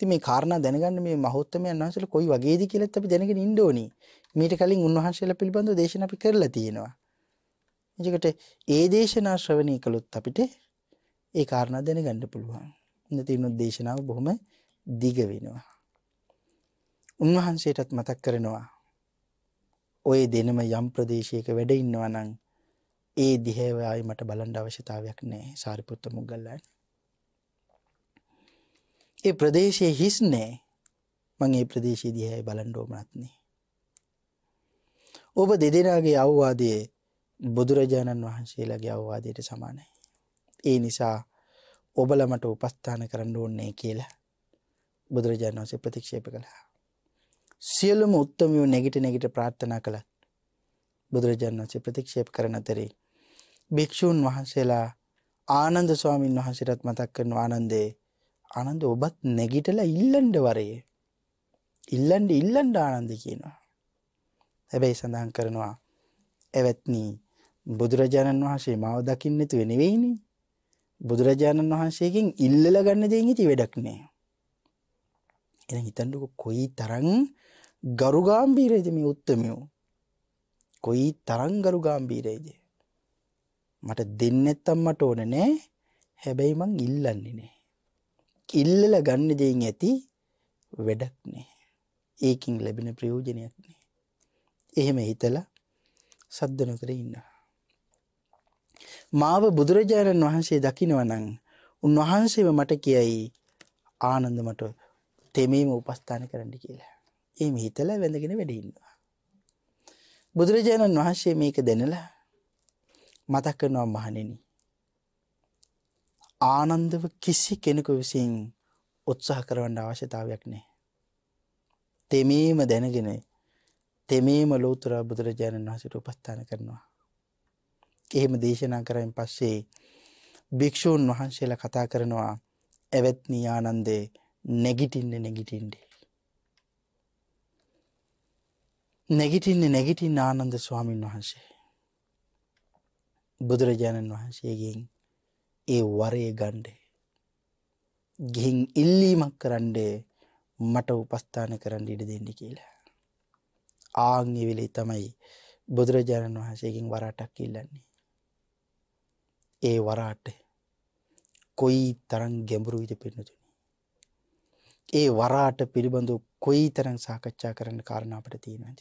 ති මේ කාරණ දැනගන්න මේ මහොත්තමයන් වහන්සල කොයි වගේද කියලත් අපි දැනගෙන ඉන්ඩෝනි මීට කලින් උන්වහන්සේල පිළිබඳව දේශන අපි කරලා තියෙනවා. එජකට ඒ දේශනා ශ්‍රවණය කළුත් අපිට ඒ කාරණා දැනගන්න පුළුවන්. නැතිනොත් දේශනාව බොහොම දිග වෙනවා. උන්වහන්සේටත් මතක් කරනවා ඔය දෙනම යම් ප්‍රදේශයක වැඩ ඉන්නවා නම් ඒ දිහාව ආයි මට බලන්න අවශ්‍යතාවයක් නැහැ සාරිපුත්ත මුගල්ලාන්. ඒ ප්‍රදේශයේ හිස් නෑ මං ඒ ප්‍රදේශයේ දිහා බලන්න ඕමනත් නෑ. ඔබ දෙදෙනාගේ අවවාදයේ බුදුරජාණන් වහන්සේලාගේ අවවාදයට සමානයි. ඒ නිසා ඔබල මට උපස්ථාන කරන්න ඕන්නේ කියලා බුදුරජාණන් වහන්සේ ප්‍රතික්ෂේප කළා. සියලුම උත්තමයෝ නැගිට නැගිට ප්‍රාර්ථනා කළත් බුදුරජාණන් වහන්සේ ප්‍රතික්ෂේප කරන අතරේ භික්ෂූන් වහන්සේලා ආනන්ද ස්වාමීන් වහන්සේටත් මතක් කරන ආනන්දේ ආනන්ද ඔබත් නැගිටලා ඉල්ලන්ඩ වරයේ ඉල්ලන්ඩ ඉල්ලන්ඩ ආනන්ද කියනවා. හැබැයි සඳහන් කරනවා ඇවැත්නී බුදුරජාණන් වහන්සේ මාව දකින්නතු වෙනවෙයිනි බුදුරජාණන් වහන්සේකින් ඉල්ලල ගන්න දෙ ඉති වැඩක් නෑ. එ හිතන්ඩුක කොයි තරං ගරුගාම්බීරේද මේ උත්තමයෝ? කොයි තරං ගරු ගාම්බීරේද මට දෙන්නෙත්තම් මට ඕන නෑ. හැබැයි මං ඉල්ලන්නේ නෑ. ඉල්ලල ගන්න දෙයින් ඇති වැඩක් නෑ. ඒකින් ලැබෙන ප්‍රයෝජනයක් නෑ. එහෙම හිතලා සද්ද නොකර ඉන්න මාව බුදුරජාණන් වහන්සේ දකිනවනං උන්වහන්සේව මට කියයි ආනන්ද මට තෙමීම උපස්ථාන කරන්න කියලා ඒ හිතල වැඳගෙන වැඩඉන්නවා බුදුරජාණන් වහන්සේ මේක දැනලා මතක් කරනවා මහණෙනි. ආනන්දව කිසි කෙනෙකු විසින් උත්සාහ කරවන්න අවශ්‍යතාවයක් නෑ. තෙමීම දැනගෙන තෙමේම ලෝතුර බුදුරජාණන් වහසට උපස්ථාන කරනවා. එහෙම දේශනා කරයින් පස්සේ භික්‍ෂූන් වහන්සේලා කතා කරනවා ඇවැත්නී ආනන්දේ නැගිටින්න නැගිටින්ඩේ. නැගිටින්න නැගිටින් ආනන්ද ස්වාමීන් වහන්සේ. බුදුරජාණන් වහන්සේගෙන් ඒ වරය ගණ්ඩේ. ගිහින් ඉල්ලීමක් කරන්ඩේ මට උපස්ථාන කරන්න ඉඩ දෙන්න කියලා. ආංගි වෙලේ තමයි බුදුරජාණන් වහන්සේකින් වරාටක් ඉල්ලන්නේ. ඒ වරාට කොයි තරන් ගැඹුරුවිද පෙන්නුතුනි. ඒ වරාට පිළිබඳු කොයි තරන් සාකච්ඡා කරන්න කාරණාපට තියෙනද.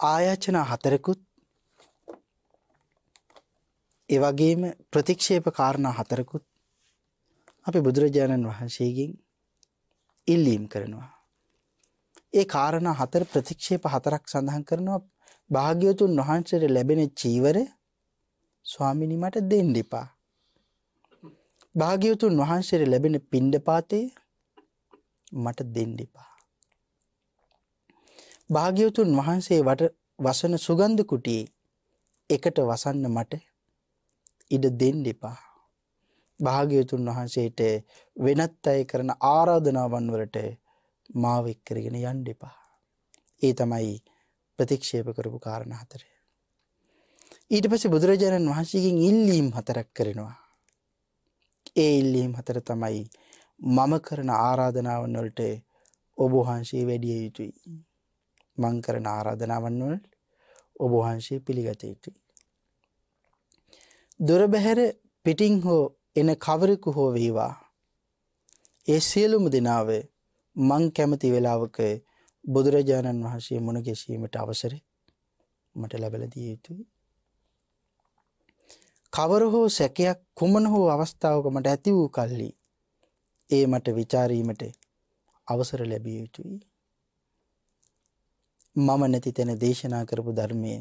ආයාචනා හතරකුත් ඒවගේම ප්‍රතික්ෂේප කාරණා හතරකුත් අපි බුදුරජාණන් වහන්සේගෙන් ඉල්ලීම් කරනවා. ඒ කාරණ හතර ප්‍රතික්ෂේප හතරක් සඳහන් කරනවා භාග්‍යවතුන් වහන්සේට ලැබෙන චීවර ස්වාමිනිමට දෙන්න එපා. භාග්‍යවතුන් වහන්සේට ලැබෙන පිණ්ඩපාතය මට දෙන්න එපා. භාග්‍යවතුන් වහන්සේ වට වසන සුගන්ධ කුටියේ එකට වසන්න මට ඉඩ දෙන්න එපා. භාග්‍යවතුන් වහන්සේට වෙනත් අය කරන ආරාධනාවන් වලට මාව එක්කරගෙන යන්න එපා. ඒ තමයි ප්‍රතික්ෂේප කරපු කාරණ හතර. ඊට පස්සේ බුදුරජාණන් වහන්සේගෙන් ඉල්ලීම් හතරක් කරනවා. ඒ ඉල්ලීම් හතර තමයි මම කරන ආරාධනාවන් වලට ඔබ වහන්සේ වැඩිය යුතුයි. මං කරන ආරාධනාවන් වලට ඔබ වහන්සේ පිළිගත යුතුයි. දොර බැහැර පිටිං හෝ එන කවරෙකු හෝ වේවා. ඒ සියලුම දෙනාව මං කැමති වෙලාවක බුදුරජාණන් වහන්සේ මුණ ගැසීමට අවසර මට ලැබල දිය යුතුයි. කවර හෝ සැකයක් කුමන හෝ අවස්ථාවක මට ඇති වූ කල්ලි ඒ මට විචාරීමට අවසර ලැබිය යුතුයි. මම නැති තැන දේශනා කරපු ධර්මය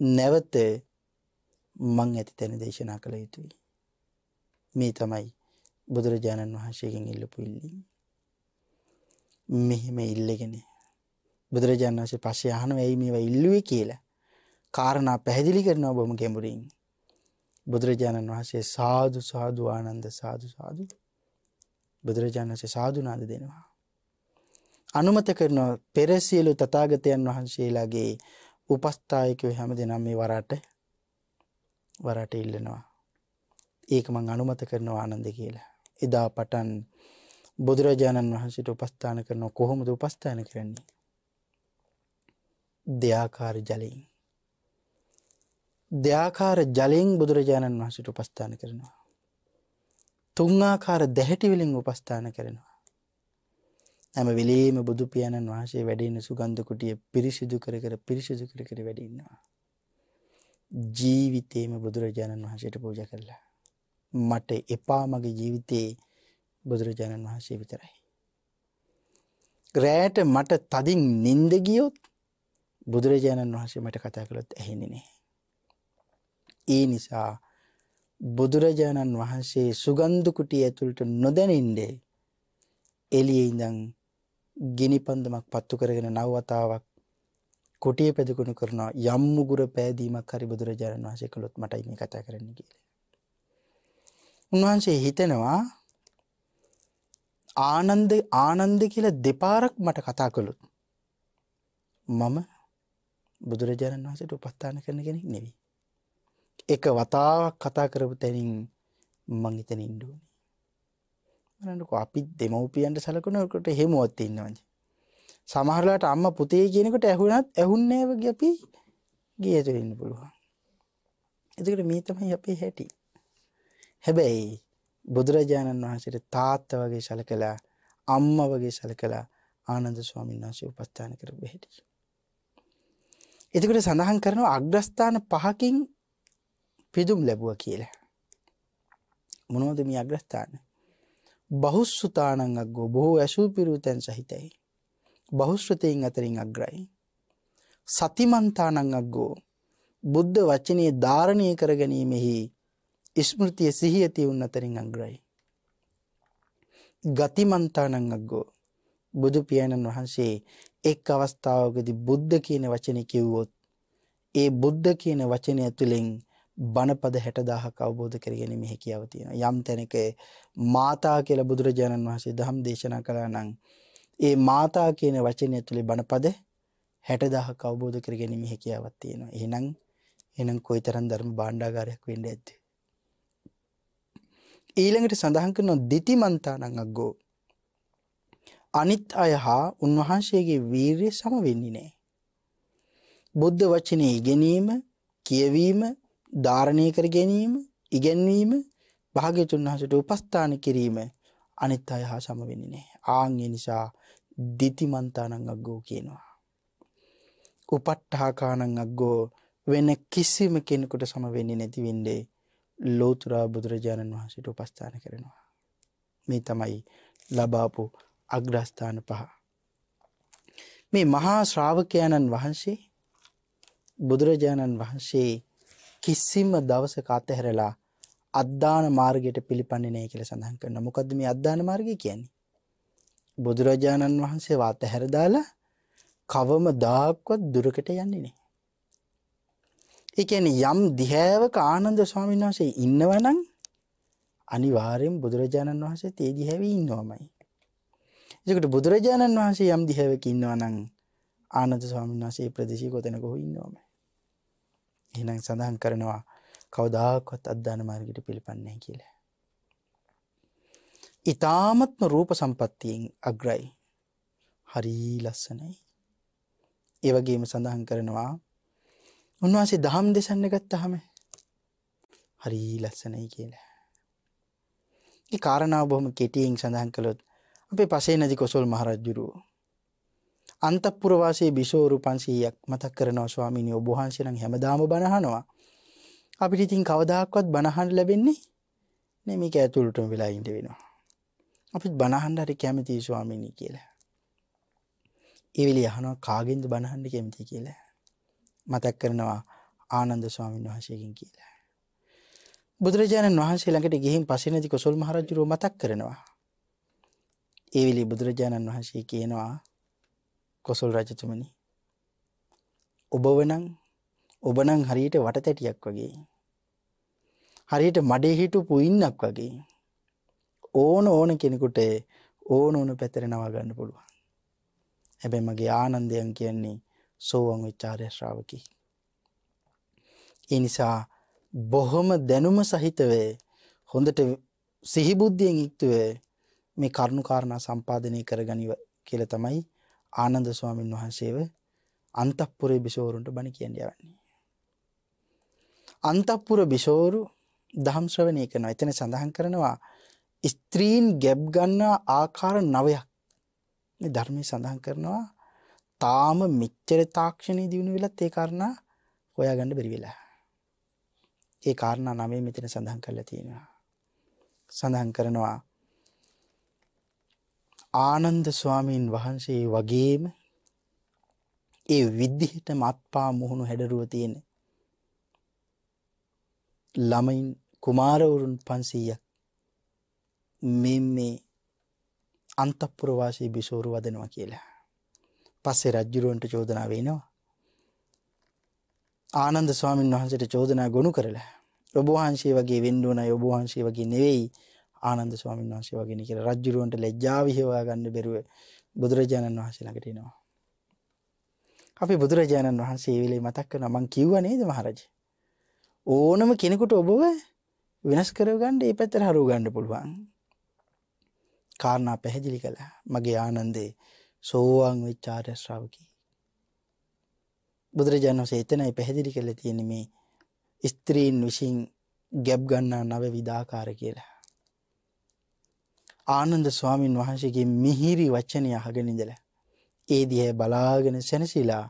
නැවත මං ඇති තැන දේශනා කළ යුතුයි. මේ තමයි බුදුරජාණන් වහන්සේගෙන් ඉල්ලපු ඉල්ලීම. මෙහෙම ඉල්ලගෙන බුදුරජාණන් වහන්සේ පස්සේ අහනවා ඇයි මේවා ඉල්ලුවේ කියලා. කාරණා පැහැදිලි කරනවා බොහොම ගැඹුරින්. බුදුරජාණන් වහන්සේ සාදු සාදු ආනන්ද සාදු සාදු බුදුරජාණන් වහන්සේ සාදු නාද දෙනවා. අනුමත කරනවා පෙර සියලු තථාගතයන් වහන්සේලාගේ උපස්ථායකයෝ හැමදෙනාම මේ වරට වරට ඉල්ලනවා. ඒක මං අනුමත කරනවා ආනන්ද කියලා. එදා පටන් බුදුරජාණන් වහන්සේට උපස්ථාන කරනවා කොහොමද උපස්ථාන කරන්නේ? දෙයාකාර ජලයෙන්. දෙආකාර ජලයෙන් බුදුරජාණන් වහන්සට උපස්ථාන කරනවා. තුංආකාර දැහැටිවලින් උපස්ථාන කරනවා. හැම වෙලේම බුදු පියාණන් වහන්සේ වැඩෙන සුගන්ධ කුටිය පිරිසිදු කර කර පිරිසිදු කර කර වැඩින්නවා. ජීවිතේම බුදුරජාණන් වහන්සේට පූජ කරලා. මට එපා මගේ ජීවිතයේ බුදුරජාණන් වහන්සේ විතරයි. රෑට මට තදින් නින්ද ගියොත් බුදුරජාණන් වහන්සේ මට කතා කළොත් ඇහෙන්නේ නෑ. ඒ නිසා බුදුරජාණන් වහන්සේ සුගන්ධ කුටිය ඇතුළට නොදැනින්නේ එළියේ ඉඳන් ගිනි පන්දමක් පත්තු කරගෙන නව වතාවක් කොටිය පැදකුණු කරනවා යම් මුගුර පෑදීමක් හරි බුදුරජාණන් වහන්සේ කළොත් මටයි මේ කතා කරන්න කියලා. උන්වහන්සේ හිතනවා ආනන්ද ආනන්ද කියලා දෙපාරක් මට කතා කළොත් මම බුදුරජාණන් වහන්සේට උපස්ථාන කරන කෙනෙක් නෙවෙයි. එක වතාවක් කතා කරපු තැනින් මං එතන ඉන්න ඕනේ. බලන්නකෝ අපි දෙමව්පියන්ට සලකනකොට එහෙමවත් ඉන්නවද? සමහරලාට අම්මා පුතේ කියනකොට ඇහුණත් ඇහුන්නේ නැහැ වගේ අපි ගියට වෙන්න පුළුවන්. එතකොට මේ තමයි අපේ හැටි. හැබැයි බුදුරජාණන් වහන්සේට තාත්තා වගේ සලකලා අම්මා වගේ සලකලා ආනන්ද ස්වාමීන් වහන්සේ උපස්ථාන කරපු හැටි. එතකොට සඳහන් කරනවා අග්‍රස්ථාන පහකින් පිදුම් ලැබුවා කියලා. මොනවද මේ අග්‍රස්ථාන? බහුස්සුතානං අග්ගෝ බොහෝ ඇසූ පිරූ තැන් සහිතයි. බහුශ්‍රතයෙන් අතරින් අග්‍රයි. සතිමන්තානං අග්ගෝ බුද්ධ වචනය ධාරණය කර ගැනීමෙහි ස්මෘතිය සිහිය තියුන් අතරින් අග්‍රයි. ගතිමන්තානං අග්ගෝ බුදු පියාණන් වහන්සේ එක් අවස්ථාවකදී බුද්ධ කියන වචනේ කිව්වොත් ඒ බුද්ධ කියන වචනය ඇතුලෙන් බණපද 60000ක් අවබෝධ කරගැනීම හැකියාව තියෙනවා. යම් තැනක මාතා කියලා බුදුරජාණන් වහන්සේ ධම් දේශනා කළා නම් ඒ මාතා කියන වචනය ඇතුලේ බණපද 60000ක් අවබෝධ කරගැනීම හැකියාවක් තියෙනවා. එහෙනම් එහෙනම් කොයිතරම් ධර්ම භාණ්ඩාගාරයක් වෙන්න ඇද්ද? ඊළඟට සඳහන් කරනවා දිතිමන්තානං අග්ගෝ අනිත් අය හා උන්වහන්සේගේ වීරිය සම වෙන්නේ නැහැ. බුද්ධ වචනේ ඉගෙනීම, කියවීම, ධාරණය කර ගැනීම, ඉගෙනීම, භාග්‍යතුන් වහන්සේට උපස්ථාන කිරීම අනිත් අය හා සම වෙන්නේ නැහැ. ආන් ඒ නිසා දිතිමන්තානං අග්ගෝ කියනවා. උපට්ඨාකානං අග්ගෝ වෙන කිසිම කෙනෙකුට සම වෙන්නේ නැති වෙන්නේ ලෝතුරා බුදුරජාණන් වහන්සේට උපස්ථාන කරනවා. මේ තමයි ලබාපු අග්‍රස්ථාන පහ. මේ මහා ශ්‍රාවකයණන් වහන්සේ බුදුරජාණන් වහන්සේ කිසිම දවසක අතහැරලා අද්දාන මාර්ගයට පිළිපන්නේ නැහැ කියලා සඳහන් කරනවා. මොකද්ද මේ අද්දාන මාර්ගය කියන්නේ? බුදුරජාණන් වහන්සේ වාත හැර දාලා කවම දාක්වත් දුරකට යන්නේ නැහැ. ඒ කියන්නේ යම් දිහෑවක ආනන්ද ස්වාමීන් වහන්සේ ඉන්නවනම් අනිවාර්යෙන් බුදුරජාණන් වහන්සේ තේ දිහැවේ ඉන්නවමයි. එතකොට බුදුරජාණන් වහන්සේ යම් දිහාවක ඉන්නවා නම් ආනන්ද ස්වාමීන් වහන්සේ ප්‍රදේශී කොතැනක හෝ ඉන්නවමයි. එහෙනම් සඳහන් කරනවා කවදාකවත් අද්දාන මාර්ගයට පිළිපන්නේ නැහැ කියලා. ඊ타මත්ම රූප සම්පත්තියෙන් අග්‍රයි. හරි ලස්සනයි. ඒ වගේම සඳහන් කරනවා උන්වහන්සේ දහම් දෙසන්න ගත්තාම හරි ලස්සනයි කියලා. ඒ කාරණාව බොහොම කෙටියෙන් සඳහන් කළොත් අපේ පසේ නැති කොසල් මහරජ්ජුරුව. අන්තපුරවාසයේ බිසෝරු පන්සීයක් මතක් කරනවා ස්වාමීනි ඔබ වහන්සේ නම් හැමදාම බණහනවා. අපිට ඉතින් කවදාක්වත් බණහන් ලැබෙන්නේ නේ මේක ඇතුළටම වෙලා ඉඳ වෙනවා. අපිත් බණහන්න හරි කැමතියි ස්වාමීනි කියලා. ඒ වෙලේ අහනවා කාගෙන්ද බණහන්න කැමති කියලා. මතක් කරනවා ආනන්ද ස්වාමීන් වහන්සේගෙන් කියලා. බුදුරජාණන් වහන්සේ ළඟට ගිහින් පස්සේ නැති කොසල් මහරජුරුව මතක් කරනවා. ඒ වෙලේ බුදුරජාණන් වහන්සේ කියනවා කොසල් රජතුමනි ඔබව නම් ඔබ නම් හරියට වටතැටියක් වගේ හරියට මඩේ හිටපු ඉන්නක් වගේ ඕන ඕන කෙනෙකුට ඕන ඕන පැතර නවා ගන්න පුළුවන්. හැබැයි මගේ ආනන්දයන් කියන්නේ සෝවන් විචාරය ශ්‍රාවකි ඒ නිසා බොහොම දැනුම සහිතව හොඳට සිහිබුද්ධියෙන් යුක්තව මේ කරුණු කාරණා සම්පාදනය කරගනිව කියලා තමයි ආනන්ද ස්වාමින් වහන්සේව අන්තපුරේ බිසෝරුන්ට බණ කියන්න යවන්නේ. අන්තපුර බිසෝරු දහම් ශ්‍රවණය කරනවා. එතන සඳහන් කරනවා ස්ත්‍රීන් ගැබ් ගන්නා ආකාර නවයක්. මේ ධර්මයේ සඳහන් කරනවා තාම මෙච්චර තාක්ෂණයේ දිනු වෙලත් ඒ කාරණා හොයාගන්න බැරි වෙලා. ඒ කාරණා නවය මෙතන සඳහන් කරලා තියෙනවා. සඳහන් කරනවා ආනන්ද ස්වාමීන් වහන්සේ වගේම ඒ විද්ධිහිට මත්පා මුහුණු හැඩරුව තියෙන ළමයින් කුමාරවරුන් පන්සීයක් මේ මේ අන්තපුරවාසී බිසෝරු වදනවා කියලා. පස්සේ රජ්ජුරුවන්ට චෝදනා වෙනවා. ආනන්ද ස්වාමීන් වහන්සට චෝදනා ගොුණු කරලා ඔබවහන්සේ වගේ වෙන්ඩුවන ඔබවහන්සේ වගේ නෙවෙයි ආනන්ද ස්වාමීන් වහන්සේ වගෙන කියල රජ්ජුරුවන්ට ලැජ්ජාවිහවා ගන්න බැරුව බුදුරජාණන් වහන්සේ ළඟටනවා. අපි බුදුරජාණන් වහන්සේ වෙලේ මතක් කන මං කිව්ව නේද මහරජ. ඕනම කෙනෙකුට ඔබව වෙනස් කරගණ්ඩ ඒ පැත්තර හරු ගණ්ඩ පුළුවන්. කාරණා පැහැදිලි කළ මගේ ආනන්දේ සෝවාන් වෙච්චාර්ය ශ්‍රාවකි. බුදුරජාණන් වසේ එතනයි පැහැදිලි කළ තියෙන මේ ස්ත්‍රීන් විසින් ගැබ් ගන්නා නව විදාකාර කියලා. ආනන්ද ස්වාමීන් වහන්සේගේ මිහිරි වච්චනය අහගෙනඉදල. ඒ දිහැ බලාගෙන සැනසිලා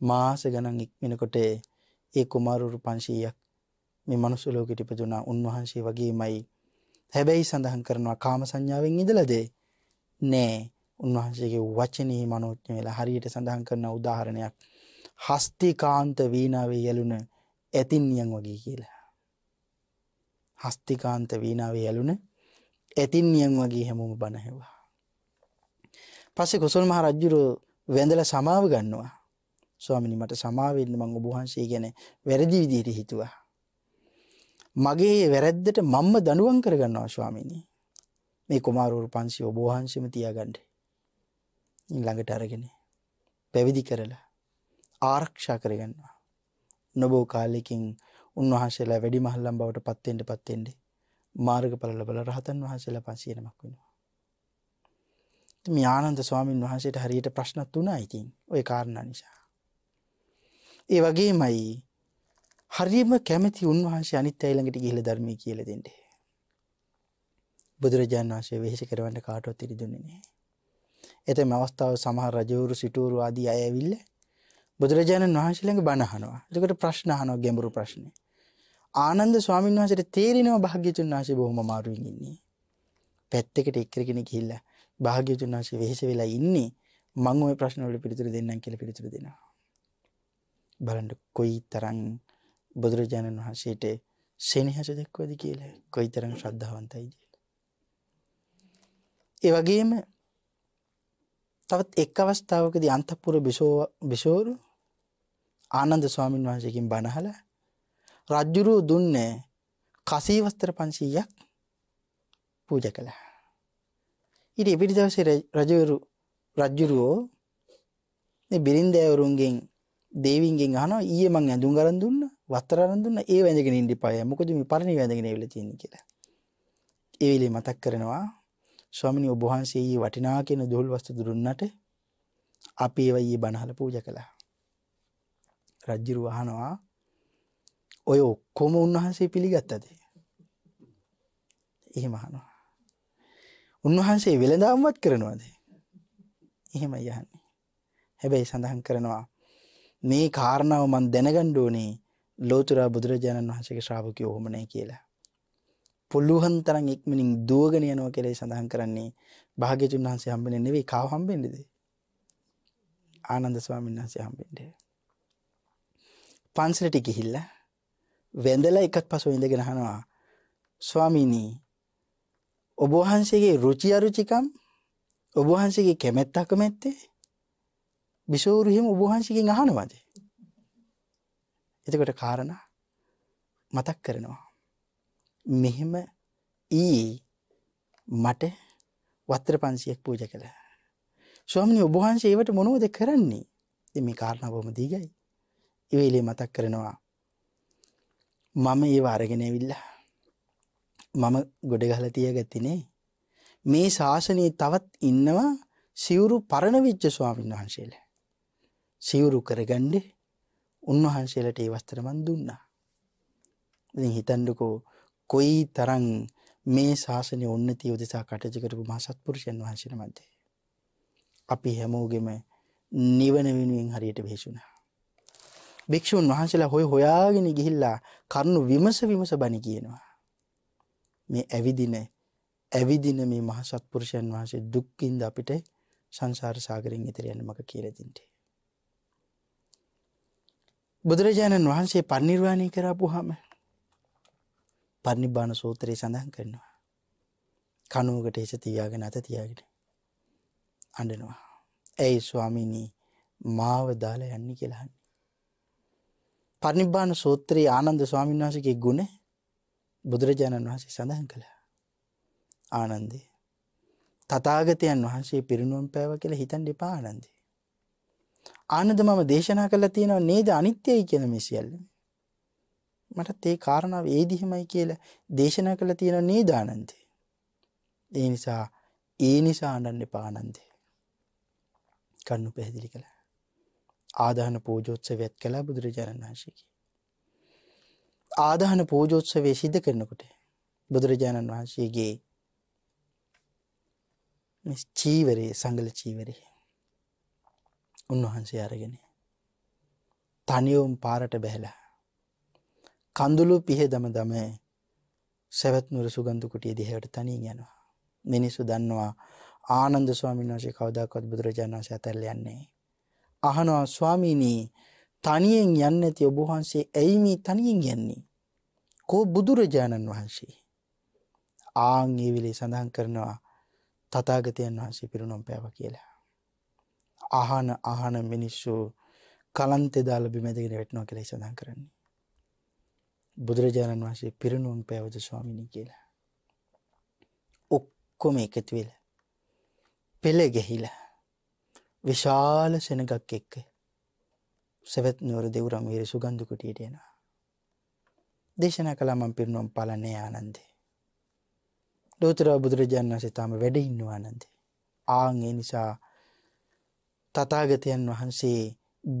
මාස ගණන් ඉක්මෙනකොට ඒ කුමාරුරු පංශීයක් මේ මනුස්සුලෝකට ඉපදුනා උන්වහන්සේ වගේ මයි හැබැයි සඳහන් කරනවා කාම සංඥාවෙන් ඉදලදේ නෑ උන්වහන්සේගේ වචනී මනෝඥ වෙලා හරියට සඳහන් කරන උදාහරණයක් හස්තිකාන්ත වීනාවේ යලුන ඇතින්නියන් වගේ කියලා. හස්තිකාන්ත වීනාවේ යලුන ඇතින්නියන් වගේ හැමෝම බණහෙවා. පස්සේ කුසල් මහ රජ්ජුරු වැඳල සමාව ගන්නවා. ස්වාමිනි මට සමාවෙන්න මං ඔබහන්සේ ගැන වැරදි විදිහට හිතුවා. මගේ වැරැද්දට මම්ම දනුවන් කරගන්නවා ස්වාමිනී. මේ කුමාරුවරු පන්සි ඔබහන්සම තියාගණ්ඩ. ළඟට අරගෙන පැවිදි කරලා ආරක්ෂා කරගන්නවා. නොබෝ කාලෙකින් උන්වහන්සේලා වැඩි මහල්ලම් බවට පත්තෙන්ට පත්තෙන්ට මාර්ග පලල බල රහතන් වහන්සේලා පන්සියනමක් වෙනවා. මේ ආනන්ද ස්වාමීන් වහන්සේට හරියට ප්‍රශ්නත් වුණා ඉතින් ඔය කාරණා නිසා. ඒ වගේ මයි හරිම කැමති උන්වහන්සේ අනිත් අයිළඟට ගිහිල ධර්මය කියල දෙෙන්ට. බුදුරජාණන් වහන්සේ වෙහෙසි කරවන්න කාටවත් තිරි දුන්නේ නෑ. එතම අවස්ථාව සමහර රජවරු සිටුවරු ආදී අයවිල්ල බුදුරජාණන් වහන්සේළඟ බණහනවා එකට ප්‍රශ්න හනෝ ගැඹුරු ප්‍රශ්නය ආනන්ද ස්වාමීන් වහසට තේරෙනවා භාග්‍යතුන් වහසේ බොහොම මාරුවෙන් ඉන්නේ. පැත්තකට එක්කරගෙන කිල්ල භාග්‍යතුන් වහසේ වෙහෙස වෙලා ඉන්නේ මං ඔය ප්‍රශ්නවල පිළිතුර දෙන්නම් කියල පිළිතුර දෙනවා. බලන්ට කොයි තරං බුදුරජාණන් වහන්සේට සෙනහස දෙක්වද කියලා කොයි තරම් ශ්‍රද්ධාවන්තයිද ඒ වගේම තවත් එක් අවස්ථාවකද අන්තපුර බිසෝරු ආනන්ද ස්වාමීන් වහන්සේකින් බණහල රජ්ජුරුව දුන්නේ කසීවස්තර පන්සීයක් පූජ කළ. ඉට එපිටි දවසේ රජවරු රජ්ජුරුවෝ බිරින්දෑවරුන්ගෙන් දේවින්ගෙන් හන ඒ මං ඇඳුම් ගරන් දුන්න වත්තරරන් දුන්න ඒ වැඳගෙන ඉන්ඩි පය මොකද මේ පරණි වැඳගෙන වෙල තියෙන කියලා. ඒවිලේ මතක් කරනවා ස්වාමිනි ඔබහන්සේ වටිනා කියන දුහල් වස්තු දුරුන්නට අපි ඒවයි බණහල පූජ කළා. රජ්ජිරු වහනවා ඔය ඔක්කොම උන්වහන්සේ පිළිගත්තද. එහෙම අහනවා. උන්වහන්සේ වෙළදාම්වත් කරනවාද. එහෙම යහන්නේ. හැබැයි සඳහන් කරනවා මේ කාරණාව මන් දැනගණ්ඩෝනේ ලෝතුරා බුදුරජාණන් වහසගේ ශ්‍රාවකය ඔහොමනය කියලා. පුළුවන් තරන් ඉක්මනින් දුවගෙන යනවා කෙරේ සඳහන් කරන්නේ භාග්‍යතුන් වහන්සේ හම්බෙන නෙවෙයි කාව හම්බෙන්ඩද ආනන්ද ස්වාමීන් වහන්සේ හම්බෙන්ඩ පන්සලට ගිහිල්ල වැඳලා එකත් පසු ඉඳගෙන හනවා ස්වාමීනී ඔබවහන්සේගේ රුචි අරුචිකම් ඔබවහන්සේගේ කැමැත්තක මැත්තේ බිසෝරුහෙම ඔබවහන්සේගෙන් අහනවාද? එතකොට කාරණ මතක් කරනවා. මෙහෙම ඊ මට වත්තර පන්සියක් පූජ කළ. ස්වාමිනි ඔබහන්සේ ඒවට මොනෝද කරන්නේ? එම කාරණ බොම දීගයි. එවේලේ මතක් කරනවා මම ඒ වාරගෙන විල්ල මම ගොඩ ගහල තිය ගත්තිනේ මේ ශාසනයේ තවත් ඉන්නවා සිවුරු පරණ විච්ච ස්වාමීන් වහන්සේල සිවුරු කරගණ්ඩ උන්වහන්සේලට ඒ වස්තරමන් දුන්නා ඉතින් හිතන්නකෝ කොයි තරම් මේ ශාසනය උන්නතිය උදෙසා කටයුතු කරපු මහා සත්පුරුෂයන් වහන්සේ නමක්ද? අපි හැමෝගෙම නිවන වෙනුවෙන් හරියට වෙහෙසුණා. භික්ෂුන් වහන්සේලා හොය හොයාගෙන ගිහිල්ලා කරුණු විමස විමස බණ කියනවා. මේ ඇවිදින ඇවිදින මේ මහ සත්පුරුෂයන් වහන්සේ දුක්කින්ද අපිට සංසාර සාගරයෙන් එතර යන්න මක කියලා දෙන්නේ. බුදුරජාණන් වහන්සේ පරිනිර්වාණය කරපුවාම පරිනිබ්බාන සූත්‍රය සඳහන් කරනවා. කනුවකට හිස තියාගෙන අත තියාගෙන අඬනවා. ඇයි ස්වාමීනි මාව දාලා යන්නේ කියලා අහන්නේ. පරිනිබ්බාන සූත්‍රයේ ආනන්ද ස්වාමීන් වහන්සේගේ ගුණ බුදුරජාණන් වහන්සේ සඳහන් කළා. ආනන්දේ තථාගතයන් වහන්සේ පිරිනුවම් පෑව කියලා හිතන්න එපා ආනන්දේ. ආනන්ද මම දේශනා කළා තියෙනවා නේද අනිත්‍යයි කියන මේ සියල්ලම. මටත් ඒ කාරණාව ඒ දිහමයි කියලා දේශනා කළා තියෙනවා නේද ආනන්දේ. ඒ නිසා ඒ නිසා අඬන්න එපා ආනන්දේ. කන්නු පැහැදිලි කළා. ආදාන පූජෝත්සවයත් කළා බුදුරජාණන් වහන්සේගේ. ආදාන පූජෝත්සවය සිද්ධ කරනකොට බුදුරජාණන් වහන්සේගේ චීවරේ සංගල චීවරේ උන්වහන්සේ අරගෙන තනියවුම් පාරට බැහැලා කඳුළු පිහ දම දම සැවත් නුර සුගන්ධ කුටිය දිහාට තනියෙන් යනවා මිනිස්සු දන්නවා ආනන්ද ස්වාමීන් වහන්සේ කවදාකවත් බුදුරජාණන් වහන්සේ අතහැරලා යන්නේ අහනවා ස්වාමීනි තනියෙන් යන්නේ නැති ඔබ වහන්සේ ඇයි මේ තනියෙන් යන්නේ කෝ බුදුරජාණන් වහන්සේ ආන් ඒ වෙලේ සඳහන් කරනවා තථාගතයන් වහන්සේ පිරුණම් පෑවා කියලා. අහන අහන මිනිස්සු කලන්තේ දාලා බිමැදගෙන වැටෙනවා කියලා සඳහන් කරන්නේ. බුදුරජාණන් වහන්සේ පිරිනුවම් පෑවද ස්වාමීනි කියලා. ඔක්කොම එකතු වෙලා පෙළ ගැහිලා විශාල සෙනගක් එක්ක සෙවත් නුවර දෙවුරම් වීර සුගන්ධ කුටියට එනවා. දේශනා කළා මම පිරිනුවම් පාලනේ ආනන්දේ. ලෝතර බුදුරජාණන් වහන්සේ තාම වැඩ ඉන්නවා ආනන්දේ. ආන් ඒ නිසා තථාගතයන් වහන්සේ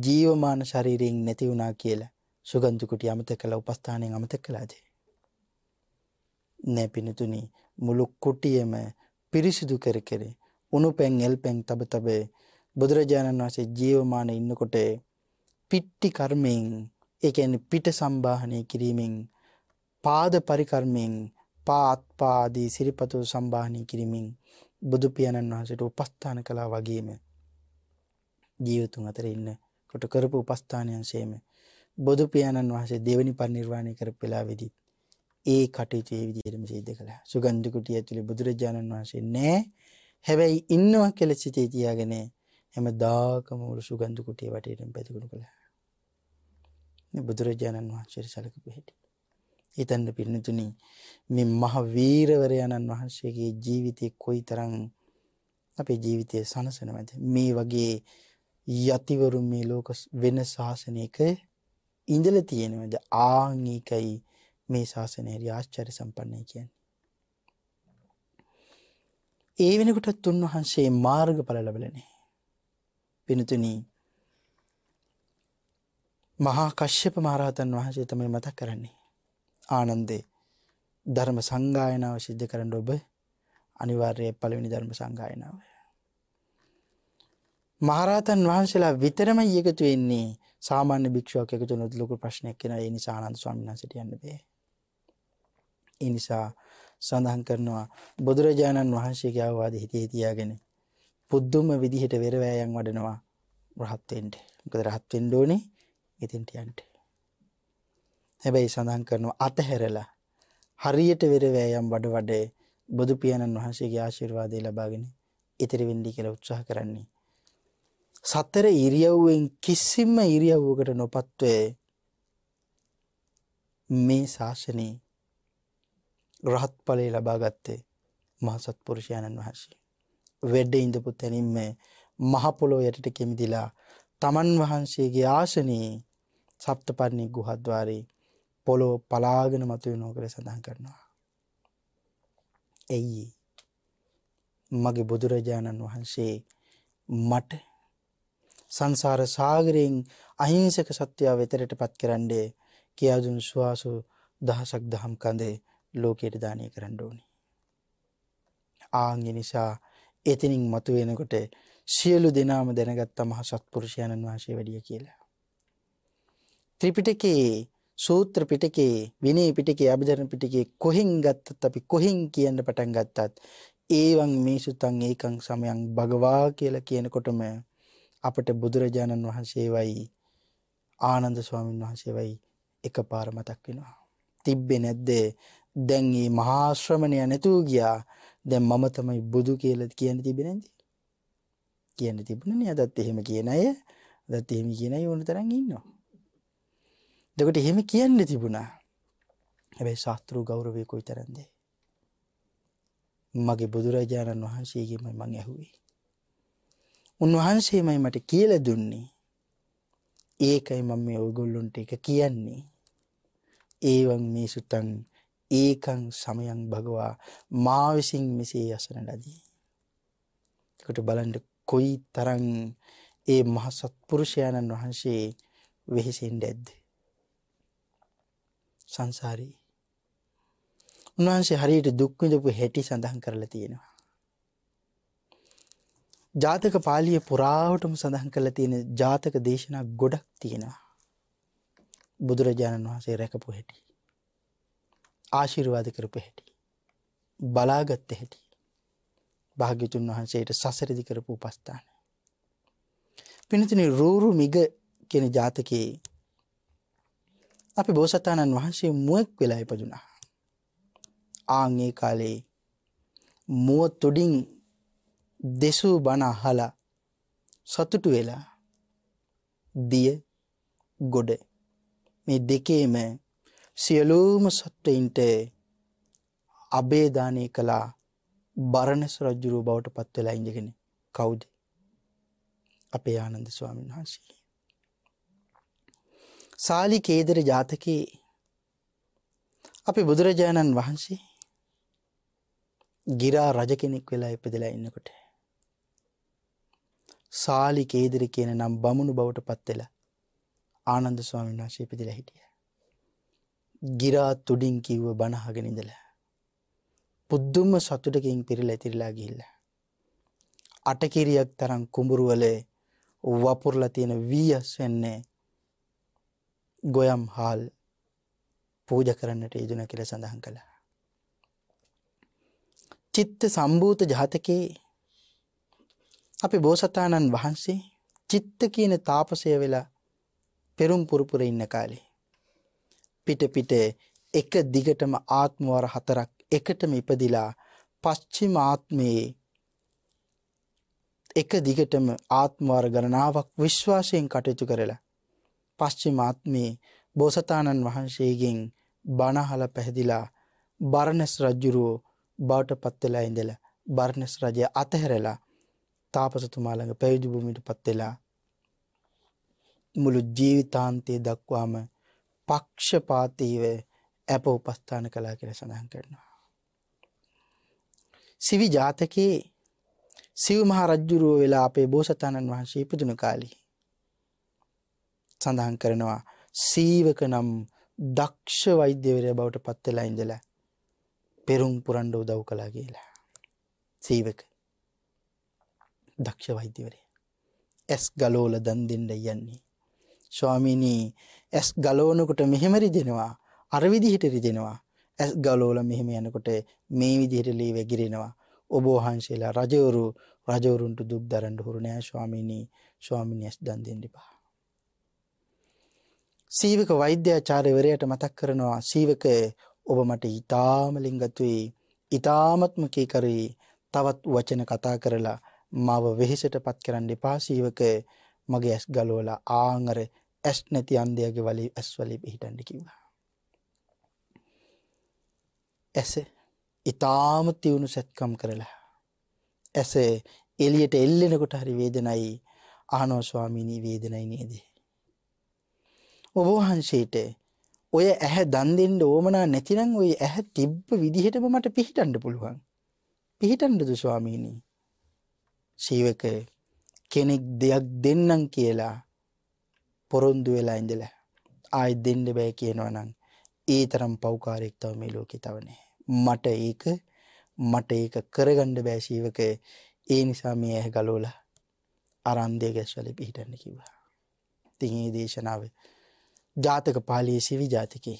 ජීවමාන ශරීරයෙන් නැති වුණා කියලා සුගන්ධ කුටිය අමතක කළා උපස්ථානයෙන් අමතක කළාද? නෑ පිනතුනි මුළු කුටියම පිරිසිදු කර කර උණු පැන් එල් පැන් තබ තබ බුදුරජාණන් වහන්සේ ජීවමාන ඉන්නකොට පිට්ටි කර්මයෙන් ඒ කියන්නේ පිට සම්බාහනය කිරීමෙන් පාද පරිකර්මයෙන් පාත් පාදී සිරිපතු සම්බාහනය කිරීමෙන් බුදු පියාණන් වහන්සේට උපස්ථාන කළා වගේම ජීවතුන් අතර ඉන්න කොට කරපු උපස්ථානයන් සේම බුදු පියාණන් වහන්සේ දෙවනි පරිනිර්වාණය කරපු වෙලාවේදී ඒ කටයුතු ඒ විදිහටම සිද්ධ කළා. සුගන්ධ කුටිය ඇතුලේ බුදුරජාණන් වහන්සේ නෑ. හැබැයි ඉන්නවා කියලා සිතේ තියාගෙන හැමදාකම මුළු සුගන්ධ කුටිය වටේටම පැතිකුණු කළා. මේ බුදුරජාණන් වහන්සේ සැලකපු හැටි. හිතන්න පින්නතුනි මේ මහ වීරවරයන්න් වහන්සේගේ ජීවිතේ කොයිතරම් අපේ ජීවිතයේ සනසනවද මේ වගේ යතිවරු මේ ලෝක වෙන ශාසනයක ඉඳලා තියෙනවද ආන් ඒකයි මේ ශාසනය හරි ආශ්චර්ය සම්පන්නයි කියන්නේ ඒ වෙනකොටත් උන්වහන්සේ මාර්ගඵල ලැබලනේ පිනතුනි මහා කශ්‍යප මහරහතන් වහන්සේ තමයි මතක් කරන්නේ ආනන්දේ ධර්ම සංගායනාව සිද්ධ කරන්න ඔබ අනිවාර්යයෙන් පළවෙනි ධර්ම සංගායනාව. මහරහතන් වහන්සේලා විතරමයි එකතු වෙන්නේ සාමාන්‍ය භික්ෂුවක් එකතු වුණොත් ලොකු ප්‍රශ්නයක් වෙනවා ඒ නිසා ආනන්ද ස්වාමීන් වහන්සේට යන්න බෑ. ඒ නිසා සඳහන් කරනවා බුදුරජාණන් වහන්සේගේ අවවාද හිතේ තියාගෙන පුදුම විදිහට වෙරවැයන් වඩනවා රහත් වෙන්න. මොකද රහත් වෙන්න ඕනේ එතෙන්ට යන්න. හැබැයි සඳහන් කරනවා අතහැරලා හරියට වෙරවැයම් වඩ වඩ බුදු පියාණන් වහන්සේගේ ආශිර්වාදය ලබාගෙන ඉතිරි වෙන්නයි කියලා උත්සාහ කරන්නේ. සතර ඉරියව්වෙන් කිසිම ඉරියව්වකට නොපත්ව මේ ශාසනයේ රහත් ඵලය ලබා ගත්තේ මහ සත්පුරුෂයන්න් වහන්සේ. වැඩ ඉඳපු තැනින්ම මහ පොළොව යටට කෙමිදිලා තමන් වහන්සේගේ ආසනයේ සප්තපර්ණි ගුහද්වාරේ පොළොව පලාගෙන මතුවෙනවා කියලා සඳහන් කරනවා. එයි මගේ බුදුරජාණන් වහන්සේ මට සංසාර සාගරයෙන් අහිංසක සත්‍යය වෙතරට පත් කරන්නේ කියා දුන් සුවාසු දහසක් දහම් කඳ ලෝකයට දානය කරන්න ඕනි. ආංගි නිසා එතිනින් මතු වෙනකොට සියලු දෙනාම දැනගත්ත මහ සත්පුරුෂයණන් වහන්සේ වැඩිය කියලා. ත්‍රිපිටකයේ සූත්‍ර පිටකේ විනය පිටකේ අභිධර්ම පිටකේ කොහෙන් ගත්තත් අපි කොහෙන් කියන්න පටන් ගත්තත් ඒවන් මේ සුතන් ඒකං සමයන් භගවා කියලා කියනකොටම අපට බුදුරජාණන් වහන්සේවයි ආනන්ද ස්වාමීන් වහන්සේවයි එක පාර මතක් වෙනවා. තිබ්බේ නැද්ද දැන් මේ මහා ශ්‍රමණය නැතුව ගියා දැන් මම තමයි බුදු කියලා කියන්න තිබෙන්නේ නැද්ද? කියන්න තිබුණනේ අදත් එහෙම කියන අය අදත් එහෙම කියන අය ඕන තරම් ඉන්නවා. එතකොට එහෙම කියන්න තිබුණා. හැබැයි ශාස්ත්‍රීය ගෞරවය කොයිතරම්ද? මගේ බුදුරජාණන් වහන්සේගෙමයි මං ඇහුවේ. උන්වහන්සේමයි මට කියලා දුන්නේ. ඒකයි මම මේ ඔයගොල්ලොන්ට එක කියන්නේ. ඒවන් මේ සුතන් ඒකං සමයන් භගවා මා විසින් මෙසේ අසන ලදී. එකට බලන්න කොයි තරම් ඒ මහ සත්පුරුෂයාණන් වහන්සේ වෙහෙසෙන්ද ඇද්ද? සංසාරේ උන්වහන්සේ හරියට දුක් විඳපු හැටි සඳහන් කරලා තියෙනවා. ජාතක පාලිය පුරාවටම සඳහන් කරලා තියෙන ජාතක දේශනා ගොඩක් තියෙනවා. බුදුරජාණන් වහන්සේ රැකපු හැටි. ආශිර්වාද කරපු හැටි. බලාගත්ත හැටි. භාග්‍යතුන් වහන්සේට සසරදි කරපු උපස්ථාන. පිනතින රූරු මිග කෙන ජාතකයේ අපි බෝසතාණන් වහන්සේ මුවක් වෙලා ඉපදුනා. ආංගේ කාලේ මුව තුඩින් දෙසූ බණ අහලා සතුටු වෙලා දිය ගොඩ මේ දෙකේම සියලූම සත්වයින්ට අබේදානය කළා බරණස් රජ්ජුරුව බවට පත් වෙලා ඉඳගෙන. කවුද? අපේ ආනන්ද ස්වාමීන් වහන්සේ. සාලි කේදර ජාතකයේ අපි බුදුරජාණන් වහන්සේ ගිරා රජ කෙනෙක් වෙලා ඉපදලා ඉන්නකොට සාලි කේදර කියන නම් බමුණු බවට පත් වෙලා ආනන්ද ස්වාමීන් වහන්සේ ඉපදලා හිටියා. ගිරා තුඩින් කිව්ව බණ අහගෙන ඉඳලා පුදුම සතුටකින් පිරලා ඉතිරිලා ගිහිල්ලා අටකිරියක් තරම් කුඹුරු වල වපුරලා තියෙන වීයස් වෙන්නේ ගොයම් හාල් පූජ කරන්නට යෙදුන කියලා සඳහන් කළා. චිත්ත සම්භූත ජාතකයේ අපි බෝසතාණන් වහන්සේ චිත්ත කියන තාපසය වෙලා පෙරුම් පුරපුර ඉන්න කාලේ පිට පිට එක දිගටම ආත්මවර හතරක් එකටම ඉපදිලා පශ්චිම ආත්මයේ එක දිගටම ආත්මවර ගණනාවක් විශ්වාසයෙන් කටයුතු කරලා පශ්චිම ආත්මයේ බෝසතාණන් වහන්සේගෙන් බණහල පැහැදිලා බරණස් රජ්ජුරුවෝ බවට පත් වෙලා ඉඳලා බර්ණස් රජය අතහැරලා තාපසතුමා ළඟ පැවිදි භූමියට පත් වෙලා මුළු ජීවිතාන්තය දක්වාම පක්ෂපාතීව අප උපස්ථාන කළා කියලා සඳහන් කරනවා. සිවි ජාතකයේ සිව් මහ රජ්ජුරුව වෙලා අපේ බෝසතාණන් වහන්සේ ඉපදුන කාලේ සඳහන් කරනවා සීවක නම් දක්ෂ වෛද්‍යවරයා බවට පත් වෙලා ඉඳලා පෙරුම් පුරන්ඩ උදව් කලා කියලා. සීවක දක්ෂ වෛද්‍යවරය. ඇස් ගලෝල දන් දෙන්න යන්නේ. ස්වාමීනී ඇස් ගලෝනකොට මෙහෙමරි දෙනවා අරවිදිහිට රිදෙනවා. ඇස් ගලෝල මෙහෙම යනකොට මේ විදිහට ලී වැගිරෙනවා ඔබෝහන්සේලා රජවරු රජවරුන්ට දුක් දරන්ඩ හුරු නෑ ස්වාමීනී. ස්වාමිනි ඇස් දන් දෙන්නපා. සීවක වෛද්‍යාචාරවරයට මතක් කරනවා සීවක ඔබ මට ඉතාම ලිංගතුයි ඉතාමත්ම කීකරී තවත් වචන කතා කරලා මාව වෙහෙසට පත් කරන්න එපා සීවක. මගේ ඇස් ගලෝලා ආංගර ඇස් නැති අන්දයගේ වලේ ඇස් වලේ පිහිටන්ඩ කිව්වා. ඇස ඉතාම තිවුණු සැත්කම් කරලා. ඇස එලියට එල්ලෙනකොට හරි වේදනයි ආනෝ ස්වාමීණී වේදනයි නේද. ඔබවහන්සේට ඔය ඇහැ දන් දෙන්න ඕමනා නැතිනම් ඔය ඇහැ තිබ්බ විදිහටම මට පිහිටන්න පුළුවන්. පිහිටන්නද ස්වාමීනි. සීවක කෙනෙක් දෙයක් දෙන්නම් කියලා පොරොන්දු වෙලා ඉඳලා ආයි දෙන්න බෑ කියනවා නම් ඒ තරම් පෞකාරයෙක් තව මේ ලෝකේ තව නැහැ. මට ඒක මට ඒක කරගන්න බෑ ශීවක. ඒ නිසා මේ ඇහ ගලවලා අරන්දේ ගැස්වල පිහිටන්න කිව්වා. ඉතින් මේ දේශනාව ජාතක පාළියේ සිවි ජාතකේ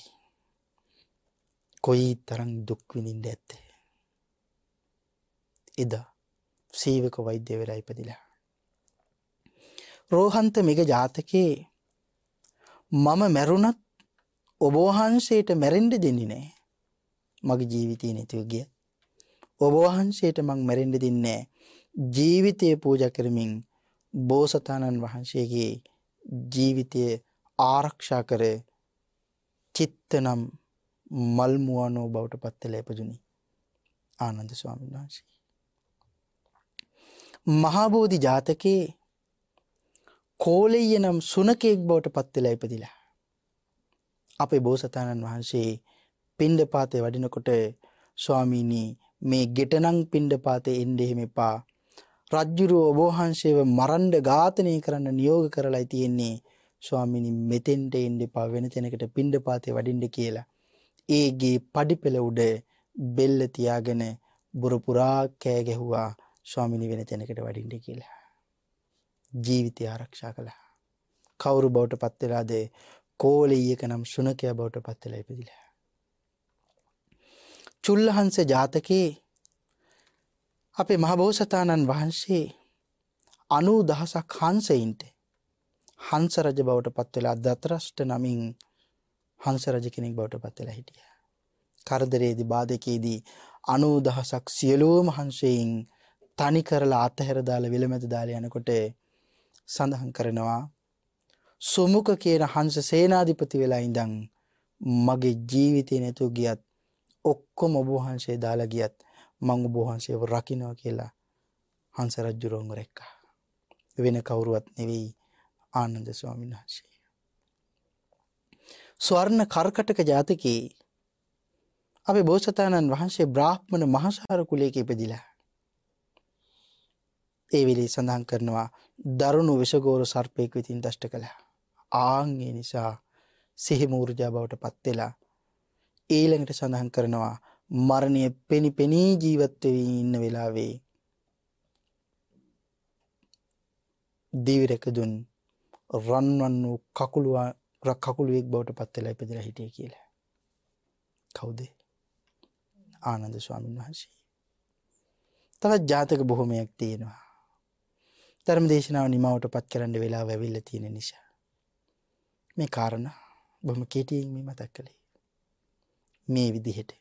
කොයි තරම් දුක් විඳින්න ඇත්තේ. එදා සීවක වෛද්‍යවරයා ඉපදිලා. රෝහන්ත මෙග ජාතකේ මම මැරුණත් ඔබවහන්සේට මැරෙන්ඩ දෙන්නේ නෑ මගේ ජීවිතය නැතිව ගිය. ඔබවහන්සේට මං මැරෙන්ඩ දෙන්නේ ජීවිතය පූජ කරමින් බෝසතාණන් වහන්සේගේ ජීවිතය ආරක්ෂා කර චිත්තනම් මල්මුවනෝ බවට පත්තල එපජුනි ආනන්ද ස්වාමීන් වහන්සේ. මහාබෝධි ජාතකයේ කෝලෙය නම් සුනකෙක් බවට පත්වෙලා ඉපදිලා. අපේ බෝසතාණන් වහන්සේ පින්ඩ පාතය වඩිනකොට ස්වාමීණී මේ ගෙටනං පින්ඩ පාතය එන්ඩ එහෙම එපා. රජ්ජුරුව ඔබෝහන්සේව මරන්ඩ ඝාතනය කරන්න නියෝග කරලා තියෙන්නේ ස්වාමිනි මෙතෙන්ට එන්ඩ එපා වෙන තැනකට පින්ඩ පාතය වඩින්ඩ කියලා. ඒගේ පඩිපෙළ උඩ බෙල්ල තියාගෙන බුරපුරා කෑ ගැහුවා ස්වාමිනි වෙන තැනකට වඩින්ඩ කියලා. ජීවිතය ආරක්ෂා කළා. කවුරු බවට පත්වෙලාද කෝලෙයක නම් සුනකය බවට පත්වෙලා ඉපදිලා. චුල්ලහන්ස ජාතකයේ අපේ මහබෝසතාණන් වහන්සේ අනූ දහසක් හන්සයින්ට හංස රජ බවට පත්වෙලා දතරෂ්ට නමින් හංස රජ කෙනෙක් බවට පත්වෙලා හිටිය. කරදරේදි බාධකයේදී අනූ දහසක් සියලූම හන්සයෙන් තනි කරලා අතහැරදාල විළමැද දාල යනකොට සඳහන් කරනවා සුමුක කියන හංස සේනාධිපති වෙලා ඉඳං මගේ ජීවිතය නැතු ගියත් ඔක්කොම ඔබහන්සේ දාලා ගියත් මං ඔබහන්සේව රකිනවා කියලා හංස රජ්ජුරෝංග රැක්කා. වෙන කවුරුවත් නෙවෙයි ආනන්ද ස්වාමීන් වහන්සේ. ස්වර්ණ කර්කටක ජාතකයේ අපේ බෝසතාණන් වහන්සේ බ්‍රාහ්මණ මහසාර කුලයක ඉපදිලා. ඒ වෙලේ සඳහන් කරනවා දරුණු විසගෝර සර්පයෙක් විතින් දෂ්ට කළා. ආංගේ නිසා සිහිමූර්ජා බවට පත්වෙලා ඊළඟට සඳහන් කරනවා මරණය පෙනි පෙනී ජීවත්වවී ඉන්න වෙලාවේ දිවිරකදුන් රන්වන් වූ කකුළුවා රක් කකුළුවෙක් බවට පත්වෙලා ඉපදිලා හිටිය කියලා. කවුද ආනන්ද ස්වාමීන් වහන්සේ. තවත් ජාතක බොහොමයක් තියෙනවා. ධර්ම දේශනාව නිමවට පත් කරන්න වෙලා වැවිල්ල තියෙන නිසා. මේ කාරණ බොහොම කෙටියෙන් මේ මතක් කළේ. මේ විදිහට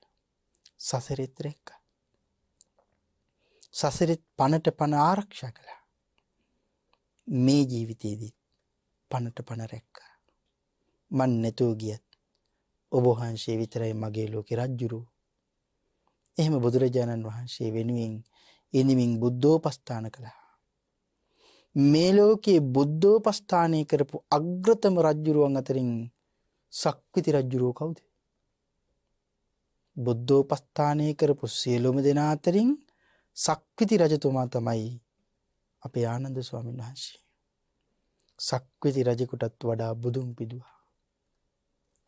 සසරෙත් රැක්ක. සසරෙත් පණට පණ ආරක්ෂා කළා. මේ ජීවිතයේදී පණට පණ රැක්ක. මන් නැතුව ගියත් ඔබහන්සේ විතරයි මගේ ලෝකෙ රජ්ජුරු. එහෙම බුදුරජාණන් වහන්සේ වෙනුවෙන් ඉනිමින් බුද්ධෝපස්ථාන කළා. මේ ලෝකයේ බුද්ධෝපස්ථානය කරපු අග්‍රතම රජ්ජුරුවන් අතරින් සක්විති රජ්ජුරුව කවුද. බුද්ධෝපස්ථානය කරපු සියලුම දෙනා අතරින් සක්විති රජතුමා තමයි අපේ ආනන්ද ස්වාමීන් වහන්සේ. සක්විති රජකුටත් වඩා බුදුන් පිදුවා.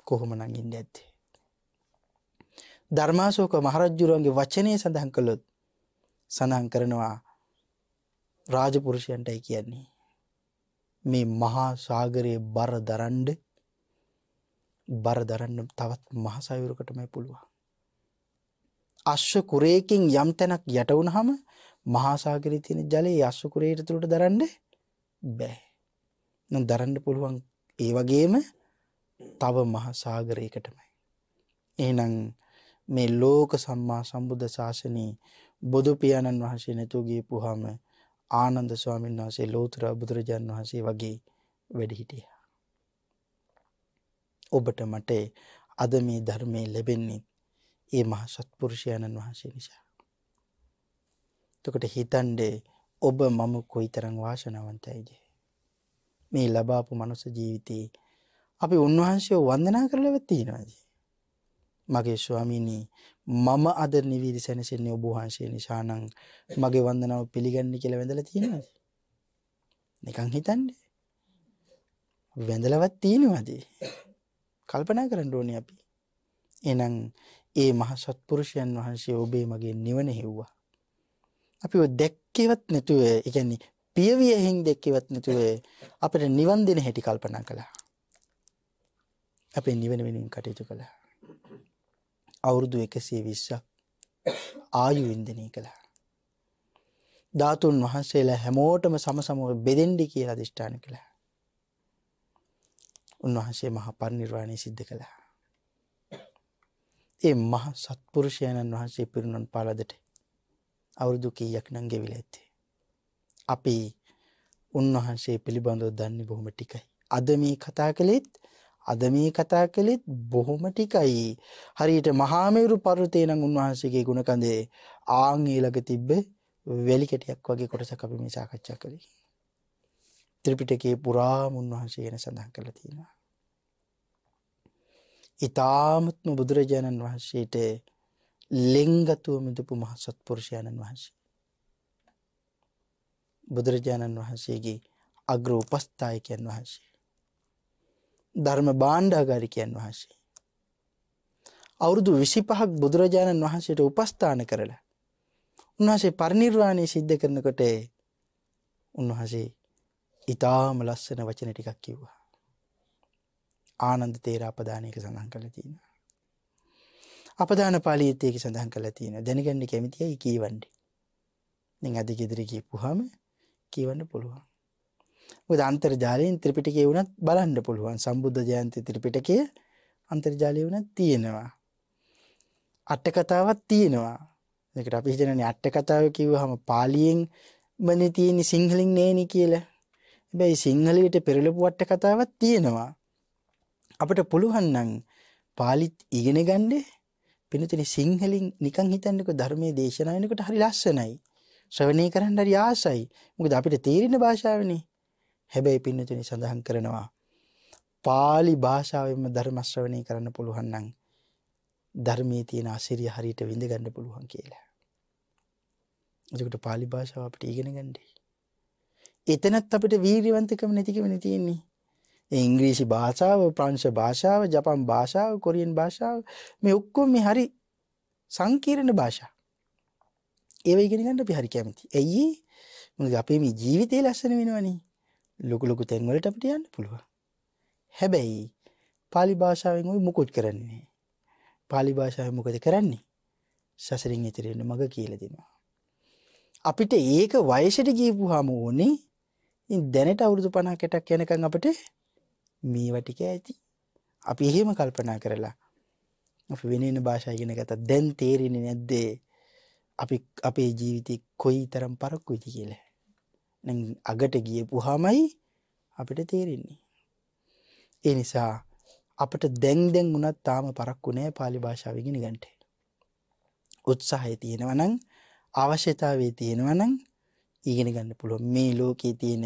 කොහොම නඟින්ද ඇත්තේ. ධර්මාසෝක මහරජ්ජුරුවන්ගේ වචනය සඳහන් කළොත් සඳහන් කරනවා රාජපුරුෂයන්ටයි කියන්නේ. මේ මහා සාගරයේ බර දරන්ඩ බර දරන්න තවත් මහසයුරකටමයි පුළුවන්. අශ්ව කුරේකින් යම් තැනක් යටවුණ හම මහාසාගරී තියෙන ජලයේ අශ්වකුරේට තුළට දරන්න බෑ. දරන්න පුළුවන් ඒ වගේම තව මහසාගරයකටමයි. එහනම් මේ ලෝක සම්මා සම්බුද්ධ ශාසනී බොදු පියාණන් වහන්සේ නැතුගේ පුහම ආනන්ද ස්වාමීන් වහන්සේ ලෝතුර බුදුරජාන් වහන්සේ වගේ වැඩිහිටිය. ඔබට මට අද මේ ධර්මය ලැබෙන්නේ ඒ මහ සත්පුරුෂයණන් වහන්සේ නිසා. තකට හිතන්ඩේ ඔබ මම කොයි තරං වාශනවන්තයිද. මේ ලබාපු මනුස ජීවිතයේ අපි උන්වහන්සේ වන්දනා කරලවත්තිනවාද. මගේ ස්වාමීනී මම අද නිවිදි සැනසෙන්නේ ඔබහන්සේ නිසානං මගේ වන්දනාව පිළිගන්න කියල වැඳල තියෙනවාද. නිකං හිතන්ඩ වැඳලවත් තියෙනවාද. කල්පනා කරන්න ඕනි අපි එනං ඒ මහ සත්පුරුෂයන් වහන්සේ ඔබේ මගේ නිවන හෙව්වා. අපි දැක්කෙවත් නැතුව එකන්නේ පියවියහින් දෙක්කෙවත් නැතුව අපට නිවන් දෙන හැටි කල්පනා කළා. අපේ නිවන වෙනින් කටයුතු කළා. අවුරුදු එකසේ විස්සක් ආයු වින්දනය කළා. ධාතුන් වහන්සේලා හැමෝටම සමසමව බෙදෙන්ඩි කියලා අධිෂ්ඨාන කළා. උන්වහන්සේ මහ පරිනිර්වාණය සිද්ධ කළා. ඒ මහ සත්පුරුෂයණන් වහන්සේ පිරුණන් පාලදට අවුරුදු කීයක් නම් ගෙවිල ඇත්තේ. අපි උන්වහන්සේ පිළිබඳව දන්නේ බොහොම ටිකයි. අද මේ කතා කළෙත් අද මේ කතා කළෙත් බොහොම ටිකයි. හරියට මහාමේරු පර්වතේ නම් උන්වහන්සේගේ ගුණ කඳේ ආන් ඊළඟ තිබ්බ වැලි කැටියක් වගේ කොටසක් අපි මේ සාකච්ඡා කළේ. ත්‍රිපිටකයේ පුරාම උන්වහන්සේ ගැන සඳහන් කරලා තියෙනවා. ඊ타මත්ම බුදුරජාණන් වහන්සේට ලෙන්ගතුව මිදපු මහ සත්පුරුෂයණන් වහන්සේ. බුදුරජාණන් වහන්සේගේ අග්‍ර උපස්ථායකයන් වහන්සේ. ධර්ම බාණ්ඩාගාරිකයන් වහන්සේ. අවුරුදු විසි පහක් බුදුරජාණන් වහන්සේට උපස්ථාන කරලා. උන්වහසේ පරිනිර්වාණය සිද්ධ කරනකොට උන්වහසේ ඉතාම ලස්සන වචන ටිකක් කිව්වා. ආනන්ද තේර අපදානයක සඳහන් කළ තියෙන. අපදාන පාලියත්තයක සඳහන් කළ තියෙන දැනගන්න කැමතියි කීවන්ඩි. අද ගෙදරගේ පුහම කියවන්න පුළුවන්. අන්තර්ජාලයෙන් ත්‍රිපිටිකය වුණත් බලන්න පුළුවන්. සම්බුද්ධ ජයන්ති ත්‍රිපිටකය අන්තර්ජාලය වුණත් තියෙනවා. අට්ට කතාවත් තියෙනවා. එකට අපි හිතනනේ අට්ට කතාව කිව්ව හම පාලියෙන් මන තියෙන සිංහලින් නේනි කියලා. බැයි සිංහලයට පෙරලපු අට්ට කතාවත් තියෙනවා. අපට පුළුවන්නන් පාලිත් ඉගෙන ගණ්ඩේ පිනතින සිංහලින් නිකං හිතන්නක ධර්මය දේශනාවනකට හරි ලස්සනයි. ශ්‍රවණය කරන්න හරි ආසයි. මොකද අපිට තේරෙන භාෂාවනේ. හැබැයි පින්නතුනි සඳහන් කරනවා පාලි භාෂාවෙන්ම ධර්මශ්‍රවණය කරන්න පුළුවන්නම් ධර්මයේ තියෙන අසිරිය හරියට විඳගන්න පුළුවන් කියලා. එතකොට පාලි භාෂාව අපිට ඉගෙන ගන්නේ. එතනත් අපිට වීරියවන්තකම නැතිකම තියෙන්නේ. ඉංග්‍රීසි භාෂාව ප්‍රංශ භාෂාව ජපන් භාෂාව කොරියන් භාෂාව මේ ඔක්කොම මේ හරි සංකීර්ණ භාෂා. ඒව ඉගෙන ගන්න අපි හරි කැමති. ඇයි? මොකද අපේ මේ ජීවිතේ ලස්සන වෙනවනේ. ලොකු ලොකු තැන් වලට අපිට යන්න පුළුවන්. හැබැයි pāli භාෂාවෙන් ওই මුකුත් කරන්නේ pāli භාෂාවෙන් මොකද කරන්නේ? සසරින් ඈතර වෙන්න මග කියලා දෙනවා. අපිට ඒක වයසට ගියපුවාම ඕනේ දැනට අවුරුදු 50කටක් යනකම් අපිට මේවා ටික ඇති. අපි එහෙම කල්පනා කරලා අපි වෙන වෙන භාෂා ඉගෙන ගත්තා. දැන් තේරෙන්නේ නැද්ද අපි අපේ ජීවිතේ කොයි තරම් පරක්කුයිද කියලා. දැන් අගට ගියපුවාමයි අපිට තේරෙන්නේ. ඒ නිසා අපට දැන් දැන් උනත් තාම පරක්කු නෑ පාලි භාෂාව ඉගෙන ගන්නට. උත්සාහය තියෙනවා නම් අවශ්‍යතාවය තියෙනවා නම් ඉගෙන ගන්න පුළුවන්. මේ ලෝකයේ තියෙන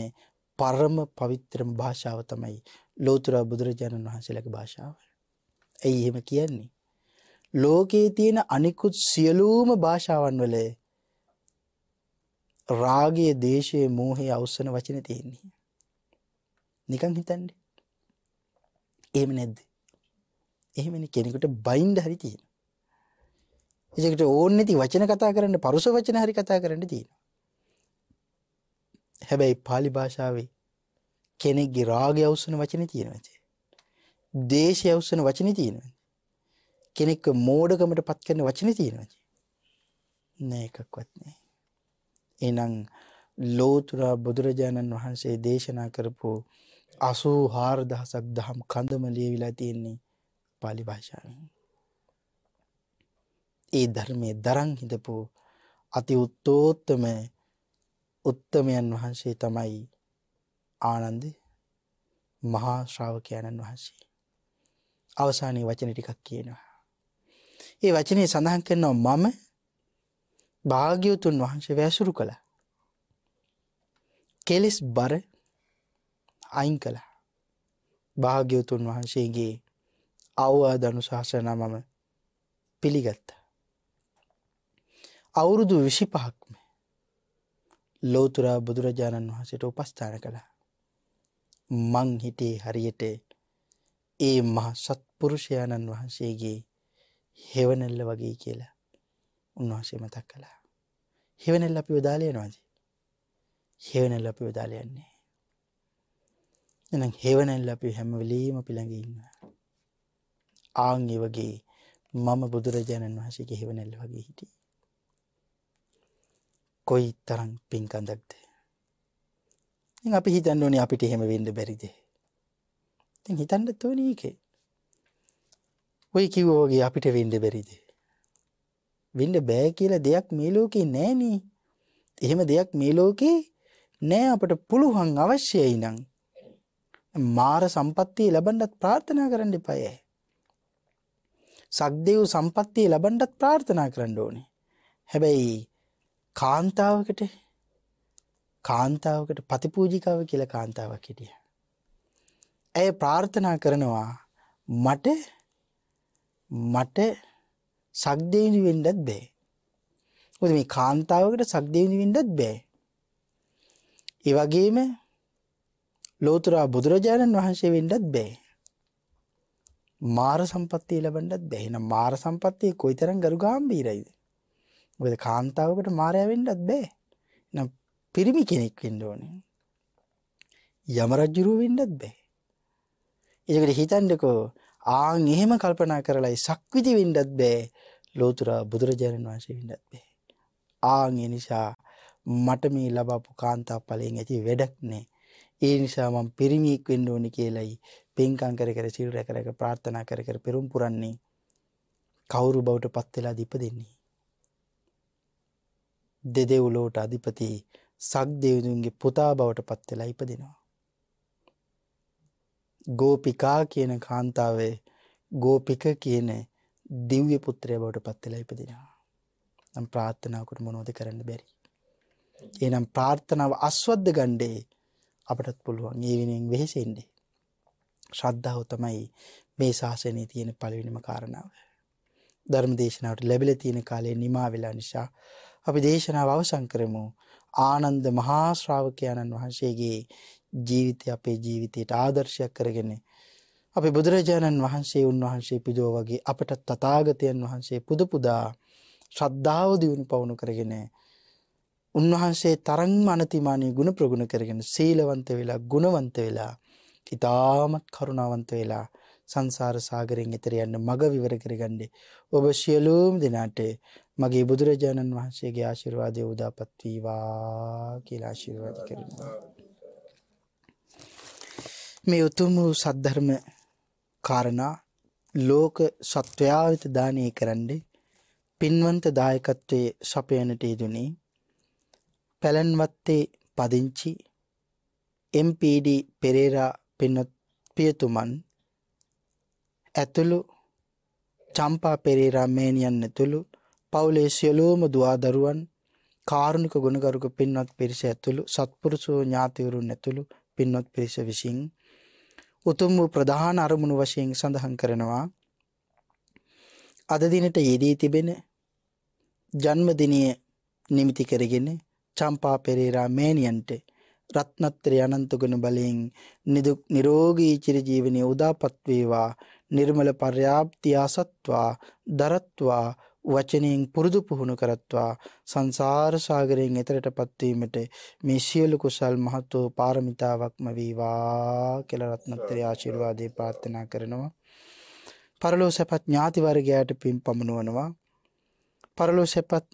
පරම පවිත්‍රම භාෂාව තමයි ලෝතුරා බුදුරජාණන් වහන්සේලගේ භාෂාව. ඇයි එහෙම කියන්නේ. ලෝකයේ තියෙන අනිකුත් සියලූම භාෂාවන් වල රාගය දේශය මෝහය අවස්සන වචන තියෙන්නේ. නිකං හිතන්ඩ. එහෙම නැද්ද. එහෙමනි කෙනෙකුට බයින්ඩ හරි තියෙන. එකට ඕන නැති වචන කතා කරන්න පරුස වචන හරි කතා කරන්න තියෙන. හැබැයි පාලි භාෂාවේ කෙනෙක්ගේ රාගය අවස්සන වචන තියෙනවද. දේශය අවස්සන වචන තියෙනවද. කෙනෙක් මෝඩකමට පත් කරන වචන තියෙනවද. නෑ එකක්වත් නෑ. එනං ලෝතුරා බුදුරජාණන් වහන්සේ දේශනා කරපු අසූ හාරදහසක් දහම් කඳම ලියවිලා තියෙන්නේ පාලි භාෂාවෙන්. ඒ ධර්මය දරං හිතපු අති උත්තෝත්තම උත්තමයන් වහන්සේ තමයි ආනන්ද මහා ශ්‍රාවකයණන් වහන්සේ. අවසානයේ වචන ටිකක් කියනවා. ඒ වචනේ සඳහන් කරනවා මම භාග්‍යවතුන් වහන්සේ වැසුරු කළා. කෙලෙස් බර අයින් කළා. භාග්‍යවතුන් වහන්සේගේ අවවාද අනුශාසනා මම පිළිගත්තා. අවුරුදු 25ක්ම ලෝතුරා බුදුරජාණන් වහන්සේට උපස්ථාන කළා. මං හිටියේ හරියට ඒ මහ සත්පුරුෂයාණන් වහන්සේගේ හෙවනෙල්ල වගේ කියලා උන්වහන්සේ මතක් කළා. හෙවනෙල්ල අපි යොදාලයනවාද. හෙවනෙල්ල අපි යොදාලයන්නේ. එනම් හෙවනෙල්ල අපි හැමවලීම පිළඟඉන්න. ආංගි වගේ මම බුදුරජාණන් වහසගේ හෙවනෙල්ල වගේ හිටිය. කොයි තරන් පින්කඳක්ද. අපි හිතන්න ඕනේ අපිට එහෙම වෙන්න බැරිද. හිතන්න තෝනීකේ ඔය කිව්වෝගේ අපිට වෙන්ඩ බැරිද. වෙන්ඩ බෑ කියල දෙයක් මේ ලෝකේ නෑනී. එහෙම දෙයක් මේ ලෝකේ නෑ අපට පුළුවන් අවශ්‍යයි නං. මාර සම්පත්තිය ලබන්ඩත් ප්‍රාර්ථනා කරන්න එපයයි. සක්දෙව් සම්පත්තිය ලබන්ඩත් ප්‍රාර්ථනා කරන්න ඕනේ. හැබැයි කාන්තාවකට කාන්තාවකට පතිපූජිකාව කියල කාන්තාවක් හිටිය. ඇය ප්‍රාර්ථනා කරනවා මට මට සක්දේවිනි වෙන්නත් බෑ. මොකද මේ කාන්තාවකට සක්දේවිනි වෙන්නත් බෑ. ඒ වගේම ලෝතර බුදුරජාණන් වහන්සේ වෙන්නත් බෑ. මාර සම්පත්තිය ලැබන්නත් බෑ. එහෙනම් මාර සම්පත්තිය කොයිතරම් ගරු ගැඹීරයිද? මොකද කාන්තාවකට මාරය වෙන්නත් බෑ. එහෙනම් පිරිමි කෙනෙක් වෙන්න ඕනේ. යම රජුරුව වෙන්නත් බෑ. ඒකට හිතන්නකෝ ආං එහෙම කල්පනා කරලයි සක්විති වෙන්නත් බෑ. ලෝතුරා බුදුරජාණන් වහන්සේ වෙන්නත් බෑ. ආං ඒ නිසා මට මේ ලබපු කාන්තා ඵලයෙන් ඇති වැඩක් නෑ. ඒ නිසා මම පිරිමියෙක් වෙන්න ඕනි කියලයි පින්කම් කර කර සිල් රැක රැක ප්‍රාර්ථනා කර කර පෙරම් පුරන්නේ. කවුරු බවට පත් වෙලා දීපදෙන්නේ දෙදෙව්ලෝට අධිපති සක්දෙවිඳුන්ගේ පුතා බවට පත් වෙලා ඉපදිනවා. ගෝපිකා කියන කාන්තාවේ ගෝපික කියන දිව්‍ය පුත්‍රය බවට පත්වෙලා ඉපදිනවා. නම් ප්‍රාර්ථනාවට මොනෝද කරන්න බැරි. එනම් ප්‍රාර්ථනාව අස්වද්ද ගණ්ඩේ අපටත් පුළුවන් ඒ වෙනෙන් වෙහෙසෙන්ඩේ. ශ්‍රද්ධාව තමයි මේ ශාසනයේ තියෙන පළවෙනිම කාරණාව. ධර්ම දේශනාවට ලැබිල තියෙන කාලේ නිමා වෙලා නිසා අපි දේශනාව අවසං කරමු ආනන්ද මහාශ්‍රාවකයණන් වහන්සේගේ ජීවිතය අපේ ජීවිතයට ආදර්ශයක් කරගෙන අපි බුදුරජාණන් වහන්සේ උන්වහන්සේ පිදෝ වගේ අපට තතාගතයන් වහන්සේ පුදපුදා ශ්‍රද්ධාව දියුණු පවුණු කරගෙන උන්වහන්සේ තරං අනතිමානී ගුණ ප්‍රගුණ කරගෙන සීලවන්ත වෙලා ගුණවන්ත වෙලා ඉතාමත් කරුණාවන්ත වෙලා සංසාර සාගරයෙන් එතර යන්න මග විවර කරගන්නේ ඔබ සියලූම් දෙනාට මගේ බුදුරජාණන් වහන්සේගේ ආශිර්වාදය උදාපත්වීවා කියලා ආශිර්වාද කරනවා. මේ උතුම් වූ සද්ධර්ම කාරණා ලෝක සත්වයා වෙත දානය කරන්නේ පින්වන්ත දායකත්වයේ සපයනට යෙදුනේ පැලන්වත්තේ පදිංචි MPD පෙරේරා පින්වත් පියතුමන් ඇතුළු චම්පා පෙරේරා මේනියන් ඇතුළු පවුලේ සියලුම දුවාදරුවන් කාරුණික ගුණගරුක පින්වත් පිරිස ඇතුළු සත්පුරුෂෝ ඥාතිවරුන් ඇතුළු පින්වත් පිරිස විසින් උතුම් වූ ප්‍රධාන අරමුණු වශයෙන් සඳහන් කරනවා. අද දිනට යෙදී තිබෙන ජන්මදිනය නිමිති කරගෙන චම්පා පෙරේරා මෑණියන්ට රත්නත්‍රය අනන්තගුණ බලයෙන් නිදුක් නිරෝගී චිරජීවනය උදාපත් වේවා නිර්මල පර්යාප්තිය අසත්වා දරත්වා වචනයෙන් පුරුදු පුහුණු කරත්වා සංසාර සාගරයෙන් එතරට පත්වීමට මේ සියලු කුසල් මහත් වූ පාරමිතාවක්ම වීවා කියලා රත්නත්‍රය ආශිර්වාදේ ප්‍රාර්ථනා කරනවා. පරලෝ සැපත් ඥාති වර්ගයාට පින් පමුණුවනවා. පරලෝ සැපත්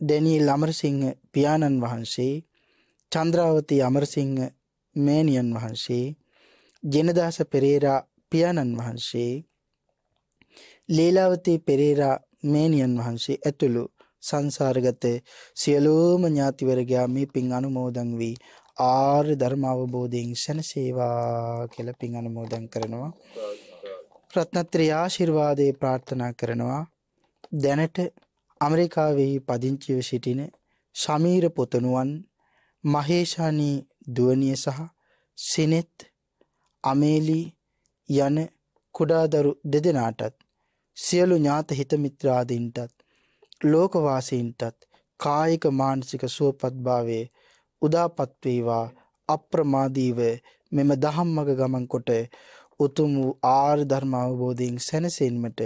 ඩැනීල් අමරසිංහ පියාණන් වහන්සේ චන්ද්‍රාවතී අමරසිංහ මෑණියන් වහන්සේ ජනදාස පෙරේරා පියාණන් වහන්සේ ලීලාවතී පෙරේරා මේනියන් වහන්සේ ඇතුළු සංසාරගත සියලූම ඥාතිවරගයා මේ පින් අනුමෝදන් වී ආර්ය ධර්ම අවබෝධයෙන් සැනසේවා කියලා පින් අනුමෝදන් කරනවා. රත්නත්‍රය ආශිර්වාදයේ ප්‍රාර්ථනා කරනවා. දැනට ඇමරිකාවෙහි පදිංචිව සිටින ශමීර පොතනුවන් මහේෂානී දුවනිය සහ සිනෙත් අමේලි යන කුඩාදරු දෙදෙනාටත් සියලු ඥාත හිතමිත්‍රාදීන්ටත් ලෝකවාසීන්ටත් කායික මානසික සුවපත්භාවය උදාපත්වේවා අප්‍රමාදීව මෙම දහම්මග ගමන් කොට උතුම් වූ ආර්ය ධර්ම අවබෝධයෙන් සැනසෙන්නට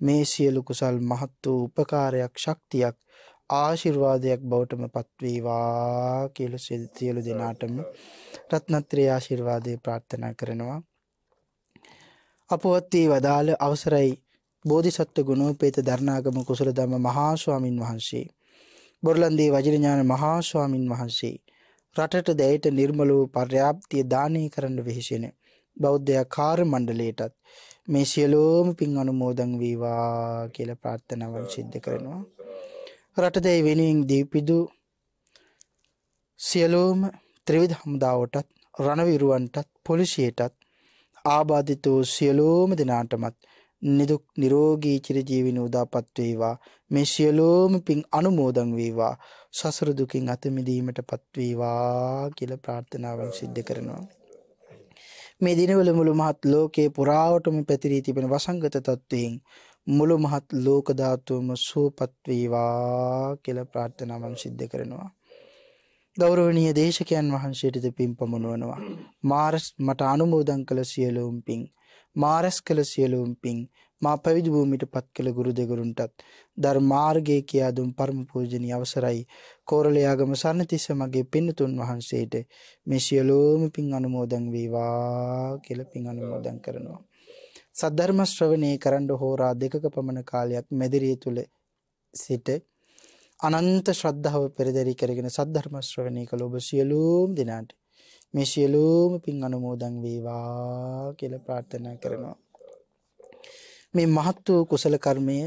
මේ සියලු කුසල් මහත් වූ උපකාරයක් ශක්තියක් ආශිර්වාදයක් බවටම පත්වේවා කියල සියලු දෙනාටම රත්නත්‍රේ ආශිර්වාදය ප්‍රාර්ථනා කරනවා. අපවත්වී වදාළ අවසරයි බෝධිසත්ව ගුණෝපේත ධර්නාගම කුසල දම මහාස්වාමින් වහන්සේ. බොරලන්දේ වජරඥාන මහාස්වාමින් වහන්සේ. රටට දැයට නිර්මල වූ පර්යාප්තිය දානය කරන්න වෙහිසෙන බෞද්ධය කාර මණ්ඩලයටත් මේ සියලෝම පින් අනුමෝදන් වීවා කියල ප්‍රාර්ථනාවන් සිද්ධ කරනවා. රටදැයි වෙනුවෙන් දීපිදු සියලෝම ත්‍රවිධ හමුදාවටත් රණවිරුවන්ටත් පොලිසියටත් ආබාධිත වූ සියලෝම දෙනාටමත් නිදුක් නිරෝගී චිරජීවින උදාපත් වේවා. මේ සියලෝම පින් අනුමෝදන් වේවා. සසර දුකින් අත මිදීමට පත්වේවා කියලා ප්‍රාර්ථනාවන් සිද්ධ කරනවා. මේ දිනවල මුළු මහත් ලෝකේ පුරාවටම පැතිරී තිබෙන වසංගත තත්ත්වයෙන් මුළු මහත් ලෝක ධාතුවම සුවපත් වේවා කියලා ප්‍රාර්ථනාවන් සිද්ධ කරනවා. ගෞරවනීය දේශකයන් වහන්සේටද පින් පමුණුවනවා. මාරස් මට අනුමෝදන් කළ සියලුම් පින් මාරස් කළ සියලුම් පින්. මා පැවිදි භූමිට පත් කළ ගුරු දෙගුරුන්ටත් ධර්මාර්ගයේ කියා දුන් පරම පූජනීය අවසරයි. කෝරළයාගම සන්නතිස්ස මගේ පින්නතුන් වහන්සේට මේ සියලුම පින් අනුමෝදන් වේවා කියලා පින් අනුමෝදන් කරනවා. සද්ධර්ම ශ්‍රවණය කරන්න හෝරා දෙකක පමණ කාලයක් මැදිරිය තුල සිට අනන්ත ශ්‍රද්ධාව පෙරදරි කරගෙන සද්ධර්ම ශ්‍රවණය කළ ඔබ සියලුම දෙනාට මේ සියලුම පින් අනුමෝදන් වේවා කියලා ප්‍රාර්ථනා කරනවා. මේ මහත් වූ කුසල කර්මය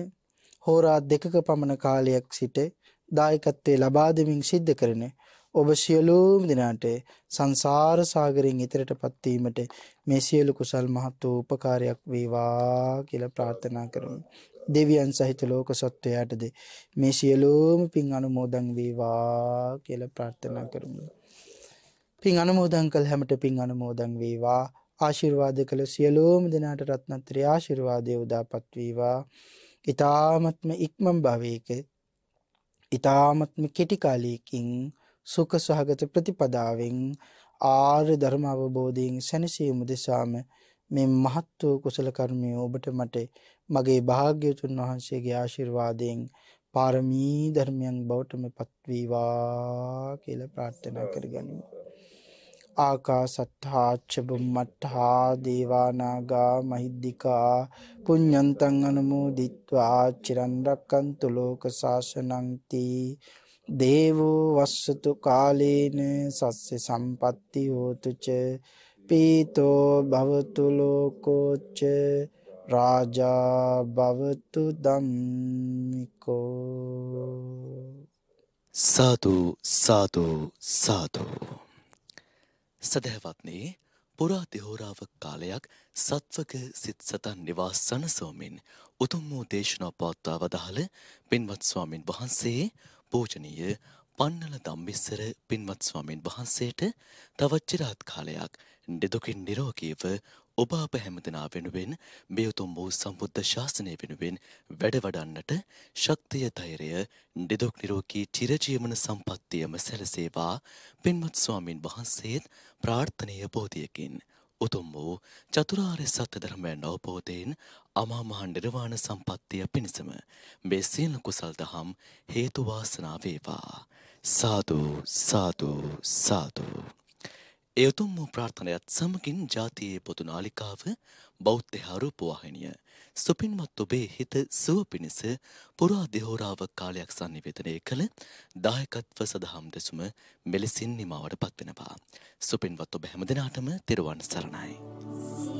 හෝරා දෙකක පමණ කාලයක් සිට දායකත්වයේ ලබා දෙමින් සිද්ධ කරන ඔබ සියලුම දෙනාට සංසාර සාගරයෙන් ඈතරට පත්වීමට මේ සියලු කුසල් මහත් වූ උපකාරයක් වේවා කියලා ප්‍රාර්ථනා කරමු. දෙවියන් සහිත ලෝක සත්වයාටද මේ සියලුම පින් අනුමෝදන් වේවා කියලා ප්‍රාර්ථනා කරමු. පින් අනුමෝදන් කළ හැමට පින් අනුමෝදන් වේවා ආශිර්වාද කළ සියලෝම දෙනාට රත්නත්‍රය ආශිර්වාදය උදාපත් වේවා ඊ타මත්ම ඉක්මන් භවයක ඊ타මත්ම කෙටි කාලයකින් සුඛ සහගත ප්‍රතිපදාවෙන් ආර්ය ධර්ම අවබෝධයෙන් සැනසීම දෙසාම මේ මහත් වූ කුසල කර්මය ඔබට මට මගේ භාග්‍යතුන් වහන්සේගේ ආශිර්වාදයෙන් පාරමී ධර්මයන් බවටම පත්වීවා කියලා ප්‍රාර්ථනා කරගනිමු. ආකාසත්තාච්ච බුම්මට්ටා දේවානාගා මහිද්దికා පුඤ්ඤන්තං අනුමෝදිත්වා චිරන් රැක්කන්තු ලෝක සාසනං දේවෝ වස්සතු කාලේන සස්ස සම්පත්ති හෝතු ච පීතෝ භවතු ලෝකෝච්ච රාජා භවතු ධම්මිකෝ සාදු සාදු සාදු සදහැවත්නේ පුරා දෙහෝරාව කාලයක් සත්වක සිත් සතන් නිවාස් සනසෝමින් උතුම් වූ දේශනා පවත්වා වදාළ පින්වත් ස්වාමින් වහන්සේ පූජනීය පන්නල දම්බිස්සර පින්වත් ස්වාමින් වහන්සේට තවත් චිරාත් කාලයක් නිදුකින් නිරෝගීව ඔබ අප හැමදෙනා වෙනුවෙන් මේ උතුම් වූ සම්බුද්ධ ශාසනය වෙනුවෙන් වැඩවඩන්නට ශක්තිය ධෛර්යය නිදුක් නිරෝගී චිරජීවන සම්පත්තියම සැලසේවා. පින්වත් ස්වාමින් වහන්සේත් ප්‍රාර්ථනීය බෝධියකින්. උතුම් වූ චතුරාර්ය සත්‍ය ධර්මයන් අවබෝධයෙන් අමා මහ නිර්වාණ සම්පත්තිය පිණිසම මේ සියලු කුසල් දහම් හේතු වාසනා වේවා. සාදු සාදු සාදු. ඒ උතුම් වූ ප්‍රාර්ථනයත් සමගින් ජාතියේ පොදු නාලිකාව බෞද්ධ ආරූපවාහිනිය සුපින්වත් ඔබේ හිත සුව පිණිස පුරා දෙහෝරාව කාලයක් sannivedanaya කළ දායකත්ව සදහම් දෙසුම මෙලෙසින් නිමවට පත්වෙනවා. සුපින්වත් ඔබ හැමදෙනාටම තෙරුවන් සරණයි. See